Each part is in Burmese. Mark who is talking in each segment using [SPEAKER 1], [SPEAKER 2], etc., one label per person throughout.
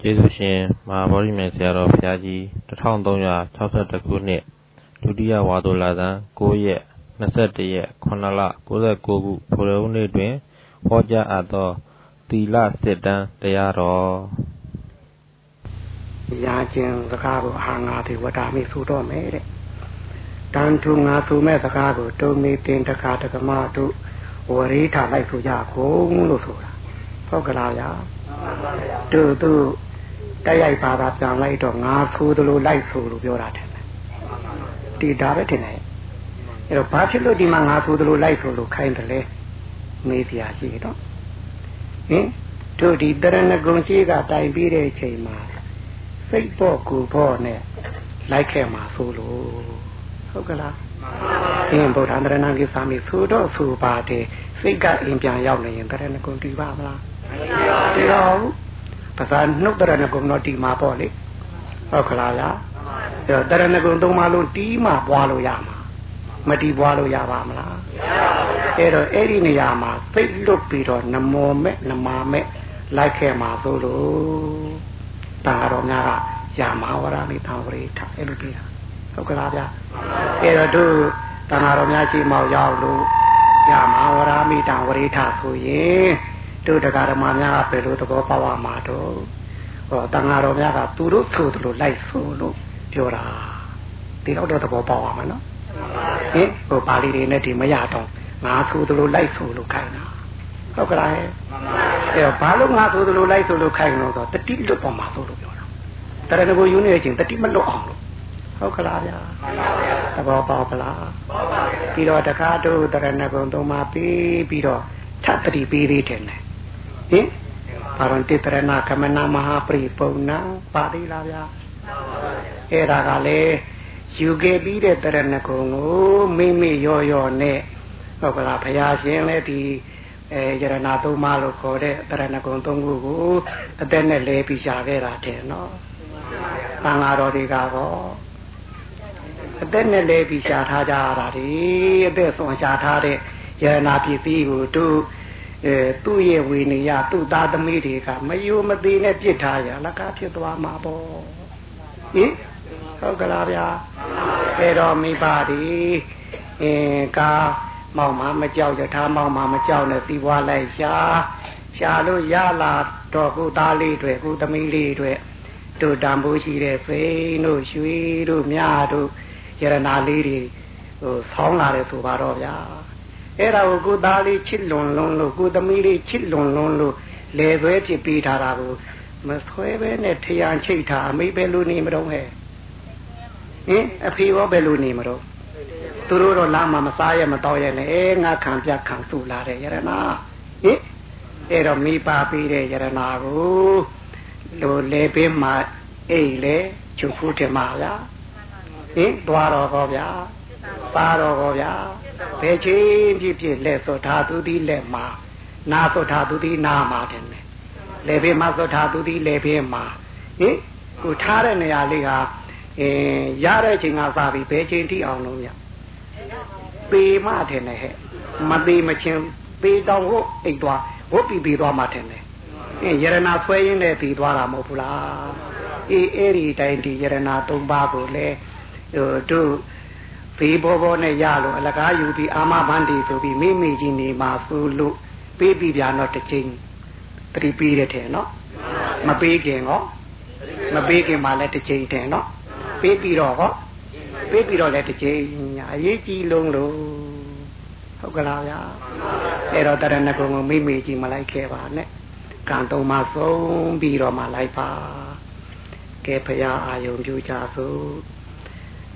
[SPEAKER 1] ကျေးဇူးရှင်မဟာဗောဓိမြိုင်ဆရာတော်ဘုရားကြီး1361ခုနှစ်ဒုတိယဝါဆိုလဆန်း9ရက်21ရက်9လ69ခုဘုရားဦးနေ့တွင်ဟောကြားအပ်သောသီလစစ်တမ်းတရားတော်
[SPEAKER 2] ရာကျင်စကားကိုအာငါတိဝတ္တမိဆိုတော့မယ်တဲ့တန်ထုငါဆိုမဲ့စကားကိုတုံမေတင်တခါတကမတို့ဝရိထလိုက်ဆိုကြကုန်လို့ဆိုတာဟုတ်ကလားဗျာတို့တို့ တိုက်ရိုက်ပါတာပြန်လိုက်တော့ငါဆိုသလိုလိုက်ဆိုလို့ပြောတာတယ်ဒီဒါပဲတင်တယ်အဲ့တော့ဘာဖြစ်လို့ဒီမှာငါဆိုသလိုလိုက်ဆိုလို့ခိုင်းတယ်လဲမေးစရာရှိတော့ဟင်တို့ဒီတရဏဂုံကြီးကတိုင်ပြီးတဲ့အချိန်မှာစိတ်ပေါ့ကိုပေါ့နဲ့လိုက်ခဲ့မှာဆိုလို့ဟုတ်ကလားအင်းဗုဒ္ဓံတရဏကိသာမိဆိုတော့ဆိုပါတယ်စိတ်ကအိမ်ပြန်ရောက်နေရင်တရဏဂုံတည်ပါမလားတည်တော့ ပဇာနှုတ်တရဏဂုံတော့တည်မှာပေါ့လေဟုတ်ကလားလားအဲတရဏဂုံသုံးပါလို့တီးမှပွားလို့ရမှာမတီးပွားလို့ရပါမလားအဲ့တော့အဲ့ဒီနေရာမှာစိတ်လွတ်ပြီးတော့နမောမဲ့နမာမဲ့လိုက်ခဲ့မှာဆိုလို့တာတော်များကယာမဝရမိသံဝရိထအဲ့လိုပြီးတာဟုတ်ကလားဗျအဲ့တော့တို့တဏှာတော်များရှိမောက်ရောက်လို့ယာမဝရမိတံဝရိထဆိုရင် တို့တရားဓမ္မများကဘယ်လိုသဘောပေါက်ရမှာတော့ဟောတဏှာတော်များကသူတို့ဆိုသလိုလိုက်ဆိုလို့ပြောတာဒီတော့တော့သဘောပေါက်ရမှာနော်ဟင်ဟိုပါဠိတွေနဲ့ဒီမရတော့ငါဆိုသလိုလိုက်ဆိုလို့ခိုင်းတာဟုတ်ကလားအဲဘာလို့ငါဆိုသလိုလိုက်ဆိုလို့ခိုင်းလို့ဆိုတတိလွတ်ပေါ်မှာဆိုလို့ပြောတာတရဏဂုယူနေတဲ့အချိန်တတိမလွတ်အောင်လို့ဟုတ်ကလားဗျာသဘောပေါက်ပလားပြီးတော့တခါတို့တရဏဂုံသုံးပါပြီးပြီးတော့ထပ်တတိပြီးသေးတယ် ဟင်ပါရဏတိတရဏကမနာမဟာပရိပုံနာပါသေးလားဗျာအဲ့ဒါကလေယူခဲ့ပြီးတဲ့တရဏဂုံကိုမိမိရောရောနဲ့ဟုတ်ကလားဘုရားရှင်လည်းဒီအဲယရဏသုံးပါးလို့ခေါ်တဲ့တရဏဂုံသုံးခုကိုအသက်နဲ့လဲပြီးရှာခဲ့တာတဲ့နော်။သံဃာတော်တွေကတော့အသက်နဲ့လဲပြီးရှာထားကြရတာဒီအသက်ဆွန်ရှာထားတဲ့ယရနာပစ္စည်းကိုတို့ အဲသူ့ရဲ့ဝေနေရသူ့သားသမီးတွေကမယုမသေးနဲ့ပြစ်ထားရလကားဖြစ်သွားမှာပေါ့ဟင်ဟုတ်ကလားဗျာအဲတော့မိပါဒီအင်းကာမောင်မမကြောက်ရထားမောင်မမကြောက်နဲ့ပြီးွားလိုက်ရှာရှာလို့ရလာတော့ကိုသားလေးတွေကိုသမီးလေးတွေတို့တံပိုးရှိတဲ့ဖိန်းတို့ရွှေတို့မြတို့ယရနာလေးတွေဟိုဆောင်းလာတယ်ဆိုပါတော့ဗျာ အဲ့ဒါကိုကိုသားလေးချစ်လွန်လွန်းလို့ကိုသမီးလေးချစ်လွန်လွန်းလို့လေသွဲဖြစ်ပြီးထားတာကိုမဆွဲပဲနဲ့ထရန်ချိတ်ထားအမိပဲလို့နေမတော့ဟဲ့ဟင်အဖေရောပဲလို့နေမတော့သူတို့တော့လာမှမစားရမတော့ရနဲ့အဲငါခံပြခံစုလာတယ်ယရနာဟင်အဲ့တော့မိပါပြီးတဲ့ယရနာကိုလိုလေပင်မှာအိတ်လေချုပ်ဖို့တယ်မှာဗျာဟင်သွားတော့ဟောဗျာပါတော့ဟောဗျာ ဘယ်ချင်းဖြစ်ဖြစ်လက်သောဓာတုတိလက်မှာနာသောဓာတုတိနာမှာတယ်လေဘေးမှာသောဓာတုတိလေဘေးမှာဟင်ကိုထားတဲ့နေရာလေးဟာအဲရတဲ့ချိန်ကစပြီးဘယ်ချိန်ထိအောင်လို့ညပေမတယ်နဲ့ဟဲ့မသေးမချင်းပေတောင်ဟုတ်အိတ်သွားဝတ်ပြီးပြီးသွားမှတယ်နဲ့အဲယရနာဆွဲရင်းနဲ့ပြီးသွားတာမဟုတ်ဘူးလားအေးအဲ့ဒီတိုင်းဒီယရနာ၃ပါးကိုလည်းဟိုတို့ ဘေးဘောဘောနဲ့ရလို့အလကားယူပြီးအာမဘန္ဒီဆိုပြီးမိမိကြီးနေမှာဆိုလို့ပေးပြီးပြန်တော့တစ်ချိန်တတိပေးတယ်တဲ့နော်မပေးခင်ဟောမပေးခင်မှလည်းတစ်ချိန်တဲ့နော်ပေးပြီးတော့ဟောပေးပြီးတော့လည်းတစ်ချိန်အရေးကြီးလုံးလို့ဟုတ်ကလားဗျာအဲ့တော့တရဏဂုံကိုမိမိကြီးမလိုက်ခဲ့ပါနဲ့ကံတုံးမှဆုံးပြီးတော့မှလိုက်ပါကဲဖရာအာယုံပြုကြစို့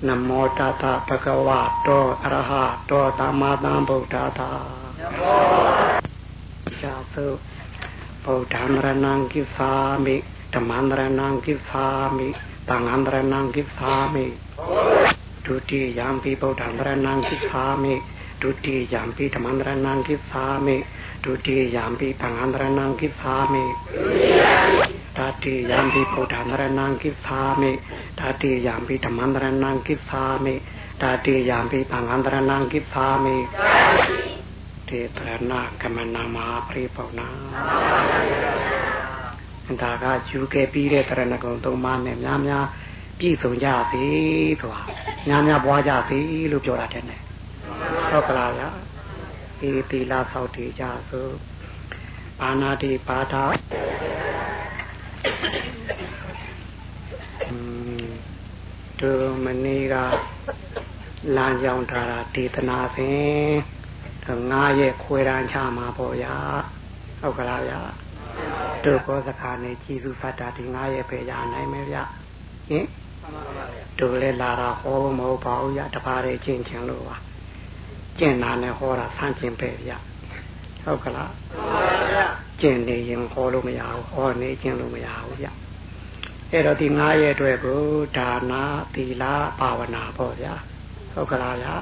[SPEAKER 2] နမောတတဗဂဝတောအရဟတောသမ္မာသမ္ဗုဒ္ဓတာနမောသာသုဗုဒ္ဓံရဏံကိသာမိဓမ္မံရဏံကိသာမိသံဃံရဏံကိသာမိဒုတိယံပိဗုဒ္ဓံရဏံကိသာမိဒုတိယံပိဓမ္မံရဏံကိသာမိ ဒုတိယံပိသံဃံရဏံကိသာမိဒုတိယံတတိယံပိဗုဒ္ဓံရဏံကိသာမိတတိယံပိဓမ္မံရဏံကိသာမိတတိယံပိသံဃံရဏံကိသာမိတေတရဏကမနာမပရိပုဏ္ဏဒါကယူခဲ့ပြီးတဲ့တရဏဂုံသုံးပါးနဲ့များများပြည့်စုံကြစေဆိုတာများများပွားကြစေလို့ပြောတာတဲ့နဲ့ဟုတ်ကလားဗျာ ဒီတီလာဆောက်တည်ကြစို့ဘာနာတိပါဒတို့မနေ့ကလမ်းကြောင်းထားတာဒေသနာဖြင့်ငါရဲ့ခွေရန်ချမှာပေါ့ဗျာဟုတ်ကလားဗျာတို့ဘောစကားနဲ့ကြည်စုဖတ်တာဒီငါရဲ့ပဲရနိုင်မယ်ဗျာဟင်တို့လည်းလာတာဟောမဟုတ်ပါဘူးဗျာတပါးလေးချင်းချင်းလို့ပါ ကျင့်နာနဲ့ဟောတာဆန့်ကျင်ပဲဗျာဟုတ်ကလားကျင့်နေရင်ဟောလို့မရဘူးဟောနေကျင့်လို့မရဘူးဗျာအဲ့တော့ဒီငါးရဲ့အတွက်ကိုဒါနာသီလဘာဝနာပေါ့ဗျာဟုတ်ကလားဗျာ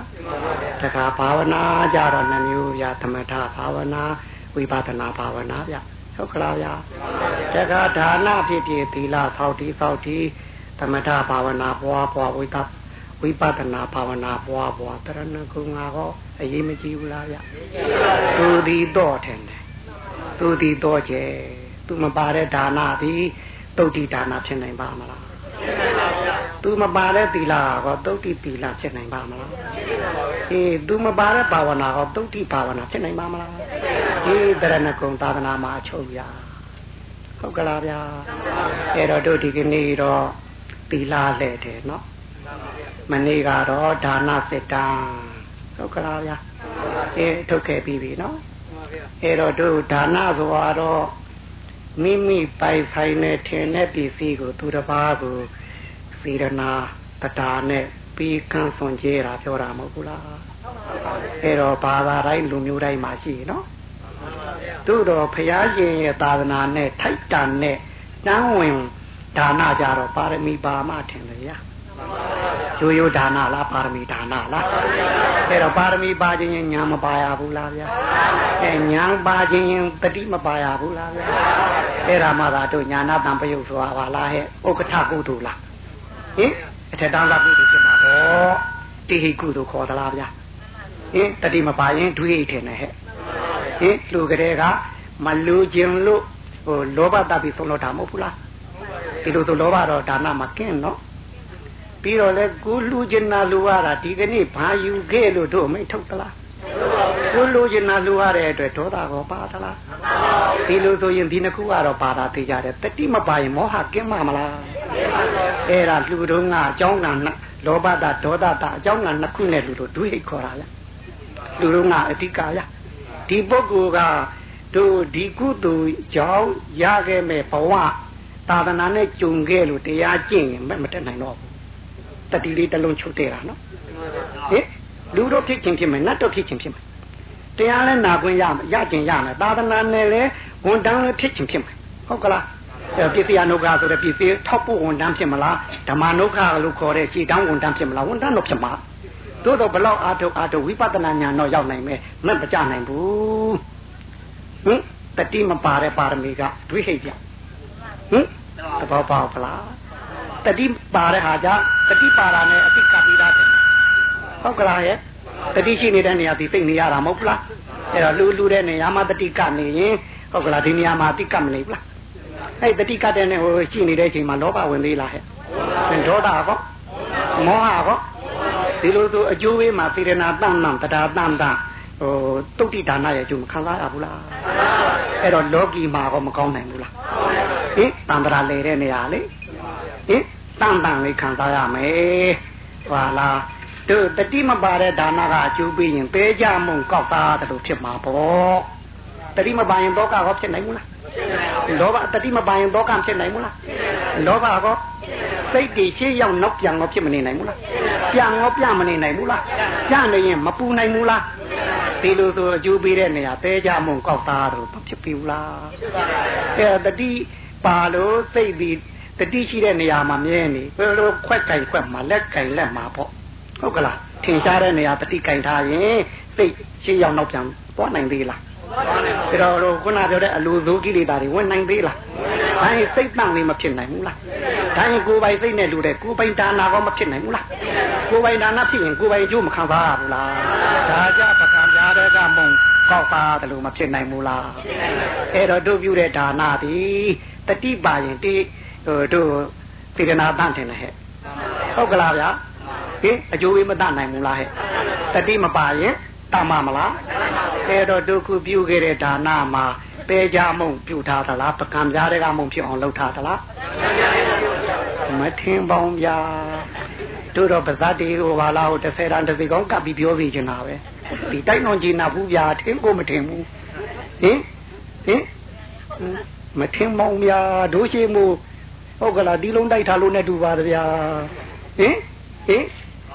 [SPEAKER 2] တခါဘာဝနာကြတော့နှမျိုးဗျာသမထဘာဝနာဝိပဿနာဘာဝနာဗျာဟုတ်ကလားဗျာတခါဒါနဖြစ်ဖြစ်သီလသောက်တီသောက်တီသမထဘာဝနာပွားပွားဝိပ ဝိပဿနာဘာဝနာပွားပွားတရဏဂုံငါဟောအရေးမကြီးဘူးလားဗျသူဒီတော့ထင်တယ်သူဒီတော့ကျဲသူမပါတဲ့ဒါနသည်တုတ်တိဒါနဖြစ်နိုင်ပါမလားသူမပါတဲ့သီလဟောတုတ်တိသီလဖြစ်နိုင်ပါမလားအေးသူမပါတဲ့ဘာဝနာဟောတုတ်တိဘာဝနာဖြစ်နိုင်ပါမလားဒီတရဏဂုံသာသနာမှာအချုပ်ရဟုတ်ကလားဗျာအဲ့တော့တို့ဒီကနေ့တော့သီလလဲတယ်နော် မနေ့ကတော့ဒါနစစ်တမ်းဟုတ်ကလားဗျာအဲထုတ်ခဲ့ပြီးပြီနော်အဲ့တော့တို့ဒါနဆိုတော့မိမိပိုင်ဆိုင်တဲ့ထင်တဲ့ပစ္စည်းကို သူတစ်ပါးကိုစေရနာတတာနဲ့ပြီးကန်းစွန်ကျဲတာပြောတာမဟုတ်ဘူးလားအဲ့တော့ဘာသာတိုင်းလူမျိုးတိုင်းမှာရှိနော်သူတော့ဘုရားရှင်ရဲ့သာသနာနဲ့ထိုက်တန်နဲ့တန်းဝင်ဒါနကြတော့ပါရမီပါမထင်တယ်ဗျာ ရိုးရိုးဒါနလားပါရမီဒါနလားအဲ့တော့ပါရမီပါခြင်းရင်ညာမပါရဘူးလားဗျာအဲညာပါခြင်းရင်တတိမပါရဘူးလားဗျာအဲ့ဒါမှသာတို့ညာနာတံပယုတ်ဆိုတာပါလားဟဲ့ဥက္ကဋ္ဌကုသိုလ်လားဟင်အထက်တန်းလာကုသိုလ်ဖြစ်မှာပေါ့တိဟိကုသိုလ်ခေါ်သလားဗျာဟင်တတိမပါရင်ဒွိဟိထင်တယ်ဟဲ့ဟင်လူကလေးကမလူခြင်းလို့ဟိုလောဘတပ်ပြီးဆုံးလို့တာမဟုတ်ဘူးလားဒီလိုဆိုလောဘတော့ဒါနမကင်းနော် ပြီးတော့လဲကိုလူကျင်နာလူရတာဒီကနေ့ဘာယူခဲ့လို့တို့မိတ်ထုတ်သလားကိုလူကျင်နာလူရတဲ့အတွက်ဒေါသကောပါသလားဒီလိုဆိုရင်ဒီနှစ်ခုကတော့ပါတာသိကြတယ်တတိမပါရင်မောဟကင်းမှာမလားအဲ့ဒါလူတို့ကအကြောင်းကလောဘတာဒေါသတာအကြောင်းကနှစ်ခုနဲ့လူတို့ဒွိဟိခေါ်တာလားလူတို့ကအဓိကရဒီပုဂ္ဂိုလ်ကတို့ဒီကုသိုလ်ကြောင့်ရခဲ့မဲ့ဘဝသာသနာနဲ့ကြုံခဲ့လို့တရားကျင့်ရင်မတက်နိုင်တော့ဘူး တတိလေးတစ်လုံးချုပ်တဲ့တာနော်ဟင်လူတို့ဖြစ်ခြင်းဖြစ်မယ်နတ်တို့ဖြစ်ခြင်းဖြစ်မယ်တရားလည်းနာခွင့်ရမယ်ရခြင်းရမယ်သာသနာနဲ့လည်းဝန်တန်းလည်းဖြစ်ခြင်းဖြစ်မယ်ဟုတ်ကလားအဲပစ္စယနုခဆိုတဲ့ပစ္စည်းထောက်ဖို့ဝန်တန်းဖြစ်မလားဓမ္မနုခလို့ခေါ်တဲ့ခြေတောင်းဝန်တန်းဖြစ်မလားဝန်တန်းတော့ဖြစ်မှာသို့တော့ဘလောက်အာထုတ်အာထုတ်ဝိပဿနာဉာဏ်တော့ရောက်နိုင်မယ်မမကြနိုင်ဘူးဟင်တတိမပါတဲ့ပါရမီကဒွိဟိတ်ကြဟင်သဘောပေါက်လား တတိပါတဲ့ဟာကြတတိပါတာနဲ့အတိကပြီးသားတယ်ဟုတ်ကလားရဲ့တတိရှိနေတဲ့နေရာဒီသိနေရတာမဟုတ်လားအဲ့တော့လူလူတဲ့နေရာမှာတတိကနေရင်ဟုတ်ကလားဒီနေရာမှာအတိကမနေဘူးလားအဲ့တတိကတဲ့နေဟိုရှိနေတဲ့အချိန်မှာလောဘဝင်သေးလားဟဲ့ဒေါသကောမောဟကောဒီလိုဆိုအကျိုးဝေးမှာသေရနာတန်တန်တရားတန်တန်ဟိုတုတ်တိဒါနရဲ့အကျိုးမခံစားရဘူးလားအဲ့တော့လောကီမှာကောမကောင်းနိုင်ဘူးလားဟင်တန်တရာလေတဲ့နေရာလေ ဟင်တန်တန်လေးခံစားရမယ်ဟာလားတို့တတိမပါတဲ့ဒါနကအကျိုးပေးရင်ပေးကြမုံကောက်သားတယ်လို့ဖြစ်မှာပေါ့တတိမပါရင်တော့ကောဖြစ်နိုင်ဘူးလားလောဘတတိမပါရင်တော့ကဖြစ်နိုင်ဘူးလားလောဘကောစိတ်တွေရှေ့ရောက်နောက်ပြန်တော့ဖြစ်မနေနိုင်ဘူးလားပြန်တော့ပြန်မနေနိုင်ဘူးလားပြန်နေရင်မပူနိုင်ဘူးလားဒီလိုဆိုအကျိုးပေးတဲ့နေရာတဲကြမုံကောက်သားတော့ဖြစ်ပြီလားအဲတတိပါလို့စိတ်ဒီ တတိရှိတဲ့နေရာမှာမြဲနေဘယ်လိုခွက်ကင်ခွက်မှာလက်ကင်လက်မှာပေါ့ဟုတ်ကလားထင်ရှားတဲ့နေရာတတိကင်ထားရင်စိတ်ရှေ့ရောက်နောက်ပြန်သွားနိုင်သေးလားဒါတော့ခုနပြောတဲ့အလိုသိုးကိလေသာတွေဝင်နိုင်သေးလားဒါရင်စိတ်တန့်လေးမဖြစ်နိုင်ဘူးလားဒါရင်ကိုယ်ပိုင်စိတ်နဲ့လူတဲ့ကိုယ်ပိုင်ဒါနာကောမဖြစ်နိုင်ဘူးလားကိုယ်ပိုင်ဒါနာဖြစ်ရင်ကိုယ်ပိုင်အကျိုးမခံစားရဘူးလားဒါကြပကံပြားတဲ့ကမုံကောက်သားတယ်လို့မဖြစ်နိုင်ဘူးလားအဲ့တော့တို့ပြုတဲ့ဒါနာသည်တတိပါရင်တေး ဟိုတို့စေတနာတန့်ထင်တယ်ဟဲ့ဟုတ်ကလားဗျာဟင်အကျိုးပေးမတတ်နိုင်ဘူးလားဟဲ့တတိမပါရင်တမမလားအဲ့တော့ဒုက္ခပြုခဲ့တဲ့ဒါနမှာပေကြမုံပြုထားသလားပကံပြားတွေကမုံဖြစ်အောင်လုပ်ထားသလားမထင်ပေါင်းဗျာတို့တော့ပါဇတ်တေဟိုပါလားဟို30ရန်30ကောင်းကပ်ပြီးပြောပြီးချင်တာပဲဒီတိုက်တော်ကြီးနာဘူးဗျာထင်ကိုမထင်ဘူးဟင်ဟင်မထင်ပေါင်းဗျာတို့ရှိမှု ဟုတ်ကလားဒီလုံးတိုက်ထားလို့နဲ့တူပါဗျာဟင်ဟင်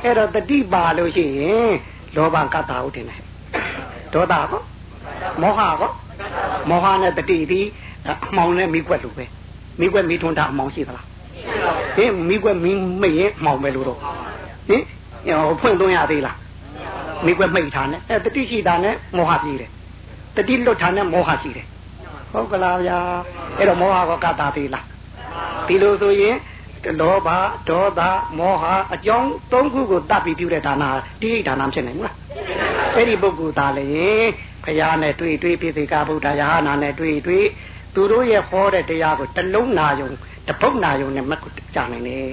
[SPEAKER 2] အဲ့တော့တတိပါလို့ရှိရင်လောဘကတ္တာဟုတ်တယ်နဲ့ဒေါသကောမောဟကောမောဟနဲ့တတိဒီအမောင်နဲ့မိကွက်လိုပဲမိကွက်မိထွန်းတာအမောင်ရှိသလားဟင်မိကွက်မိမိရင်မောင်ပဲလို့တော့ဟင်ဟိုဖွင့်သွင်းရသေးလားမိကွက်မိတ်ထားနဲ့အဲတတိရှိတာနဲ့မောဟပြေးတယ်တတိလွတ်ထားနဲ့မောဟရှိတယ်ဟုတ်ကလားဗျာအဲ့တော့မောဟကောကတ္တာသေးလား ဒီလိုဆိုရင်လောဘဒေါသမောဟအကြောင်း၃ခုကိုတတ်ပြီးပြုတဲ့ဒါနာတိဋ္ဌာနာဖြစ်နိုင်ဘူးလားအဲ့ဒီပုဂ္ဂိုလ်သားလေဖရာနဲ့တွေ့တွေ့ပိသိကဗုဒ္ဓယဟနာနဲ့တွေ့တွေ့သူတို့ရဲ့ဟောတဲ့တရားကိုတလုံးနာယုံတပုတ်နာယုံနဲ့မက်ကိုကြာနိုင်တယ်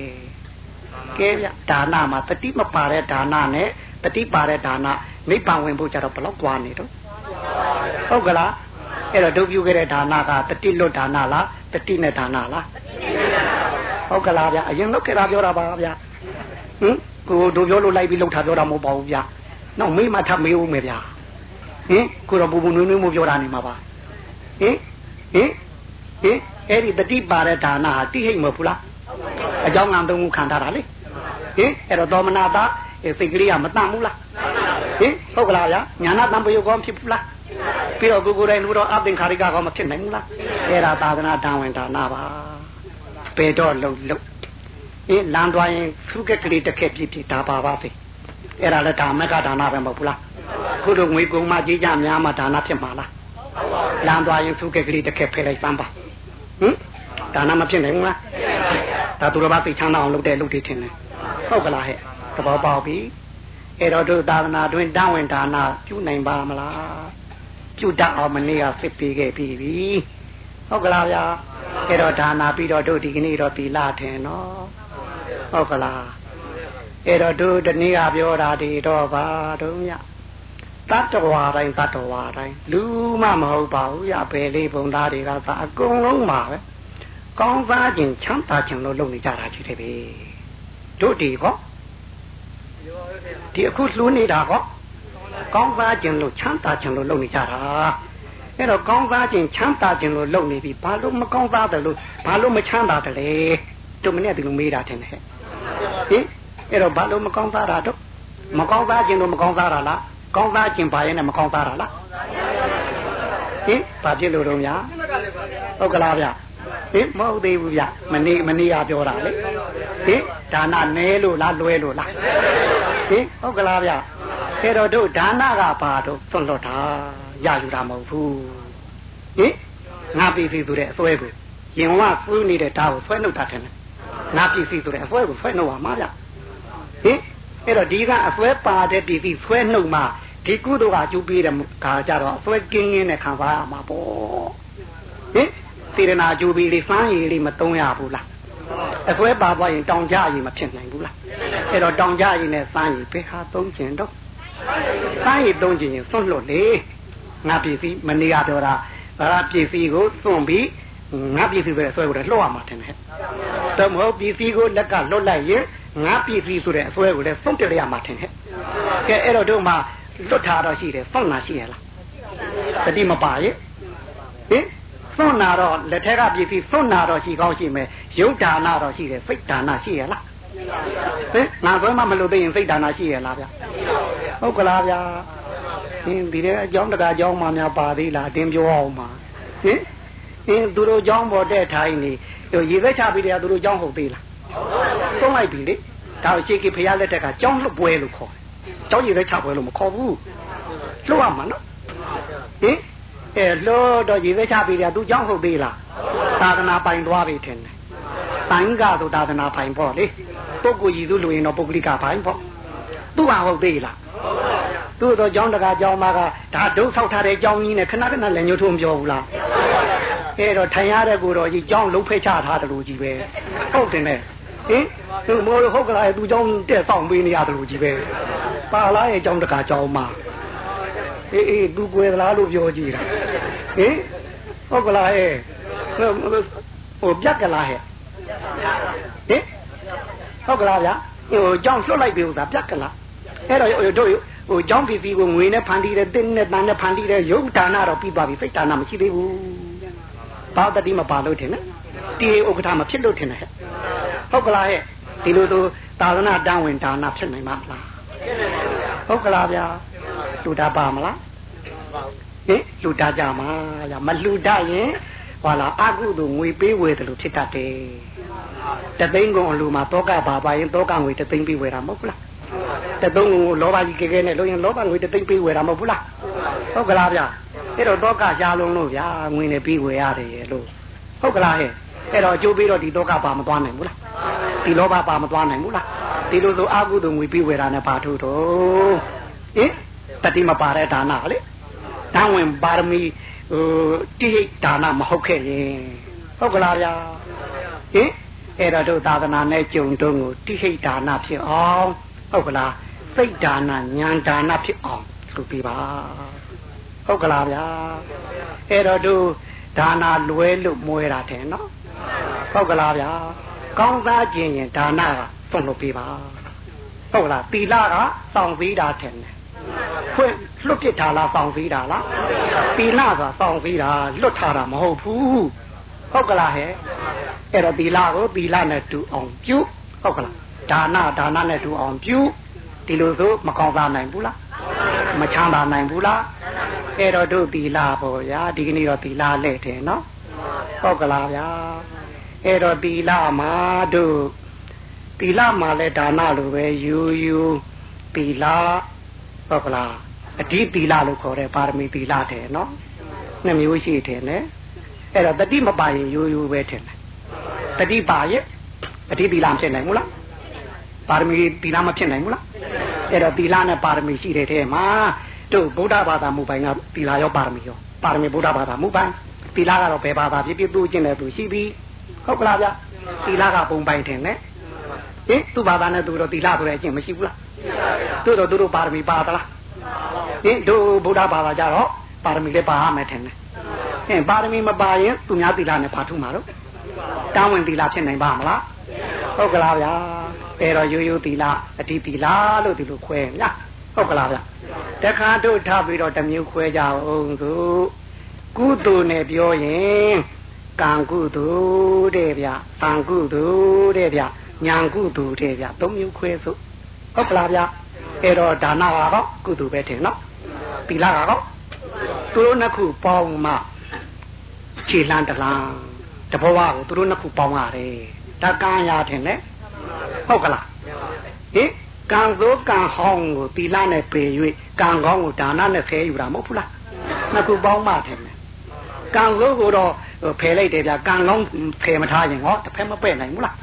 [SPEAKER 2] ကဲဗျဒါနမှာတတိမပါတဲ့ဒါနနဲ့တတိပါတဲ့ဒါနနိဗ္ဗာန်ဝင်ဖို့ကြတော့ဘယ်တော့သွားနေတော့ဟုတ်ကလား အဲ့တော့ဒုပြုခဲ့တဲ့ဒါနကတတိလွတ်ဒါနလားတတိနဲ့ဒါနလားဟုတ်ကလားဗျအရင်လောက်ခဲ့တာပြောတာပါဗျဟင်ကိုတို့ပြောလို့လိုက်ပြီးလောက်တာပြောတာမဟုတ်ပါဘူးဗျနောက်မိမထပ်မေးဦးမယ်ဗျဟင်ကိုတော့ပူပူနွေးနွေးမို့ပြောတာနေမှာပါဟင်ဟင်ဟင်အဲ့ဒီတတိပါတဲ့ဒါနဟာတိဟိတ်မဟုတ်ဘူးလားအကြောင်းငံသုံးခုခံထားတာလေဟင်အဲ့တော့ဒေါမနာတာစိတ်ကလေးကမတန့်ဘူးလားဟင်ဟုတ်ကလားဗျညာနာတံပယုကောဖြစ်ဘူးလား ပြီးတော့ကိုကိုယ်တိုင်လူတော့အသင်္ခါရိကကောမဖြစ်နိုင်ဘူးလားအဲ့ဒါသာသနာတန်ဝင်ဒါနပါပေတော့လုံလုံအင်းလမ်းသွားရင်သုကကလေးတစ်ခက်ပြည့်ပြည့်ဒါပါပါစေအဲ့ဒါလည်းဒါမကဒါနပဲမဟုတ်ဘူးလားခုတို့ငွေကုန်မှကြီးကြများမှဒါနဖြစ်မှာလားလမ်းသွားရင်သုကကလေးတစ်ခက်ဖယ်လိုက်စမ်းပါဟင်ဒါနမဖြစ်နိုင်ဘူးလားဒါသူတော်ဘာသိချမ်းသာအောင်လုပ်တဲ့လုပ်တွေထင်တယ်ဟုတ်ကလားဟဲ့သဘောပေါက်ပြီအဲ့တော့တို့သာသနာတွင်တန်ဝင်ဒါနပြုနိုင်ပါမလား ပြုတတ်အောင်မနေ့ကစစ်ပေးခဲ့ပြီဟုတ်ကလားဗျာအဲ့တော့ဒါနာပြီးတော့တို့ဒီကနေ့တော့သီလထင်နော်ဟုတ်ကလားအဲ့တော့တို့ဒီနေ့ကပြောတာဒီတော့ပါတို့ညတတ္တဝါတိုင်းတတ္တဝါတိုင်းလူမှမဟုတ်ပါဘူးရဘယ်လေးဘုံသားတွေကသာအကုန်လုံးပါပဲကောင်းစားခြင်းချမ်းသာခြင်းလို့လုပ်နေကြတာကြီးတယ်ပဲတို့ဒီဟောဒီအခုလှူးနေတာဟော ကောင်းစားခြင်းလို့ချမ်းသာခြင်းလို့လုပ်နေကြတာအဲ့တော့ကောင်းစားခြင်းချမ်းသာခြင်းလို့လုပ်နေပြီဘာလို့မကောင်းစားတယ်လို့ဘာလို့မချမ်းသာတယ်လဲတို့မနဲ့ဒီလိုမေးတာထင်တယ်ဟဲ့ဟင်အဲ့တော့ဘာလို့မကောင်းစားတာတို့မကောင်းစားခြင်းလို့မကောင်းစားတာလားကောင်းစားခြင်းပါရင်လည်းမကောင်းစားတာလားဟင်ဘာဖြစ်လို့တော့များဟုတ်ကလားဗျ ဟင်မဟုတ်သေးဘူးဗျမနေမနေရပြောတာလေဟင်ဒါနနဲလို့လားလွဲလို့လားဟင်ဟုတ်ကလားဗျအဲ့တော့တို့ဒါနကဘာတို့သွန်လွတ်တာရယူတာမဟုတ်ဘူးဟင်ငါပြည်စီဆိုတဲ့အစွဲကိုရင်ဝဖူးနေတဲ့ဓာတ်ကိုဆွဲနှုတ်တာတယ်ငါပြည်စီဆိုတဲ့အစွဲကိုဆွဲနှုတ်ပါမှာဗျဟင်အဲ့တော့ဒီကအစွဲပါတဲ့ပြည်စီဆွဲနှုတ်မှဒီကုသိုလ်ကကျူးပေးတယ်ခါကြတော့အစွဲကင်းကင်းနဲ့ခံစားရမှာပေါ့ဟင် စေရနာကျူးပြီးလေးစမ်းရည်လေးမတုံးရဘူးလားအစွဲပါသွားရင်တောင်ကြရည်မဖြစ်နိုင်ဘူးလားအဲ့တော့တောင်ကြရည်နဲ့စမ်းရည်ဘယ်ဟာသုံးကျင်တော့စမ်းရည်သုံးကျင်ရင်စွန့်လွတ်လေငါပစ္စည်းမနေရပြောတာဗရာပစ္စည်းကိုစွန့်ပြီးငါပစ္စည်းဆိုတဲ့အစွဲကိုလည်းလှော့ရမှာတင်တယ်။တမဟုတ်ပစ္စည်းကိုလက်ကလွတ်လိုက်ရင်ငါပစ္စည်းဆိုတဲ့အစွဲကိုလည်းစွန့်ပြရမှာတင်တယ်။ကဲအဲ့တော့တို့မှလွတ်ထားတော့ရှိတယ်စွန့်လာရှိရလား။တတိမပါရဲ့ဟင် စွန့်နာတော့လက်ထက်ကပစ္စည်းစွန့်နာတော့ရှိကောင်းရှိမယ်။ယုတ်ဒါနတော့ရှိတယ်စိတ်ဒါနရှိရလား။ဟင်ငါဘယ်မှမလို့သိရင်စိတ်ဒါနရှိရလားဗျ။ဟုတ်ကလားဗျာ။ဟင်းဒီတဲ့အကြောင်းတကားအကြောင်းမှများပါသေးလားတင်ပြောအောင်ပါဟင်ဟင်းသူတို့အကြောင်းပေါ်တဲ့ထိုင်းနေရေသက်ချပြီးတဲ့သူတို့အကြောင်းဟုတ်သေးလားသုံးလိုက်ပြီလေဒါရှိကိဖရားလက်ထက်ကကြောင်းလွတ်ပွဲလို့ခေါ်တယ်ကြောင်းရေသက်ချပွဲလို့မခေါ်ဘူးလွတ်ရမှာနော်ဟင် အဲလို့တော့ရေသက်ချပြီးတဲ့သူအကြောင်းဟုတ်သေးလားသာသနာပိုင်သွားပြီထင်တယ်တိုင်းကဆိုသာသနာပိုင်ပေါ့လေပုဂ္ဂိုလ်ကြီးသူလူရင်တော့ပုဂ္ဂလိကပိုင်ပေါ့သူ့ဟာဟုတ်သေးလားသူ့တော့ကျောင်းတကာကျောင်းမကဒါဒုဆောက်ထားတဲ့ကျောင်းကြီးနဲ့ခဏခဏလည်းညှို့ထုံးပြောဘူးလားဟအဲ့တော့ထိုင်ရတဲ့ကိုတော်ကြီးကြောင်းလုံးဖဲချထားတယ်လို့ကြီးပဲဟုတ်တယ်နဲ့ဟင်သူမိုးဟုတ်ကလားသူကြောင်းတက်ဆောင်ပေးနေရတယ်လို့ကြီးပဲပါလားရဲ့ကြောင်းတကာကြောင်းမှာ အေးအေးသူကွယ်လားလို့ပြောကြည့်တာဟင်ဟုတ်ကလားရဲ့ဟိုပြက်ကလားဟဲ့ဟင်ဟုတ်ကလားဗျာဟိုကြောင်းလွတ်လိုက်ပြီဥစ္စာပြက်ကလားအဲ့တော့တို့ဟိုကြောင်းပစ္စည်းကိုငွေနဲ့ဖန်တီးတဲ့တင်းနဲ့တန်နဲ့ဖန်တီးတဲ့ရုပ်ဒါနတော့ပြီးသွားပြီစိတ်ဒါနမရှိသေးဘူးဘာတတိမပါလို့ထင်တယ်တီဥက္ကဋ္ဌမဖြစ်လို့ထင်တယ်ဟုတ်ကလားဟဲ့ဒီလိုဆိုသာသနာတန်းဝင်ဒါနဖြစ်နိုင်မှာလား ဟုတ်ကလားဗျာလူတာပါမလားဟင်လူတာကြမှာရမလူတာရင်ဟောလားအကုသို့ငွေပေးဝယ်တယ်လို့ဖြစ်တတ်တယ်တသိန်းကုန်အလူမှာတောကပါပါရင်တောကငွေတသိန်းပေးဝယ်တာမဟုတ်ဘူးလားတသုံးကိုလောဘကြီးကဲကဲနဲ့လို့ရင်လောဘငွေတသိန်းပေးဝယ်တာမဟုတ်ဘူးလားဟုတ်ကလားဗျအဲ့တော့တောကရှားလုံးလို့ဗျာငွေနဲ့ပေးဝယ်ရတယ်လို့ဟုတ်ကလားဟဲ့ အဲ့တော့အကျိုးပေးတော့ဒီတောကပါမသွားနိုင်ဘူးလားဒီလောဘပါမသွားနိုင်ဘူးလားဒီလိုဆိုအာဟုတုငွေပေးဝယ်တာနဲ့ပါထုတ်တော့ဟင်တတိမပါတဲ့ဒါနလေတန်းဝင်ပါရမီဟိုတိဟိဒါနမဟုတ်ခဲ့ရင်ဟုတ်ကလားဗျာဟင်အဲ့တော့တို့သာသနာနဲ့ကြုံတုံးကိုတိဟိဒါနဖြစ်အောင်ဟုတ်ကလားစိတ်ဒါနဉာဏ်ဒါနဖြစ်အောင်လုပ်ပြပါဟုတ်ကလားဗျာအဲ့တော့တို့ဒါနာလွဲလို့မွဲတာတယ်နော် ဟုတ်ကလားဗျာကောင်းစားခြင်းရင်ဒါနကသွန်လို့ပြပါဟုတ်ကလားတီလာကစောင့်သေးတာတယ်ဖွင့်လွတ်ပြစ်တာလားစောင့်သေးတာလားတီလာကစောင့်သေးတာလွတ်ထားတာမဟုတ်ဘူးဟုတ်ကလားဟဲ့အဲ့တော့တီလာကိုတီလာနဲ့တူအောင်ပြုဟုတ်ကလားဒါနဒါနနဲ့တူအောင်ပြုဒီလိုဆိုမကောင်းစားနိုင်ဘူးလားမချမ်းသာနိုင်ဘူးလားအဲ့တော့တို့သီလပေါ့ဗျာဒီကနေ့တော့သီလလက်တယ်နော် ဟုတ်ကလားဗျာအဲ့တော့သီလမှာတို့သီလမှာလဲဒါနလိုပဲယူယူသီလဟုတ်ကလားအဓိသီလလို့ခေါ်တယ်ပါရမီသီလတယ်နော်နှစ်မျိုးရှိတယ်နဲ့အဲ့တော့တတိမပါရင်ယူယူပဲထင်တယ်တတိပါရဲ့အဓိသီလဖြစ်နိုင်ဘူးလားပါရမီသီလမဖြစ်နိုင်ဘူးလားအဲ့တော့သီလနဲ့ပါရမီရှိတဲ့ထဲမှာတို့ဗုဒ္ဓဘာသာမူပိုင်ကသီလရောပါရမီရောပါရမီဗုဒ္ဓဘာသာမူပိုင် သီလကတော့ဘယ်ဘာသာဖြစ်ဖြစ်သူ့ကျင့်တဲ့သူရှိပြီဟုတ်ကလားဗျသီလကပုံပိုင်ထင်တယ်ဟင်သူ့ဘာသာနဲ့သူတော့သီလဆိုတဲ့အကျင့်မရှိဘူးလားတို့တော့သူတို့ပါရမီပါသလားဟင်တို့ဗုဒ္ဓဘာသာကြတော့ပါရမီလည်းပါရမယ်ထင်တယ်ဟင်ပါရမီမပါရင်သူများသီလနဲ့ပါထုမှာတော့တောင်းဝင်သီလဖြစ်နိုင်ပါမလားဟုတ်ကလားဗျာအဲ့တော့ရိုးရိုးသီလအတိသီလလို့ဒီလိုခွဲလားဟုတ်ကလားဗျတခါတို့ထားပြီးတော့တမျိုးခွဲကြအောင်သူ ကုသိုလ်နဲ့ပြောရင်ကံကုသိုလ်တဲ့ဗျသံကုသိုလ်တဲ့ဗျညာကုသိုလ်တဲ့ဗျသုံးမျိုးခွဲစို့ဟုတ်ကလားဗျအဲ့တော့ဒါနကတော့ကုသိုလ်ပဲထင်နော်သီလကတော့သူတို့နှစ်ခုပေါင်းမှခြေလန်းတလားတဘောဝကိုသူတို့နှစ်ခုပေါင်းရတယ်ဒါကံရထင်လေဟုတ်ကလားဟင်ကံသောကံဟောင်းကိုသီလနဲ့ပေ၍ကံကောင်းကိုဒါနနဲ့ဖဲယူတာမဟုတ်ဘူးလားနှစ်ခုပေါင်းမှတယ် ကံလို့ကိုတော့ဖယ်လိုက်တယ်ဗျာကံကောင်းဖယ်မထားရင်ဟောတစ်ဖက်မပဲ့နိုင်ဘူးလား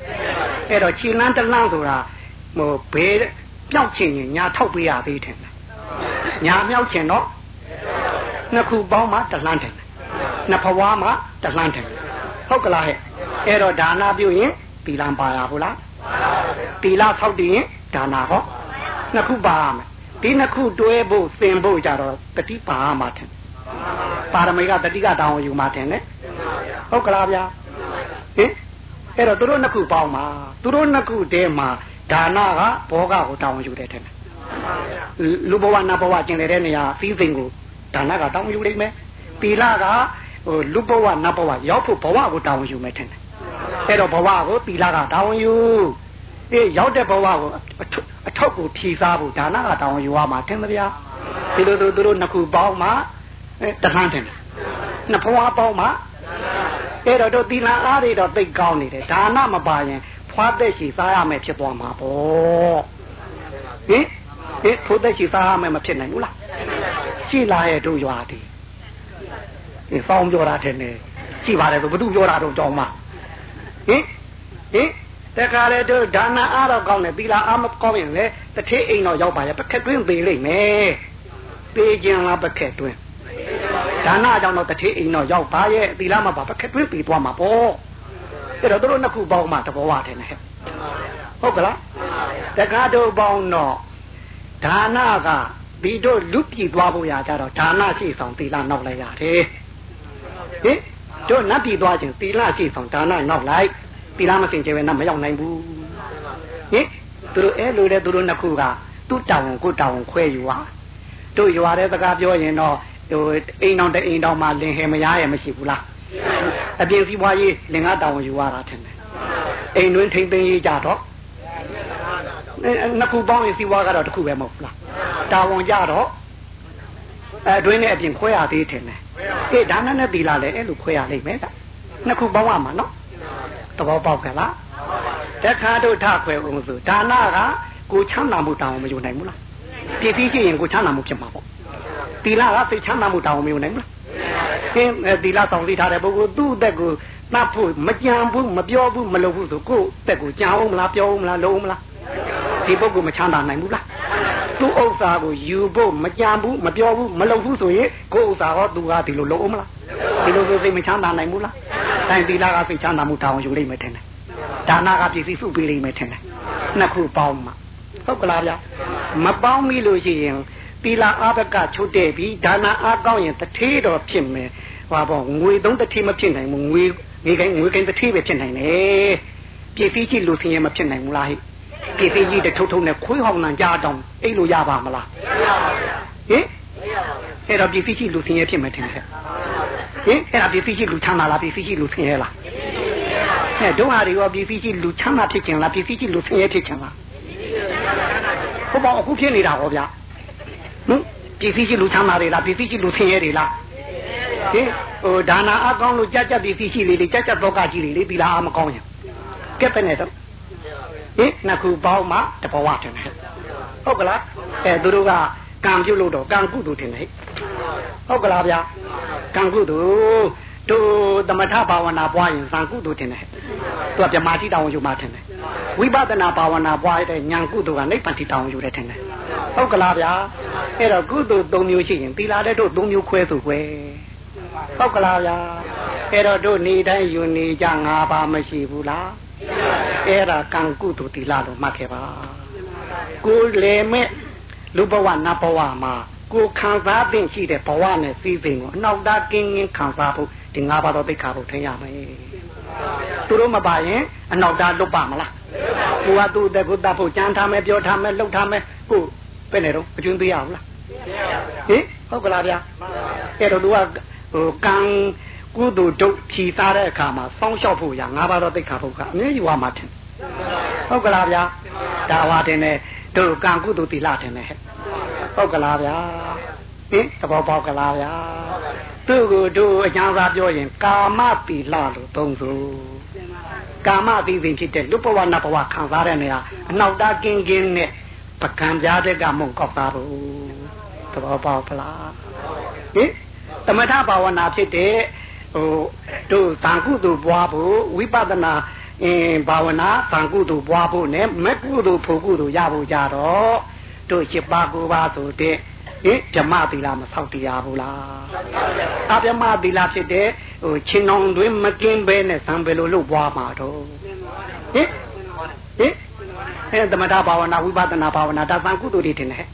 [SPEAKER 2] အဲ့တော့ခြေလန်းတလန်းဆိုတာဟိုဘေးပြောက်ချင်ရင်ညာထောက်ပေးရသေးတယ်ညာမြောက်ချင်တော့နှစ်ခုပေါင်းမှတလန်းတယ်နှစ်ဘဝမှတလန်းတယ်ဟုတ်ကလားဟဲ့အဲ့တော့ဒါနပြုရင်သီလပါရဘူးလားသီလဆောက်တည်ရင်ဒါနာဟောနှစ်ခုပါရမယ်ဒီနှစ်ခုတွဲဖို့သင်ဖို့ကြတော့တတိပါမှာထင် ပါရမီကတတိကတောင်းယူမှာထင်တယ်ဟုတ်ကလားဗျာဟင်အဲ့တော့သူတို့နှစ်ခုပေါင်းမှာသူတို့နှစ်ခုတည်းမှာဒါနကဘောကကိုတောင်းယူတယ်ထင်တယ်လူဘဝနတ်ဘဝကျင်တဲ့နေရာသီးသိင်ကိုဒါနကတောင်းယူလိမ့်မယ်သီလကဟိုလူဘဝနတ်ဘဝရောက်ဖို့ဘဝကိုတောင်းယူမယ်ထင်တယ်အဲ့တော့ဘဝကိုသီလကတောင်းယူအေးရောက်တဲ့ဘဝကိုအထောက်ကိုဖြီးစားဖို့ဒါနကတောင်းယူရမှာထင်သဗျာဒီလိုသူတို့နှစ်ခုပေါင်းမှ တခန်းထင်တယ်နှစ်ဘဝပေါင်းမှအဲ့တော့တို့သီလအားတွေတော့သိကောင်းနေတယ်ဒါနမပါရင်ဖွာသက်ရှိစားရမယ်ဖြစ်သွားမှာပေါ့ဟင်ဟင်ဖွာသက်ရှိစားရမယ်မဖြစ်နိုင်ဘူးလားရှိလာရဲ့တို့ရွာဒီဒီဖောင်းပြောတာထင်တယ်ရှိပါတယ်ဆိုဘသူပြောတာတော့ကြောင်းမဟင်ဟင်တခါလေတို့ဒါနအားတော့ကောင်းတယ်သီလအားမကောင်းရင်လေတထေးအိမ်တော့ရောက်ပါရဲ့ပခက်တွင်းသေးလိမ့်မယ်သေးခြင်းလားပခက်တွင်း ဒဒါနကြောင့်တော့တထေးအိမ်တော့ရောက်ပါရဲ့သီလမှာပါပခက်တွင်းပြီးသွားမှာပေါ့အဲ့တော့တို့နှစ်ခုပေါင်းမှတဘောဝတယ်နဲ့ဟုတ်ကလားတကားတို့ပေါင်းတော့ဒါနကဒီတို့လူပြည်သွားဖို့ရကြတော့ဒါနရှိဆောင်သီလနောက်လိုက်ရတယ်ဟင်တို့နတ်ပြည်သွားခြင်းသီလရှိဆောင်ဒါနနောက်လိုက်သီလမစင်ကြဲပဲနတ်မရောက်နိုင်ဘူးဟင်သူတို့အဲ့လိုတဲ့သူတို့နှစ်ခုကသူ့တောင်ကိုတောင်ခွဲယူပါတို့ရွာတဲ့စကားပြောရင်တော့ ဟိုအိမ်တော်တအိမ်တော်မှာလင်ဟဲမရရဲ့မရှိဘူးလားအပြင်စီးပွားရေးလင်ကတောင်ယူရတာထင်တယ်အိမ်တွင်းထိမ့်သိမ်းရေးကြတော့နှစ်ခုပေါင်းရင်စီးပွားကတော့တစ်ခုပဲမဟုတ်လားတာဝန်ကြတော့အတွင်းနဲ့အပြင်ခွဲရသေးတယ်နဲ့အေးဒါနဲ့နဲ့တီလာလေအဲ့လိုခွဲရလိမ့်မယ်တာနှစ်ခုပေါင်းရမှာနော်သဘောပေါက်ကလားတခါတို့ထခွဲအောင်ဆိုဒါနကကိုချမ်းသာမှုတောင်းမယူနိုင်ဘူးလားပြည့်စည်ကြည့်ရင်ကိုချမ်းသာမှုဖြစ်မှာပေါ့ တီလာကသိချမ်းသာမှုတောင်းမယူနိုင်ဘူးလားသင်တီလာတောင်းသိထားတဲ့ပုဂ္ဂိုလ်သူ့အသက်ကိုတတ်ဖို့မကြံဘူးမပြောဘူးမလုပ်ဘူးဆိုကိုယ့်အသက်ကိုကြံအောင်မလားပြောအောင်မလားလုံးမလားဒီပုဂ္ဂိုလ်မချမ်းသာနိုင်ဘူးလားသူ့ဥစ္စာကိုယူဖို့မကြံဘူးမပြောဘူးမလုပ်ဘူးဆိုရင်ကိုယ့်ဥစ္စာရောသူကဒီလိုလုပ်အောင်မလားဒီလိုဆိုစိတ်မချမ်းသာနိုင်ဘူးလားတိုင်တီလာကစိတ်ချမ်းသာမှုတောင်းယူလိမ့်မယ်ထင်တယ်ဒါနကပစ္စည်းစုပေးလိမ့်မယ်ထင်တယ်နှစ်ခုပေါင်းမှာဟုတ်ကလားဗျမပေါင်းမိလို့ရှိရင် တီလာအဘကချုပ်တဲ့ပြီးဒါနအားကောင်းရင်တထေးတော်ဖြစ်မယ်ဟောပေါ့ငွေသုံးတထေးမဖြစ်နိုင်ဘူးငွေငွေကိုင်းငွေကိုင်းတထေးပဲဖြစ်နိုင်တယ်ပစ္စည်းကြီးလူစင်ရမဖြစ်နိုင်ဘူးလားဟဲ့ပစ္စည်းကြီးတထုံထုံနဲ့ခွေးဟောင်းနံကြားတောင်အိတ်လို့ရပါမလားဟင်အဲ့တော့ပစ္စည်းကြီးလူစင်ရဖြစ်မယ်ထင်တယ်ဟင်အဲ့ဒါပစ္စည်းကြီးလူချမ်းသာလားပစ္စည်းကြီးလူစင်ရလားဟဲ့ဒုဟာတွေရောပစ္စည်းကြီးလူချမ်းသာဖြစ်ခြင်းလားပစ္စည်းကြီးလူစင်ရဖြစ်ခြင်းလားဟုတ်ပါအခုဖြစ်နေတာဟောဗျာ ဟင်ပစ္စည်းကြီးလူချမ်းသာတွေလားပစ္စည်းကြီးလူဆင်းရဲတွေလားဟင်ဟိုဒါနာအကောင်းလို့ကြက်ကြက်ပစ္စည်းရှိလေလေကြက်ကြက်တော့ကကြီးလေလေဒီလားအမကောင်းရင်ကဲ့တဲ့နေတော့ဟင်နှစ်ခုပေါင်းမှတဘဝတင်တယ်ဟုတ်ကလားအဲသူတို့ကကံပြုတ်လို့တော့ကံကုသိုလ်တင်တယ်ဟုတ်ကလားဗျာကံကုသိုလ် တို့သမထဘာဝနာပွားရင်ဇံကုသိုလ်တင်တယ်သူကပြမာတိတောင်းယူမှတင်တယ်ဝိပဿနာဘာဝနာပွားတဲ့ဉာဏ်ကုသိုလ်ကနိဗ္ဗာန်တိတောင်းယူတယ်တင်တယ်ဟုတ်ကလားဗျာအဲ့တော့ကုသိုလ်၃မျိုးရှိရင်သီလာတဲ့တို့၃မျိုးခွဲဆိုခွဲဟုတ်ကလားဗျာအဲ့တော့တို့နေတိုင်းယူနေကြ၅ပါးမရှိဘူးလားအဲ့ဒါကံကုသိုလ်သီလာလို့မှတ်ခဲ့ပါကိုလေမဲ့လူဘဝနတ်ဘဝမှာကိုခံစားသိရှိတဲ့ဘဝနဲ့စည်းစိမ်ကိုအနောက်သားကင်းကင်းခံစားဖို့ ဒီ၅ပါးတော့သိခါဖို့ထင်ရမယ်သူတို့မပါရင်အနောက်သားလွတ်ပါမလားကိုကသူ့တဲ့ကိုတတ်ဖို့ကြမ်းထားမယ်ပြောထားမယ်လှုပ်ထားမယ်ကိုပဲ့နေတော့အကျွန်းသေးရဘူးလားဟင်ဟုတ်ကလားဗျာအဲ့တော့သူကဟိုကံကုသိုလ်ဒုတ်ဖြီစားတဲ့အခါမှာစောင်းလျှောက်ဖို့ရငါးပါးတော့သိခါဖို့ကအမြဲယူရမှာထင်ဟုတ်ကလားဗျာဒါဝါတင်နေတို့ကံကုသိုလ်တိလတင်နေဟဲ့ဟုတ်ကလားဗျာ ဟင်သဘောပေါက်ကလားဗျာသူ့ကိုတို့အကျမ်းစာပြောရင် ကာမတိလလို့သုံးဆိုကာမတိစဉ်ဖြစ်တဲ့လူဘဝနတ်ဘဝခံစားတဲ့နေရာအနောက်တာကင်းကင်းနဲ့ပကံပြားတဲ့ကမုံကောက်သားဖို့သဘောပေါက်ကလားဟင်သမထဘာဝနာဖြစ်တဲ့ဟိုတို့သံကုသိုလ်ပွားဖို့ဝိပဿနာအင်းဘာဝနာသံကုသိုလ်ပွားဖို့နဲ့မကုသိုလ်ဖို့ကုသိုလ်ရဖို့ကြတော့တို့ရှိပါကိုပါဆိုတဲ့ ဟင်ဓမ္မသီလမဆောက်တရားဘူးလားအဓမ္မသီလဖြစ်တဲ့ဟိုချင်းအောင်တွင်မကင်းပဲနဲ့ဇံပဲလို့လို့ပွားမှာတော့ဟင်ဟင် အဲသမထဘာဝနာဝိပဿနာဘာဝနာဒါသံကုသိုလ်တွေတင်တယ်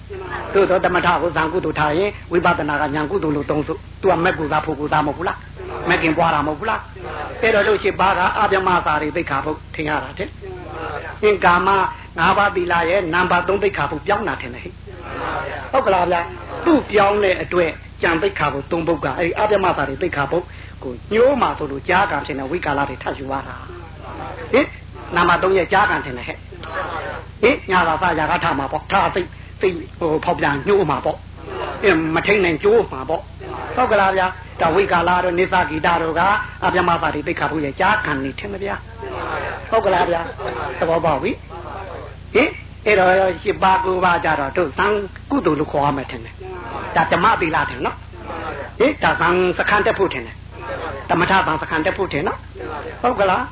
[SPEAKER 2] တို့တော့သမထကိုဇံကုသိုလ်ထားရင်ဝိပဿနာကဉာဏ်ကုသိုလ်လို့သုံးစုသူကမက်ကုသာဖို့ကုသာမဟုတ်ဘူးလားမက်ကင်ပွားတာမဟုတ်ဘူးလားအဲ့တော့လို့ရှိပါကအပြမစာတွေသိခါဖို့ထင်ရတာတဲ့သင်္ကာမ၅ပါးသီလရဲ့နံပါတ်3သိခါဖို့ပြောင်းတာထင်တယ်ဟဲ့ဟုတ်ကလားဗျာသူ့ပြောင်းတဲ့အတွက်ကြံသိခါဖို့သုံးပုဒ်ကအဲ့ဒီအပြမစာတွေသိခါဖို့ကိုညိုးမှာဆိုလို့ကြားကံဖြစ်နေဝိကာလတွေထပ်ယူရတာဟင်နံပါတ်3ရဲ့ကြားကံထင်တယ်ဟဲ့ ဟင်ညာသာစာရာကထမှာပေါ့ထားသိသိဟိုဖောက်ပြန်ညိုးမှာပေါ့အဲမထိန်နိုင်ကြိုးမှာပေါ့ဟုတ်ကလားဗျာတဝိကာလာတို့နေသဂီတာတို့ကအပြမပါတိသိခါဖို့ရဲ့ကြားခံနေထင်မဗျာဟုတ်ကလားဗျာသဘောပေါက်ပြီဟင်အဲ့တော့ရှစ်ပါးကိုပါကြတော့တို့သံကုသိုလ်လို့ခေါ်ရမယ်ထင်တယ်ဒါဓမ္မသီလထင်နော်ဟင်ဒါသံစခန်းတက်ဖို့ထင်တယ်တမထသံစခန်းတက်ဖို့ထင်နော်ဟုတ်ကလား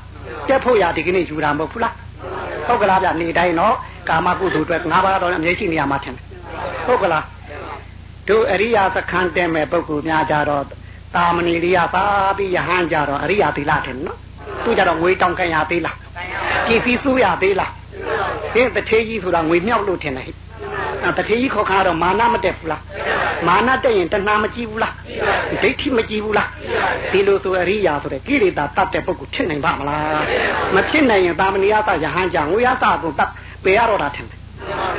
[SPEAKER 2] တက်ဖို့ရဒီကနေ့ယူတာမဟုတ်ဘူးလား ဟုတ်ကလားဗျနေတိုင်းတော့ကာမကုသိုလ်အတွက်ငါးပါးတော့အမြဲရှိနေရမှာထင်တယ်ဟုတ်ကလားတို့အရိယာစခန်းတက်မဲ့ပုဂ္ဂိုလ်များကြတော့တာမဏီလေးကသာပြီးယဟန်ကြတော့အရိယာသီလထင်နော်သူကြတော့ငွေတောင်ခံရသေးလားကြည်စီစူးရသေးလား ဟင်းတထေးကြီးဆိုတာငွေမြောက်လို့ထင်တယ်ဟဲ့တထေးကြီးခေါ်ခါတော့မာနမတက်ဘူးလားမာနတက်ရင်တဏှာမကြည့်ဘူးလားဒိဋ္ဌိမကြည့်ဘူးလားဒီလိုဆိုအရိယာဆိုတဲ့ကိလေသာတတ်တဲ့ပုဂ္ဂိုလ်ဖြစ်နိုင်ပါမလားမဖြစ်နိုင်ရင်တာမဏိယသယဟန်ကြငွေရသကိုတတ်ပေရတော့တာထင်တယ်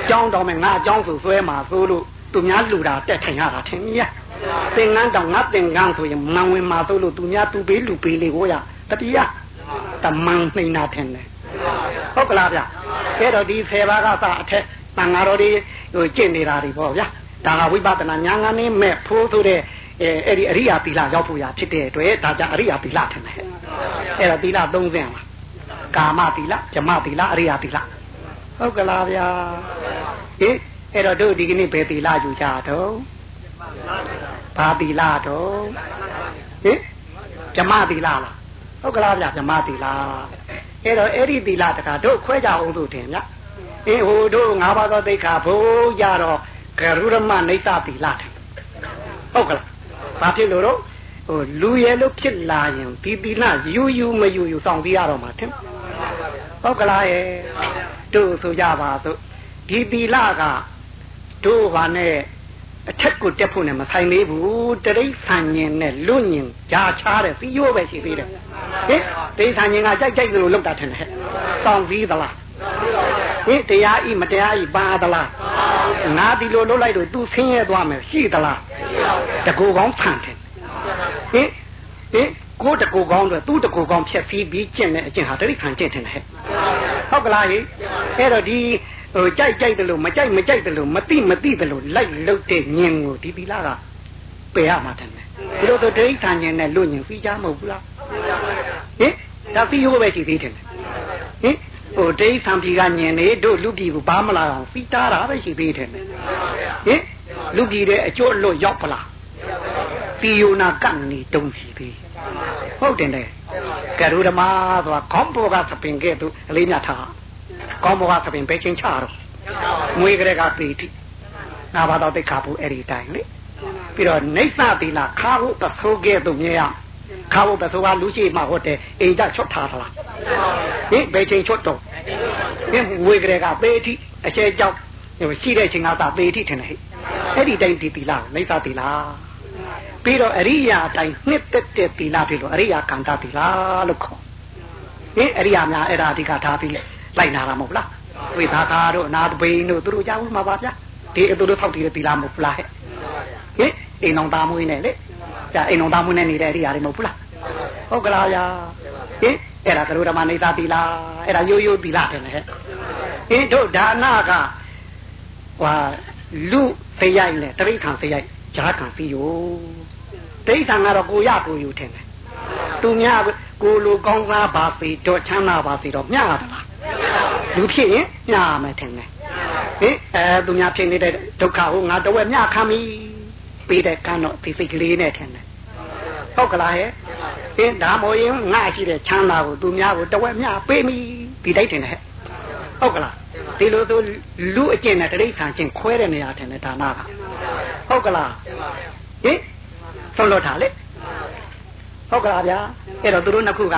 [SPEAKER 2] ကြောင်းတော်မယ်ငါအကြောင်းဆိုဆွဲမှာဆိုလို့သူများလူတာတက်ထိုင်ရတာထင်ကြီးသင်္ကန်းတောင်ငါသင်္ကန်းဆိုရင်မန်ဝင်မှာဆိုလို့သူများသူပေးလူပေးလေကိုရတတိယတမန်နှိမ့်နာထင်တယ် ဟုတ်ကလားဗျအဲ့တော့ဒီ10ပါးကစအထက်တန်ဃာတော်တွေဟိုကျင့်နေတာတွေပေါ့ဗျာဒါကဝိပဿနာဉာဏ်ကနေမဲ့ဖိုးဆိုတဲ့အဲအဲ့ဒီအရိယာသီလရောက်ဖို့ရဖြစ်တဲ့အတွက်ဒါကြအရိယာသီလထင်တယ်အဲ့ဒါသီလ၃ဆင့်လားကာမသီလဇမသီလအရိယာသီလဟုတ်ကလားဗျာဟင်အဲ့တော့တို့ဒီကနေ့ဘယ်သီလယူကြတော့ဘာသီလတော့ဟင်ဇမသီလလားဟုတ်ကလားဗျာဇမသီလ အဲ့တော့အဲ့ဒီသီလတခါတို့ခွဲကြအောင်ဆိုတင်ဗျာအေးဟိုတို့ငါးပါးသောသိက္ခာဘိုးကြတော့ကရုရမနေသတိလာတယ်ဟုတ်ကလားဘာဖြစ်လို့တော့ဟိုလူရဲလို့ဖြစ်လာရင်ဒီတိလယူယူမယူယူစောင့်ပြီးရတော့မှာထင်ဟုတ်ကလားရဲ့တို့ဆိုကြပါစို့ဒီတိလကတို့ဘာနဲ့ အထက်ကိုတက်ဖို့နဲ့မဆိုင်သေးဘူးတရိษံញင်နဲ့လွညင်ကြာချားတဲ့စီရိုးပဲရှိသေးတယ်ဟင်တရိษံញင်ကကြိုက်ကြိုက်လို့လောက်တာထင်တယ်စောင့်ပြီးသလားဟင်တရားဤမတရားဤပါသလားငါဒီလိုလုပ်လိုက်တော့ तू ဆင်းရဲသွားမယ်ရှိသလားတကူကောင်းဖန်တယ်ဟင်ဟင်ကိုတကူကောင်းတော့သူ့တကူကောင်းဖြက်ပြီးပြီးကျင့်တဲ့အကျင့်ဟာတတိခံကျင့်တယ်ဟဲ့ဟုတ်ကလားဟိအဲ့တော့ဒီ ဟိုကြိုက်ကြိုက်တယ်လို့မကြိုက်မကြိုက်တယ်လို့မသိမသိတယ်လို့လိုက်လုတ်တဲ့ညင်ကိုဒီသီလကပယ်ရမှာတယ်ဒီလိုဆိုဒိဋ္ဌာညင်နဲ့လွတ်ညင်ပြီးကြမဟုတ်ဘူးလားဟင်ဒါပြီးရိုးပဲရှိသေးတယ်ဟင်ဟိုဒိဋ္ဌံပြီကညင်နေတို့လူပြည်ကိုဘာမလာအောင်ပြီးတာတာပဲရှိသေးတယ်ဟင်လူပြည်တဲ့အကျိုးအလွတ်ရောက်ပလားပြီးယုံနာကန့်နေတုံးစီသေးဟုတ်တယ်လေကရုဓမဆိုတာခေါင်းပေါ်ကသပင်ကဲ့သို့အလေးမြထား ကောင်းဘောကသပင်ပဲချင်းချတော့ငွေကလေးကပေတိနာဘာတော့တိတ်ခါဘူးအဲ့ဒီတိုင်းလေပြီးတော့နေသတိလာခါဖို့ပစိုးကဲ့သို့မြင်ရခါဖို့ပစိုးကလူရှိမှဟုတ်တယ်အိမ်ကြချွတ်ထားသလားဟင်ဘယ်ချိန်ချွတ်တော့ဟင်ငွေကလေးကပေတိအကျဲကြောက်ရှိတဲ့ချိန်ကသာပေတိထင်တယ်အဲ့ဒီတိုင်းဒီတိလာနေသတိလာပြီးတော့အရိယာတိုင်းနှစ်သက်တဲ့တိလာပြီလို့အရိယာကံတာတိလာလို့ခေါ်ဟင်အရိယာများအဲ့ဒါအဓိကထားပြီးလို က်နာတာမဟုတ်လားဝိသာကာတို့အနာတပိန်တို့သူတို့ကြောက်မှာပါဗျာဒီအတူတို့ထောက်တည်တဲ့သီလမဟုတ်လားဟဲ့ဟင်အိမ်အောင်သားမွေးနဲ့လေကြာအိမ်အောင်သားမွေးနဲ့နေတဲ့အရာတွေမဟုတ်ဘူးလားဟုတ်ကလားဗျာဟင်အဲ့ဒါကရုဓမ္မနေသာသီလအဲ့ဒါရိုးရိုးသီလတယ်ဟဲ့ဟင်တို့ဒါနကဟွာလူသိရိုက်နဲ့တရိဋ္ဌာန်သိရိုက်ဈာကံပြီးရောတရိဋ္ဌာန်ကတော့ကိုရကိုယူထင်တယ်သူများကိုလိုကောင်းစားပါစေတော့ချမ်းသာပါစေတော့မျှတာလား လူဖြစ်ရင်မျှမယ်ထင်တယ်ဟင်အဲသူများဖြစ်နေတဲ့ဒုက္ခကိုငါတဝက်မျှခံပြီပေးတဲ့ကံတော့ဒီစိတ်ကလေးနဲ့ထင်တယ်ဟုတ်ကလားဟဲ့ဟင်ဒါမို့ရင်ငါရှိတဲ့ချမ်းသာကိုသူများကိုတဝက်မျှပေးပြီဒီတိုက်ထင်တယ်ဟဲ့ဟုတ်ကလားဒီလိုဆိုလူအကျင့်နဲ့တရိษံချင်းခွဲတဲ့နေရာထင်တယ်ဒါနကဟုတ်ကလားဟင်ဆုံးလို့ထားလေဟုတ်ကလားဗျာအဲ့တော့သူတို့နှစ်ခုက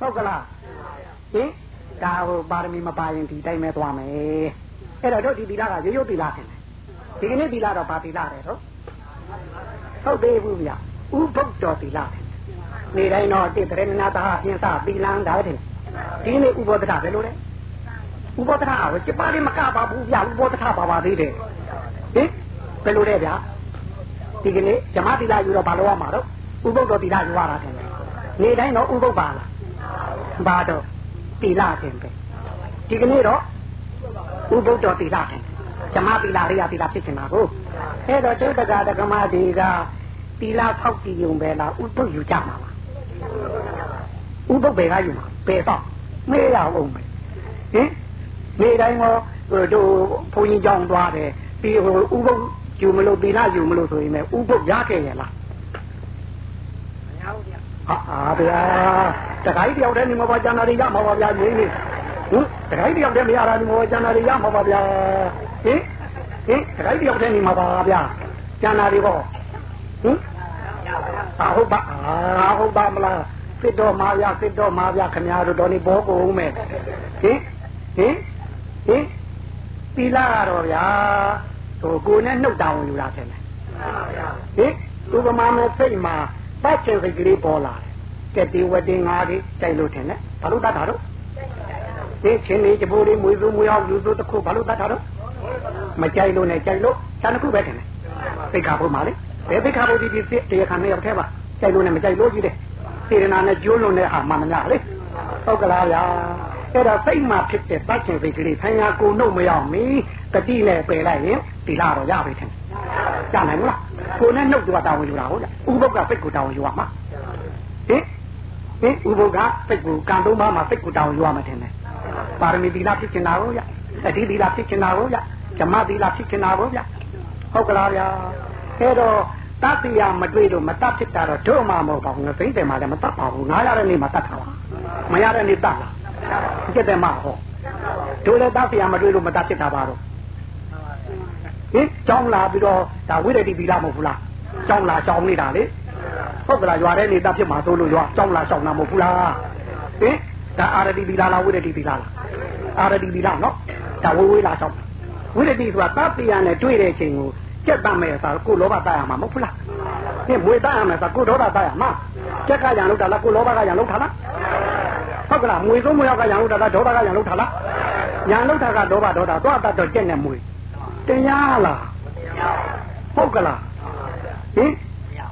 [SPEAKER 2] ဟုတ်ကလားဟင် ဒါဟိုပါရမီမပါရင်ဒီတိုင်းပဲသွားမယ်အဲ့တော့တို့ဒီသီလကရိုးရိုးသီလထင်တယ်ဒီကနေ့သီလတော့ဘာသီလလဲတော့ဟုတ်သေးဘူးဗျာဥပုပ်တော်သီလနေတိုင်းတော့တိတရဏနာတာအပြင်စသီလန်ဒါပဲထင်ဒီနေ့ဥပောဒတာပဲလို့လေဥပောဒတာဟိုစပါလေးမကပါဘူးဗျာဥပောဒတာပါပါသေးတယ်ဟင်ဘယ်လိုလဲဗျာဒီကနေ့ဇမသီလယူတော့ဘာလို့ရမှာတော့ဥပုပ်တော်သီလယူရတာထင်တယ်နေတိုင်းတော့ဥပုပ်ပါလားဘာတော့ သီလတင်ပဲဒီကနေ့တော့ဥပုပ်တော်သီလတင်ဇမသီလရိယသီလဖြစ်နေတာကိုအဲ့တော့ကျုပ်တက္ကဒကမတွေကသီလဖောက်တည်ုံပဲလားဥပုပ်ယူကြမှာလားဥပုပ်ပဲကယူမှာပဲတော့မေးရအောင်ပဲဟင်နေတိုင်းတော့တို့ဘုန်းကြီးကြောင်းသွားတယ်ပြီးဟိုဥပုပ်ယူမလို့သီလယူမလို့ဆိုရင်လည်းဥပုပ်ရခဲ့ရလားဟာဗျာ တခါကြီးတယောက်တည်းနေမှာပါကျန်တာတွေရမှာပါဗျာရင်းနေဟင်တခါကြီးတယောက်တည်းမရတာဒီမှာကျန်တာတွေရမှာပါဗျာဟင်ဟင်တခါကြီးတယောက်တည်းနေမှာပါဗျာကျန်တာတွေပေါ့ဟင်ဟအာဟုတ်ပါအာဟုတ်ပါမလားစစ်တော်မာရစစ်တော်မာရခင်ဗျားတို့တော်နေဘောကုန်မဲ့ဟင်ဟင်ဟင်သီလကတော့ဗျာဟိုကိုနဲ့နှုတ်တောင်းယူတာတယ်ဟင်ဥပမာမဲ့စိတ်မှာပတ်ချင်စိတ်ကလေးပေါ်လာ တယ်ကဲဒီဝတင်ငါးဒီကြိုက်လို့ထင်တယ်ဘာလို့တတ်တာတော့ဒီချင်းလေးကြပိုးလေးမွေးစုမွေးအောင်လူစုတစ်ခုဘာလို့တတ်တာတော့မကြိုက်လို့နဲ့ကြိုက်လို့တန်တစ်ခုပဲထင်တယ်သိခါဖို့မှာလေဘယ်သိခါဖို့ဒီဒီတရားခံနေရောက်သေးပါကြိုက်လို့နဲ့မကြိုက်လို့ကြီးတယ်စေရနာနဲ့ကျိုးလို့နဲ့ဟာမှမများလေဟုတ်ကလားဗျာအဲ့ဒါစိတ်မှဖြစ်တဲ့ပတ်ချင်စိတ်ကလေးဆံရကိုနှုတ်မရောက်မီတတိနဲ့ပယ်လိုက်ရင်ဒီလာတော့ရပြီထင်ကြနိုင်မလားကိုနဲ့နှုတ်တော့တာဝန်ယူတာဟုတ်လားဥပုပ်ကစိတ်ကိုတာဝန်ယူရမှာဟင် ဟင်ဥပုပ်ကစိတ်ကိုကံသုံးပါးမှာစိတ်ကိုတာဝန်ယူရမှာထင်တယ်ပါရမီသီလဖြစ်ချင်တာကိုရအတိသီလဖြစ်ချင်တာကိုရဓမ္မသီလဖြစ်ချင်တာကိုရဟုတ်ကလားဗျာအဲ့တော့တတ်တရားမတွေ့တော့မတတ်ဖြစ်တာတော့တို့မှမဟုတ်ပါဘူးငသိတယ်မှလည်းမတတ်ပါဘူးငါရတဲ့နေ့မှတတ်တာပါမရတဲ့နေ့တတ်လားကျက်တယ်မှဟောတို့လည်းတတ်တရားမတွေ့လို့မတတ်ဖြစ်တာပါတော့ဟင်ကြောင်းလာပြီးတော့ဒါဝိရတိပီလာမဟုတ်ဘူးလားကြောင်းလာကြောင်းနေတာလေ ဟုတ်ကလားရွာတဲ့နေတတ်ဖြစ်မှာသို့လို့ရွာကြောင်းလာကြောင်းတာမဟုတ်ဘူးလားဟင်ဒါအာရတိပီလာလားဝိရတိပီလာလားအာရတိပီလာနော်ဒါဝေးဝေးလာကြောင်းဝိရတိဆိုတာတတ်တရားနဲ့တွေ့တဲ့ချိန်ကိုကြက်တတ်မယ်ဆိုကိုလောဘတတ်ရမှာမဟုတ်ဘူးလားဟင်မွေတတ်ရမယ်ဆိုကိုဒေါသတတ်ရမှာကြက်ကရံလို့တာလားကိုလောဘကရံလို့တာလားဟုတ်ကလားမွေဆုံးမရောက်ကရံလို့တာလားဒေါသကရံလို့တာလားရံလို့တာကဒေါဘဒေါသသွားတတ်တော့ကြက်နဲ့မွေတရားလားဟုတ်ကလားဟင်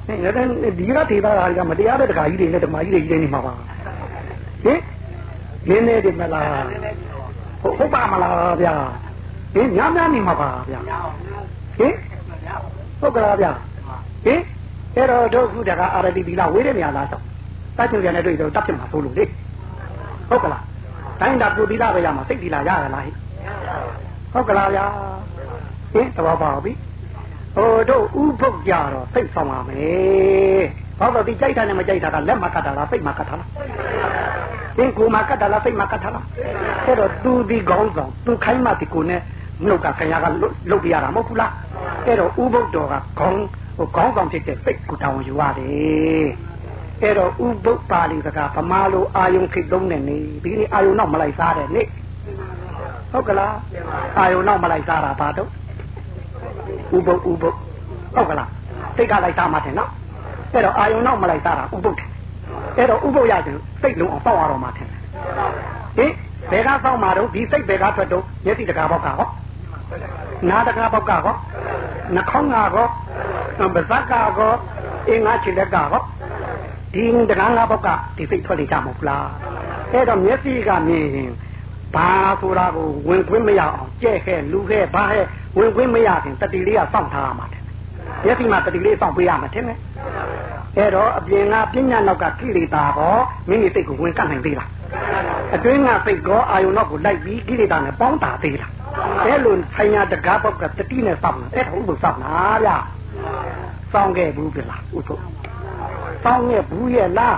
[SPEAKER 2] ဒီကထေသားကမတရားတဲ့တခါကြီးတွေနဲ့ဓမ္မကြီးတွေကြီးနေမှာပါဟင်ရင်းနေတယ်မလားဟုတ်ပါမလားဗျာဟင်ညများနေမှာပါဗျာဟင်ဟုတ်ကလားဗျာဟင်အဲ့တော့တို့ခုတကအာရတိတိလာဝေးတဲ့နေရာလားတော့တတ်ချင်ကြတဲ့တွေ့တော့တတ်ဖြစ်မှာဆိုလို့လေဟုတ်ကလားတိုင်းတာပုတိလာပဲရမှာစိတ်တိလာရရလားဟုတ်ကလားဗျာဟင်တော့ပါပြီ ဟိုတို့ဥပုပ်ကြတော့စိတ်ဆောင်ပါမယ်ဘာလို့ဒီကြိုက်တာနဲ့မကြိုက်တာကလက်မကတ်တာလားစိတ်မကတ်တာလားသင်ကိုမကတ်တာလားစိတ်မကတ်တာလားအဲ့တော့သူဒီကောင်းဆောင်သူခိုင်းမှဒီကိုနဲ့နှုတ်ကခင်ဗျားကလုတ်ပြရတာမဟုတ်ဘူးလားအဲ့တော့ဥပုပ်တော်ကခေါင်းဟိုခေါင်းဆောင်ဖြစ်တဲ့စိတ်ကိုတောင်းယူရတယ်အဲ့တော့ဥပုပ်ပါဠိစကားဗမာလိုအာယုံခိတ်သုံးတဲ့နေဒီနေ့အာယုံတော့မလိုက်စားတဲ့နေ့ဟုတ်ကလားအာယုံတော့မလိုက်စားတာဘာတော့ ဥပုပ်ဥပုပ်ဟုတ်ကလားစိတ်ကလိုက်စားမှတယ်နော်အဲ့တော့အာယုံတော့မလိုက်စားတာဥပုပ်တယ်အဲ့တော့ဥပုပ်ရရင်စိတ်လုံးအောင်ပေါက်ရတော့မှတယ်ဟင်ဘယ်ကပေါက်မှာတော့ဒီစိတ်ဘယ်ကထွက်တော့မျက်စိတကားပေါက်ကဟောနာတကားပေါက်ကဟောနှာခေါင်းကဟောပါးစပ်ကဟောအင်းငါခြေလက်ကဟောဒီတကားငါပေါက်ကဒီစိတ်ထွက်နေကြမဟုတ်လားအဲ့တော့မျက်စိကမြင်ရင်ဘာဆိုတာကိုဝင်ခွင့်မရအောင်ကြဲ့ခဲ့လူခဲ့ဘာဟဲ့ ဝင်ခွင့်မရခင်တတိလေးကစောင့်ထားရမှာတယ်မျက်စိမှာတတိလေးစောင့်ပေးရမှာတယ်နဲ့အဲ့တော့အပြင်ကပညာနောက်ကကိလေသာဟောမိမိစိတ်ကိုဝင်ကတ်နိုင်သေးလားအတွင်းကစိတ်ကောအာယုံတော့ကိုလိုက်ပြီးကိလေသာနဲ့ပေါင်းတာသေးလားအဲ့လိုဆိုင်ရာတကားပေါက်ကတတိနဲ့စောင့်တယ်အဲ့ဒါဥပုသ်စောင့်တာဗျစောင့်ခဲ့ဘူးပြလားဥပုသ်စောင့်ခဲ့ဘူးရဲ့လား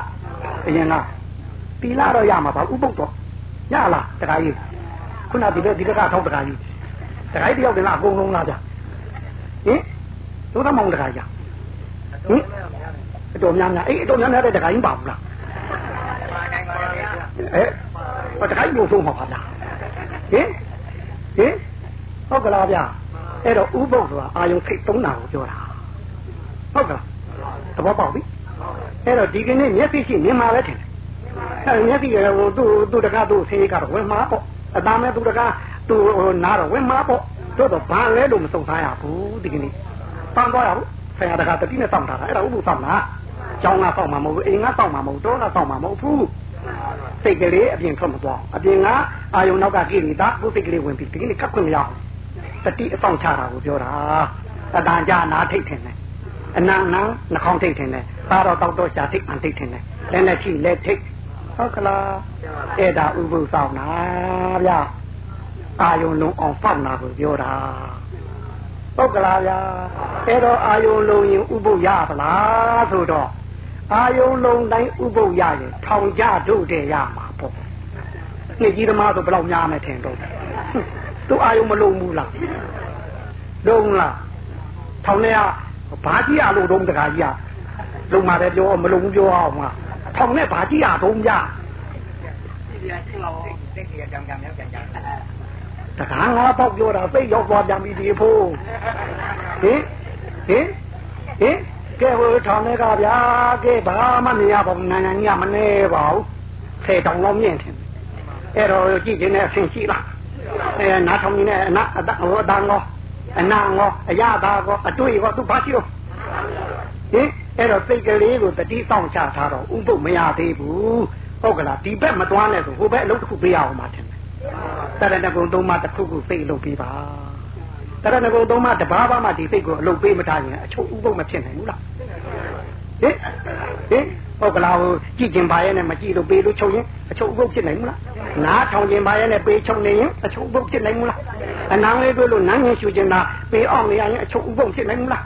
[SPEAKER 2] အရင်ကတီလာတော့ရမှာပါဥပုသ်တော့ရလားတခါကြီးခုနဒီဘက်ဒီဘက်ကထောက်တခါကြီး တခါကြီးတယောက်တည်းလားအကုန်လုံးလားဗျဟင်တို့တော့မောင်တခါကြီးဟင်အတော်များများအေးအတော်များများတဲ့တခါကြီးပါဘူးလားအဲတခါကြီးလို့ဆုံးမှာပါလားဟင်ဟင်ဟုတ်ကလားဗျအဲ့တော့ဥပုပ်ဆိုတာအာယုံစိတ်သုံးတာကိုပြောတာဟုတ်ကလားသဘောပေါက်ပြီအဲ့တော့ဒီကနေ့မျက်စိရှိမြင်မှာပဲထင်တယ်အဲ့မျက်စိရဟိုသူ့သူ့တကားသူ့ဆေးကတော့ဝင်မှာပေါ့အသားမဲ့သူ့တကား သူ့ဟိုနားတော့ဝင်မှာပေါ့တို့တော့ဘာလဲလို့မစုံသားရဘူးဒီကနေ့ပန်းသွားရဘူးဆရာတကားတတိနဲ့စောင့်တာအဲ့ဒါဥပုစောင့်တာကျောင်းကစောင့်မှာမဟုတ်ဘူးအိမ်ကစောင့်မှာမဟုတ်တော့ကစောင့်မှာမဟုတ်ဘူးစိတ်ကလေးအပြင်ထွက်မသွားအပြင်ကအာယုံနောက်ကကိရိတာကိုစိတ်ကလေးဝင်ပြီးဒီကနေ့ကပ်ခွင့်မရအောင်တတိအဆောင်ချတာကိုပြောတာအတန်ကြာနာထိတ်ထင်တယ်အနံနံနှာခေါင်းထိတ်ထင်တယ်သာတော့တောက်တော့ရှာထိတ်အန်ထိတ်ထင်တယ်လက်နဲ့ချိလက်ထိတ်ဟုတ်ကလားအဲ့ဒါဥပုသ်ဆောင်တာဗျ အာယုံလုံးအောင်ဖောက်နာကိုပြောတာဟုတ်ကလားဗျာအဲ့တော့အာယုံလုံးရင်ဥပုသ်ရပါလားဆိုတော့အာယုံလုံးတိုင်းဥပုပ်ရရင်ထောင်ကြတို့တဲ့ရမှာပေါ့နှစ်ကြီးသမားဆိုဘယ်လောက်များမယ်ထင်တော့သူအာယုံမလုံးဘူးလားလုံးလားထောင်ထဲကဘာကြီးရလို့တော့တခါကြီးရဟလုံမာတယ်ပြောမလုံဘူးပြောအောင်မှာထောင်နဲ့ဘာကြည့်ရတော့ကြတကားငါ ပေါက်ပြောတာသိရောက်သွားပြန်ပြီဒီဖို့ဟင်ဟင်ဟင်ကဲဟိုထောင်နဲ့ကဗျာကဲဘာမှမရပါဘူးနာနာညမနေပါဘူးဖေတောင်လုံးမြင့်တယ်အဲ့တော့ကြည့်ခြင်းနဲ့အဆင်ရှိလားအဲနားထောင်နေတဲ့အနာအတဟိုအတန်ကောအနာကောအရသာကောအတွေ့ကောသူဘာရှိတော့ဟင်အဲ့တော့စိတ်ကလေးကိုတတိတောင့်ချထားတော့ဥပုပ်မရသေးဘူးဟုတ်ကလားဒီဘက်မသွားနဲ့ဆိုဟိုဘက်အလုပ်တစ်ခုပေးရအောင်ပါထင် တယ်တရဏဂုံသုံးပါတစ်ခုခုစိတ်အလုပ်ပေးပါတရဏဂုံသုံးပါတဘာဘာမှဒီစိတ်ကိုအလုပ်ပေးမထားရင်အချုပ်ဥပုပ်မဖြစ်နိုင်ဘူးလားဟင်ဟင်ဟုတ်ကလားဟိုကြည့်ကျင်ပါရဲ့နဲ့မကြည့်လို့ပေးလို့ချုပ်ရင်အချုပ်ဥပုပ်ဖြစ်နိုင်ဘူးလားနားထောင်ကျင်ပါရဲ့နဲ့ပေးချုပ်နေရင်အချုပ်ဥပုပ်ဖြစ်နိုင်ဘူးလားအနံလေးတွေ့လို့နန်းငင်ရှူကျင်တာပေးအောင်နေရရင်အချုပ်ဥပုပ်ဖြစ်နိုင်ဘူးလား